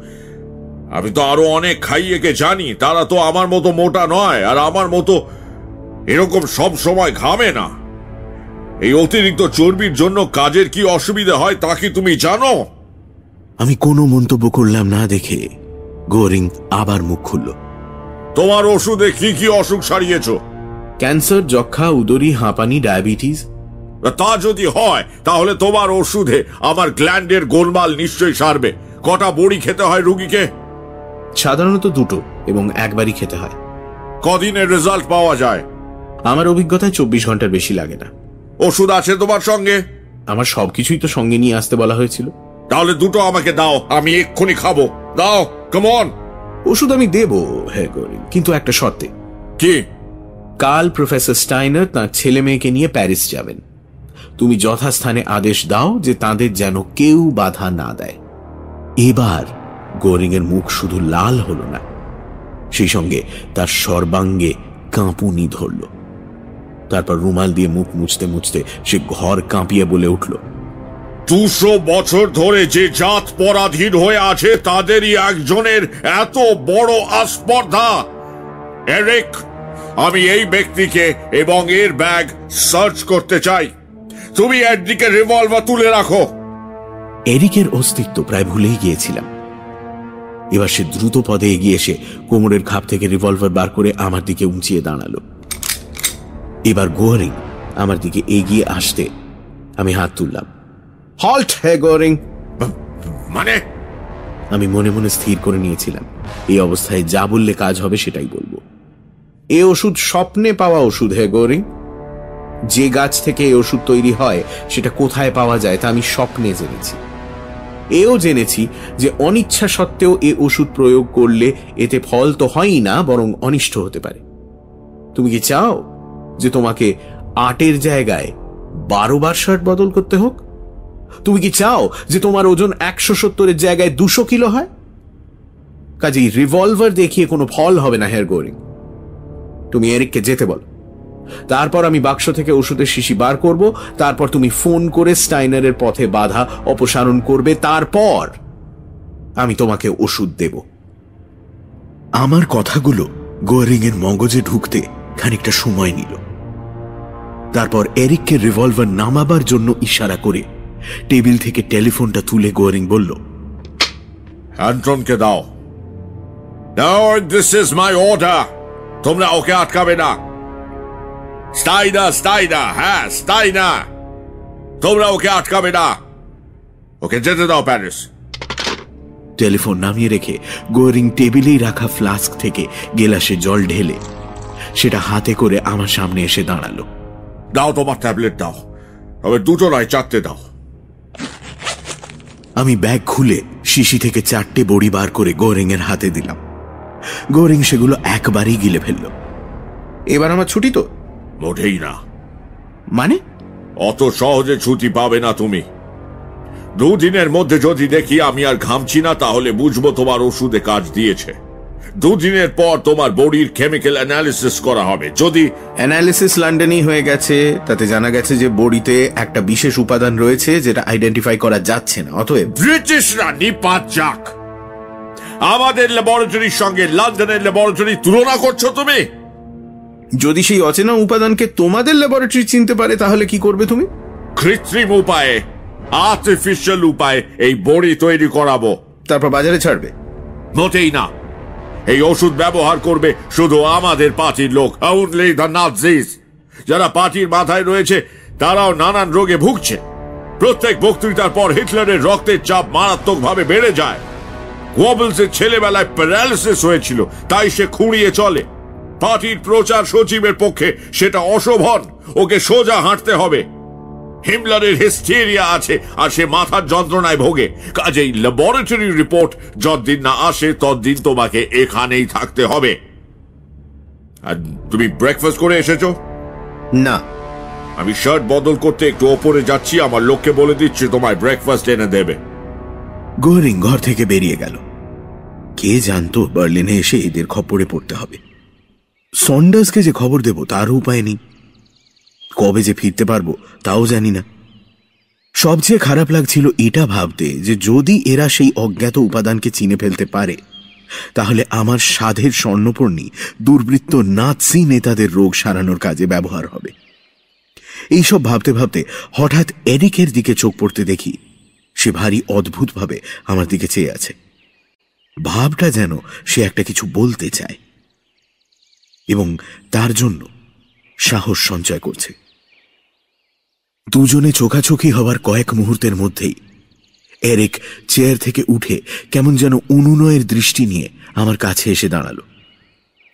E: আমি তো আরও অনেক খাইয়েকে জানি। তারা তো আমার মতো মোটা নয়, আর আমার মতো এরকম সব সময় ঘামে না। এই অতিরিক্ত চর্বির জন্য কাজের কি অসুবিধা হয় তা কি তুমি জানো?
A: আমি কোনো মন্তব্য করলাম না দেখে গোরিং আবার মুখ খুলল।
E: তোমার ওষুধে কি কি অসুখ সারিয়েছ?
A: ক্যান্সার যক্ষা উদরী হাঁপানি ডায়াবেটিস।
E: তা যদি হয় তাহলে তোমার ওষুধে আমার গ্ল্যান্ডের গোলমাল নিশ্চয়ই সারবে। কটা বড়ি খেতে হয় রুগীকে?
A: সাধারণত দুটো এবং একবারই খেতে হয়।
E: কদিনের রেজাল্ট পাওয়া যায়?
A: আমার অভিজ্ঞতায় চব্বিশ ঘণ্টার বেশি লাগে না।
E: ওষুধ আছে তোমার সঙ্গে?
A: আমার সবকিছুই তো সঙ্গে নিয়ে আসতে বলা হয়েছিল।
E: তাহলে দুটো আমাকে দাও আমি এক্ষুনি খাব। দাও কেমন
A: ওষুধ আমি দেব হ্যাঁ গরিং কিন্তু একটা শর্তে।
E: কি?
A: কাল প্রফেসর স্টাইনার তার ছেলে মেয়েকে নিয়ে প্যারিস যাবেন। তুমি যথাস্থানে আদেশ দাও যে তাদের যেন কেউ বাধা না দেয়। এবার গোরিং এর মুখ শুধু লাল হলো না সেই সঙ্গে তার সর্বাঙ্গে কাঁপুনি ধরল। তারপর রুমাল দিয়ে মুখ মুছতে মুছতে সে ঘর কাঁপিয়ে বলে উঠল
E: দুশো বছর ধরে যে জাত পরাধীন হয়ে আছে, তাদেরই একজনের এত বড় আস্পর্ধা। এরিক, আমি এই ব্যক্তিকে এবং এর ব্যাগ সার্চ করতে চাই। তুমি একদিকে রিভলভার তুলে রাখো।
A: এরিকের অস্তিত্ব প্রায় ভুলেই গিয়েছিলাম। এবার সে দ্রুত পদে এগিয়ে এসে কোমরের খাপ থেকে রিভলভার বার করে আমার দিকে উঁচিয়ে দাঁড়াল। এবার গোয়ারিং আমার দিকে এগিয়ে আসতে আমি হাত তুললাম। হল্ট হে গোয়ারিং
E: মানে?
A: আমি মনে মনে স্থির করে নিয়েছিলাম। এই অবস্থায় যা বললে কাজ হবে সেটাই বলব। এ ওষুধ স্বপ্নে পাওয়া ওষুধ হে গৌরী যে গাছ থেকে এই ওষুধ তৈরি হয় সেটা কোথায় পাওয়া যায় তা আমি স্বপ্নে জেনেছি। এও জেনেছি যে অনিচ্ছা সত্ত্বেও এ ওষুধ প্রয়োগ করলে এতে ফল তো হয়ই না বরং অনিষ্ট হতে পারে। তুমি কি চাও যে তোমাকে আটের জায়গায় বারো বার শার্ট বদল করতে হোক? তুমি কি চাও যে তোমার ওজন একশো সত্তরের জায়গায় দুশো কিলো হয়? কাজেই রিভলভার দেখিয়ে কোনো ফল হবে না হেয়ার গোরিং তুমি এরিককে যেতে বলো। তারপর আমি বাক্স থেকে ওষুধের শিশি বার করব, তারপর তুমি ফোন করে স্টাইনারের পথে বাধা অপসারণ করবে, তারপর আমি তোমাকে ওষুধ দেব। আমার কথাগুলো গোয়ারিং এর মগজে ঢুকতে খানিকটা সময় নিল। তারপর এরিককে রিভলভার নামাবার জন্য ইশারা করে টেবিল থেকে টেলিফোনটা তুলে গোয়ারিং বলল
E: অ্যান্টনকে দাও। দিস ইজ মাই অর্ডার তোমরা ওকে আটকাবে না। স্টাইনা স্টাইনা হ্যাঁ স্টাইনা তোমরা ওকে আটকাবে না। ওকে যেতে দাও প্যারিস।
A: টেলিফোন নামিয়ে রেখে গোয়ারিং টেবিলেই রাখা ফ্লাস্ক থেকে গেলাসে জল ঢেলে সেটা হাতে করে আমার সামনে এসে দাঁড়াল।
E: দাও তোমার ট্যাবলেট দাও। তবে দুটো নয় চারটে দাও।
A: আমি ব্যাগ খুলে শিশি থেকে চারটে বড়ি বার করে গোরিংয়ের এর হাতে দিলাম। গোরিং সেগুলো একবারই গিলে ফেলল। এবার আমার ছুটি তো?
E: মোটেই না।
A: মানে?
E: অত সহজে ছুটি পাবে না তুমি। দুদিনের মধ্যে যদি দেখি আমি আর ঘামছি না তাহলে বুঝব তোমার ওষুধে কাজ দিয়েছে। দুদিনের পর তোমার বডির কেমিক্যাল অ্যানালিসিস করা হবে। যদি
A: অ্যানালিসিস লন্ডনই হয়ে গেছে তাতে জানা গেছে যে বডিতে একটা বিশেষ উপাদান রয়েছে যেটা আইডেন্টিফাই করা যাচ্ছে না অতএব
E: ব্রিটিশরা নিপাত যাক। আমাদের ল্যাবরেটরির সঙ্গে লন্ডনের ল্যাবরেটরি তুলনা করছ তুমি?
A: যদি সেই অচেনা উপাদানকে তোমাদের ল্যাবরেটরি চিনতে পারে তাহলে কি করবে তুমি?
E: কৃত্রিম উপায়ে আর্টিফিশিয়াল উপায়ে এই বড়ি তৈরি করাবো।
A: তারপর বাজারে ছাড়বে।
E: মোটেই না। এই ওষুধ ব্যবহার করবে শুধু আমাদের পার্টির লোক অনলি দ্য নাজিস যারা পার্টির মাথায় রয়েছে, তারাও নানান রোগে ভুগছে। প্রত্যেক বক্তৃতার পর হিটলারের রক্তের চাপ মারাত্মকভাবে বেড়ে যায়। গোয়েবলসের ছেলেবেলায় প্যারালিসিস হয়েছিল, তাই সে খুঁড়িয়ে চলে। পার্টির প্রচার সচিবের পক্ষে সেটা অশোভন, ওকে সোজা হাঁটতে হবে। হিমলারের হিস্টেরিয়া আছে আর সে মাথার যন্ত্রণায় ভোগে। কাজেই ল্যাবরেটরি রিপোর্ট যতদিন না আসে ততদিন তোমাকে এখানেই থাকতে হবে। আর তুমি ব্রেকফাস্ট করে এসেছ?
A: না।
E: আমি শার্ট বদল করতে একটু ওপরে যাচ্ছি আমার লোককে বলে দিচ্ছি তোমায় ব্রেকফাস্ট এনে দেবে।
A: গোরিং ঘর থেকে বেরিয়ে গেল। কে জানতো বার্লিনে এসে এদের খপ্পরে পড়তে হবে। সন্ডার্সকে যে খবর দেব তারও উপায় নেই। কবে যে ফিরতে পারব, তাও জানি না। সবচেয়ে খারাপ লাগছিল এটা ভাবতে যে যদি এরা সেই অজ্ঞাত উপাদানকে চিনে ফেলতে পারে, তাহলে আমার সাধের স্বর্ণপর্ণী দুর্বৃত্ত নাৎসি নেতাদের রোগ সারানোর কাজে ব্যবহার হবে। এইসব ভাবতে ভাবতে হঠাৎ এরিকের দিকে চোখ পড়তে দেখি, সে ভারী অদ্ভুতভাবে আমার দিকে চেয়ে আছে। ভাবটা যেন সে একটা কিছু বলতে চায়। এবং তার জন্য সাহস সঞ্চয় করছে। দুজনে চোখাচোখি হওয়ার কয়েক মুহূর্তের মধ্যেই এরিক চেয়ার থেকে উঠে কেমন যেন অনুনয়ের দৃষ্টি নিয়ে আমার কাছে এসে দাঁড়াল।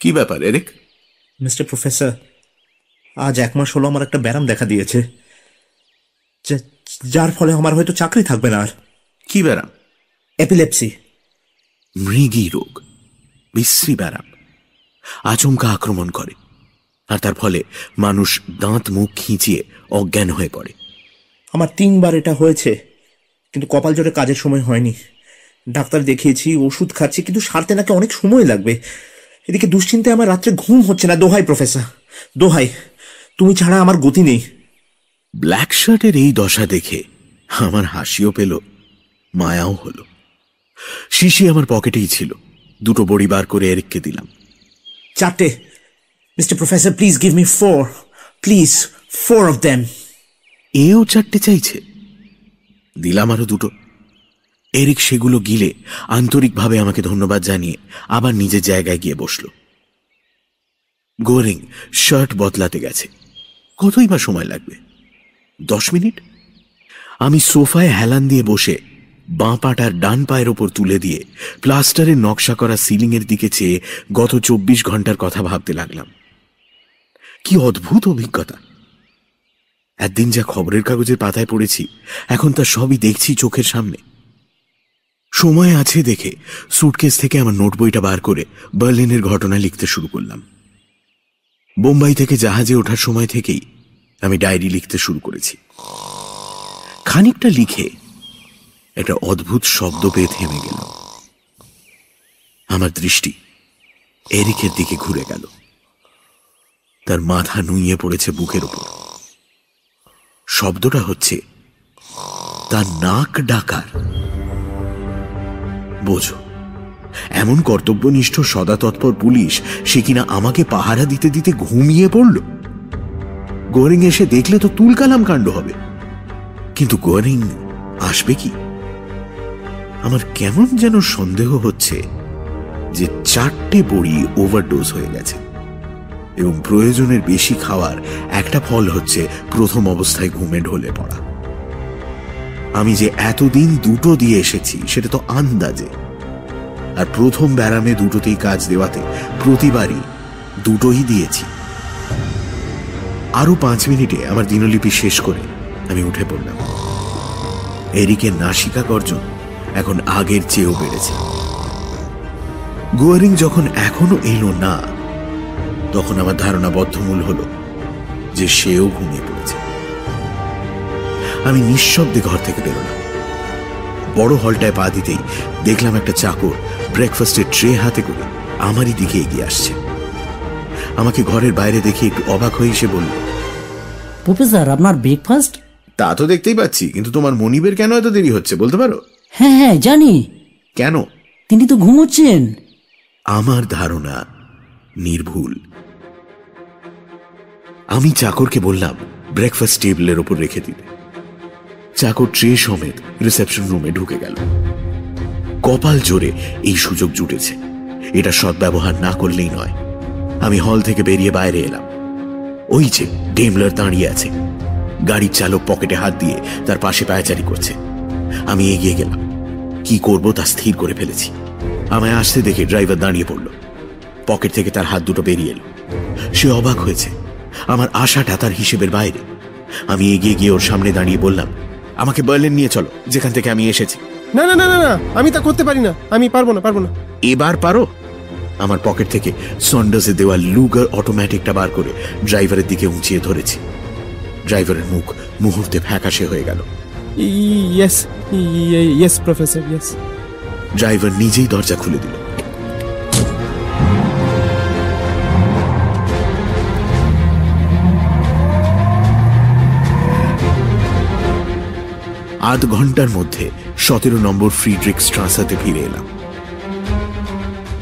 A: কি ব্যাপার এরিক?
T: মিস্টার প্রফেসর আজ এক মাস হলো আমার একটা ব্যারাম দেখা দিয়েছে। যার ফলে আমার হয়তো চাকরি থাকবে না আর।
A: কি ব্যারাম
T: এপিলেপসি
A: মৃগী রোগ বিশ্রী ব্যারাম আচমকা আক্রমণ করে। আর তার ফলে মানুষ দাঁত মুখ খিঁচিয়ে অজ্ঞান হয়ে পড়ে।
T: আমার তিনবার এটা হয়েছে কিন্তু কপাল জোরে কাজের সময় হয়নি। ডাক্তার দেখিয়েছি ওষুধ খাচ্ছি কিন্তু সারতে নাকি অনেক সময় লাগবে। এদিকে দুশ্চিন্তায় আমার রাত্রে ঘুম হচ্ছে না। দোহাই প্রফেসর। দোহাই তুমি ছাড়া আমার গতি নেই।
A: ব্ল্যাক শার্টের এই দশা দেখে আমার হাসিও পেল মায়াও হলো। শিশি আমার পকেটেই ছিল। দুটো বড়ি বার করে এরিককে দিলাম।
T: চারটে। Mister professor please give me four please four of them
A: এও চারটে চাইছে। দিলাম আরও দুটো। এরিক সেগুলো গিলে আন্তরিকভাবে আমাকে ধন্যবাদ জানিয়ে আবার নিজের জায়গায় গিয়ে বসল। গোরিং শার্ট বদলাতে গেছে। কতই বা সময় লাগবে? দশ মিনিট? আমি সোফায় হেলান দিয়ে বসে বাঁ পাটার ডান পায়ের ওপর তুলে দিয়ে প্লাস্টারের নকশা করা সিলিংয়ের দিকে চেয়ে গত চব্বিশ ঘণ্টার কথা ভাবতে লাগলাম। কি অদ্ভুত অভিজ্ঞতা। একদিন যা খবরের কাগজের পাতায় পড়েছি, এখন তা সবই দেখছি চোখের সামনে। সময় আছে দেখে সুটকেস থেকে আমার নোট বইটা বার করে বার্লিনের ঘটনা লিখতে শুরু করলাম। বোম্বাই থেকে জাহাজে ওঠার সময় থেকেই আমি ডায়েরি লিখতে শুরু করেছি। খানিকটা লিখে একটা অদ্ভুত শব্দ পেয়ে থেমে গেল আমার দৃষ্টি এরিকের দিকে ঘুরে গেল। তার মাথা নুইয়ে পড়েছে বুকের উপর। শব্দটা হচ্ছে, তার নাক ডাকার। বোঝো, এমন কর্তব্যনিষ্ঠ সদা তৎপর পুলিশ, সে কিনা আমাকে পাহারা দিতে দিতে ঘুমিয়ে পড়ল? গোয়ারিং এসে দেখলে তো তুলকালাম কাণ্ড হবে। কিন্তু গোয়ারিং আসবে কি? আমার কেমন যেন সন্দেহ হচ্ছে যে চারটে বড়ি ওভারডোজ হয়ে গেছে। এবং প্রয়োজনের বেশি খাওয়ার একটা ফল হচ্ছে প্রথম অবস্থায় ঘুমে ঢলে পড়া। আমি যে এতদিন দুটো দিয়ে এসেছি, সেটা তো আন্দাজে। আর প্রথম ব্যারামে দুটোতেই কাজ দেওয়াতে প্রতিবারই দুটোই দিয়েছি। আরও পাঁচ মিনিটে আমার দিনলিপি শেষ করে আমি উঠে পড়লাম। এরিকের নাসিকা গর্জন এখন আগের চেয়েও বেড়েছে। গোয়ারিং যখন এখনও এলো না তখন আমার ধারণা বদ্ধমূল হল যে সেও ঘুমিয়ে পড়েছে। আমি নিঃশব্দে ঘর থেকে বেরোলাম। বড় হলটায় পা দিতেই দেখলাম একটা চাকর ব্রেকফাস্টের ট্রে হাতে করে আমারই দিকে এগিয়ে আসছে। আমাকে ঘরের বাইরে দেখে একটু অবাক হয়ে এসে বলল
U: প্রফেসর আপনার ব্রেকফাস্ট
A: তা তো দেখতেই পাচ্ছি কিন্তু তোমার মনিবের কেন এত দেরি হচ্ছে বলতে পারো?
U: হ্যাঁ হ্যাঁ জানি।
A: কেন?
U: তিনি তো ঘুমোচ্ছেন।
A: আমার ধারণা নির্ভুল। আমি চাকরকে বললাম ব্রেকফাস্ট টেবিলের ওপর রেখে দিতে। চাকর ট্রে সমেত রিসেপশন রুমে ঢুকে গেল। কপাল জোরে এই সুযোগ জুটেছে। এটা সদ্ব্যবহার না করলেই নয়। আমি হল থেকে বেরিয়ে বাইরে এলাম। ওই যে ডেমলার দাঁড়িয়ে আছে। গাড়ির চালক পকেটে হাত দিয়ে তার পাশে পায়চারি করছে। আমি এগিয়ে গেলাম। কি করব তা স্থির করে ফেলেছি। আমায় আসতে দেখে ড্রাইভার দাঁড়িয়ে পড়ল। পকেট থেকে তার হাত দুটো বেরিয়ে এলো। সে অবাক হয়েছে। আমার আশাটা তার হিসেবের বাইরে। আমি এগিয়ে গিয়ে ওর সামনে দাঁড়িয়ে বললাম আমাকে বার্লিন নিয়ে চলো যেখান থেকে আমি এসেছি।
V: না না না না না আমি তা করতে পারি না। আমি পারব না পারব না।
A: এবার পারো? আমার পকেট থেকে সন্ডাসে দেওয়া লুগার অটোমেটিকটা বার করে ড্রাইভারের দিকে উঁচিয়ে ধরেছি। ড্রাইভারের মুখ মুহূর্তে ফ্যাকাশে হয়ে গেল।
V: Yes yes professor yes
A: driver নিজেই দরজা খুলে দিল। আধ ঘণ্টার মধ্যে সতেরো নম্বর ফ্রিড্রিক স্ট্রাসাতে ফিরে এলাম।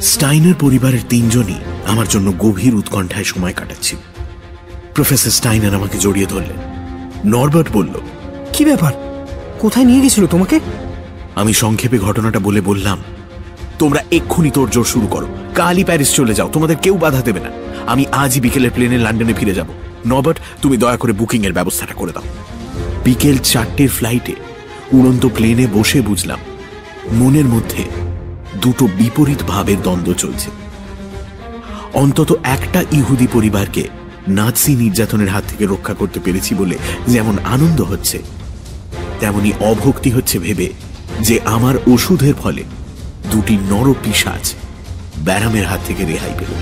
A: স্টাইনার পরিবারের তিনজনই আমার জন্য গভীর উৎকণ্ঠায় সময় কাটাচ্ছিল। প্রফেসর স্টাইনার আমাকে জড়িয়ে ধরলেন। নরবার্ট বলল
G: কি ব্যাপার? কোথায় নিয়ে গেছিল তোমাকে?
A: আমি সংক্ষেপে ঘটনাটা বলে বললাম তোমরা এক্ষুনি তোর জোর শুরু করো। কালই প্যারিস চলে যাও তোমাদের কেউ বাধা দেবে না। আমি আজই বিকেলের প্লেনে লন্ডনে ফিরে যাব। নবার্ট তুমি দয়া করে বুকিং এর ব্যবস্থাটা করে দাও। বিকেল চারটের ফ্লাইটে উড়ন্ত প্লেনে বসে বুঝলাম, মনের মধ্যে দুটো বিপরীত ভাবের দ্বন্দ্ব চলছে। অন্তত একটা ইহুদি পরিবারকে নাৎসি নির্যাতনের হাত থেকে রক্ষা করতে পেরেছি বলে যেমন আনন্দ হচ্ছে, তেমনি অভক্তি হচ্ছে ভেবে যে আমার ওষুধের ফলে দুটি নর পিসাজ ব্যারামের হাত থেকে রেহাই পেল।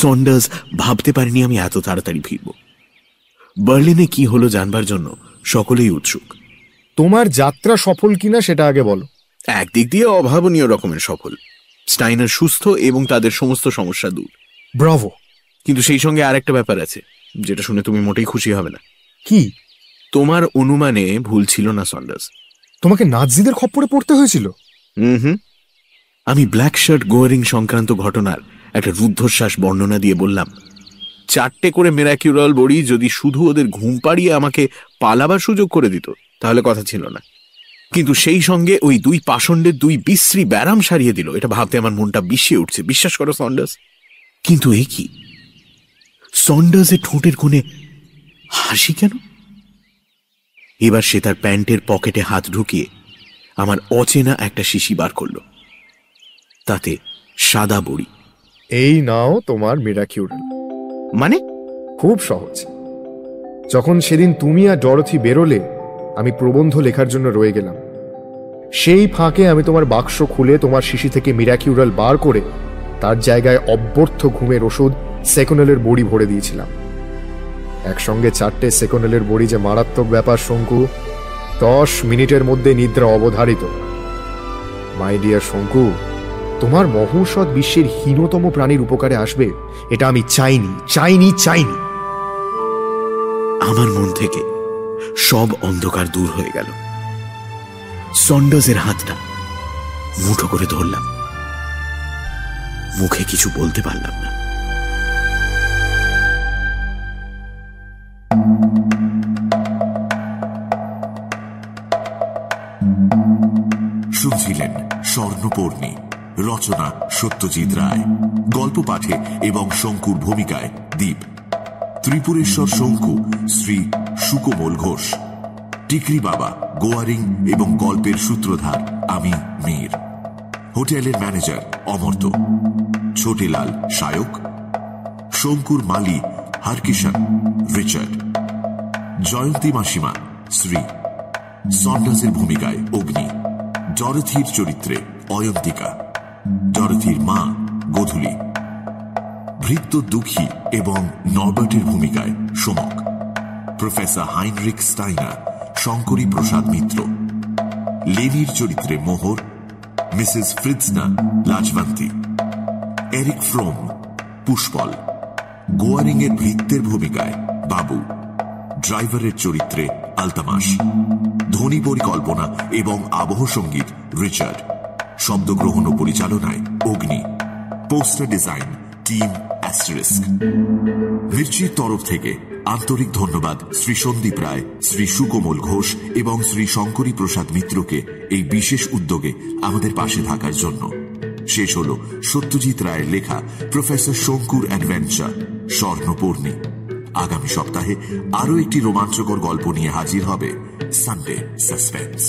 A: সন্ডার্স ভাবতে পারিনি আমি এত তাড়াতাড়ি ফিরব। বার্লিনে কি হলো জানবার জন্য সকলেই উৎসুক।
J: তোমার যাত্রা সফল কিনা সেটা আগে বলো।
A: একদিক দিয়ে অভাবনীয় রকমের সফল। স্টাইনার সুস্থ এবং তাদের সমস্ত সমস্যা দূর।
J: ব্রাভো।
A: কিন্তু সেই সঙ্গে আর একটা ব্যাপার আছে যেটা শুনে তুমি মোটেই খুশি হবে না।
J: কি?
A: তোমার অনুমানে ভুল ছিল না সন্ডার্স
J: তোমাকে নাজিদের খপ্পরে পড়তে হয়েছিল?
A: হুম হুম। আমি ব্ল্যাক শার্ট গোয়ারিং সংক্রান্ত ঘটনার একটা রুদ্ধশ্বাস বর্ণনা দিয়ে বললাম, চারটে করে মেরাকিউরাল বড়ি যদি শুধু ওদের ঘুম পাড়িয়ে আমাকে পালাবার সুযোগ করে দিত, তাহলে কথা ছিল না। কিন্তু সেই সঙ্গে ওই দুই পাষণ্ডের দুই বিশ্রী ব্যারাম সারিয়ে দিল। এটা ভাবতে আমার মনটা বিষিয়ে উঠছে। বিশ্বাস করো, সন্ডাস। কিন্তু এ কি? সন্ডার্সের ঠোঁটের কোণে হাসি কেন? এবার সে তার প্যান্টের পকেটে হাত ঢুকিয়ে
N: আমার অচেনা একটা শিশি বার করল। তাতে সাদা বড়ি।
J: এই নাও তোমার মিরাকিউরাল
N: মানে?
J: খুব সহজ। যখন সেদিন তুমি আর ডরথি বেরোলে আমি প্রবন্ধ লেখার জন্য রয়ে গেলাম। সেই ফাঁকে আমি তোমার বাক্স খুলে তোমার শিশি থেকে মিরাকিউরাল বার করে তার জায়গায় অব্যর্থ ঘুমের ওষুধ সেকোনেলের বড়ি ভরে দিয়েছিলাম। একসঙ্গে চারটে সেকোনেলের বড়ি যে মারাত্মক ব্যাপার শঙ্কু দশ মিনিটের মধ্যে নিদ্রা অবধারিত। মাই ডিয়ার শঙ্কু তোমার মহৌষধ বিশ্বের হীনতম প্রাণীর উপকারে আসবে, এটা আমি চাইনি চাইনি চাইনি।
N: আমার মন থেকে সব অন্ধকার দূর হয়ে গেল। সন্ডাসের হাতটা মুঠো করে ধরলাম। মুখে কিছু বলতে পারলাম না।
C: শুনছিলেন স্বর্ণপর্ণী। রচনা সত্যজিৎ রায়। গল্প পাঠে এবং শঙ্কুর ভূমিকায় দ্বীপ ত্রিপুরেশ্বর শঙ্কু, শ্রী সুকোমল ঘোষ। টিকরি বাবা, গোয়ারিং এবং গল্পের সূত্রধার আমি মীর। হোটেলের ম্যানেজার অমর্ত ছোটেলাল শায়ক। শঙ্কুর মালি হারকিষান রিচার্ড। জয়ন্তী মাসিমা, শ্রী সন্ডাসের ভূমিকায় অগ্নি। ডরথির চরিত্রে অয়ন্তিকা। ডরথির মা, গধুলি। ভৃত্য দুঃখী এবং নরবার্টের ভূমিকায় Somak. Professor Heinrich Steiner, Shankari Prasad Mitra. লেনির চরিত্রে Mohor, Mrs ফ্রিৎসনা Lajwanti. Erich Fromm, Pushpal. Goering এর ভৃত্যের ভূমিকায় বাবু। ড্রাইভারের চরিত্রে আলতামাস। ধনী পরিকল্পনা এবং আবহ সংগীত রিচার্ড। শব্দগ্রহণ ও পরিচালনায় Agni, poster design, team, Asterisk. মির্চির তরফ থেকে আন্তরিক ধন্যবাদ শ্রী সন্দীপ রায়, শ্রী সুকোমল ঘোষ এবং শ্রী শঙ্করী প্রসাদ মিত্রকে এই বিশেষ উদ্যোগে আমাদের পাশে থাকার জন্য। শেষ হল সত্যজিৎ রায়ের লেখা প্রফেসর শঙ্কুর অ্যাডভেঞ্চার, স্বর্ণপূর্ণী। আগামী সপ্তাহে আরও একটি রোমাঞ্চকর গল্প নিয়ে হাজির হবে সানডে সাসপেন্স।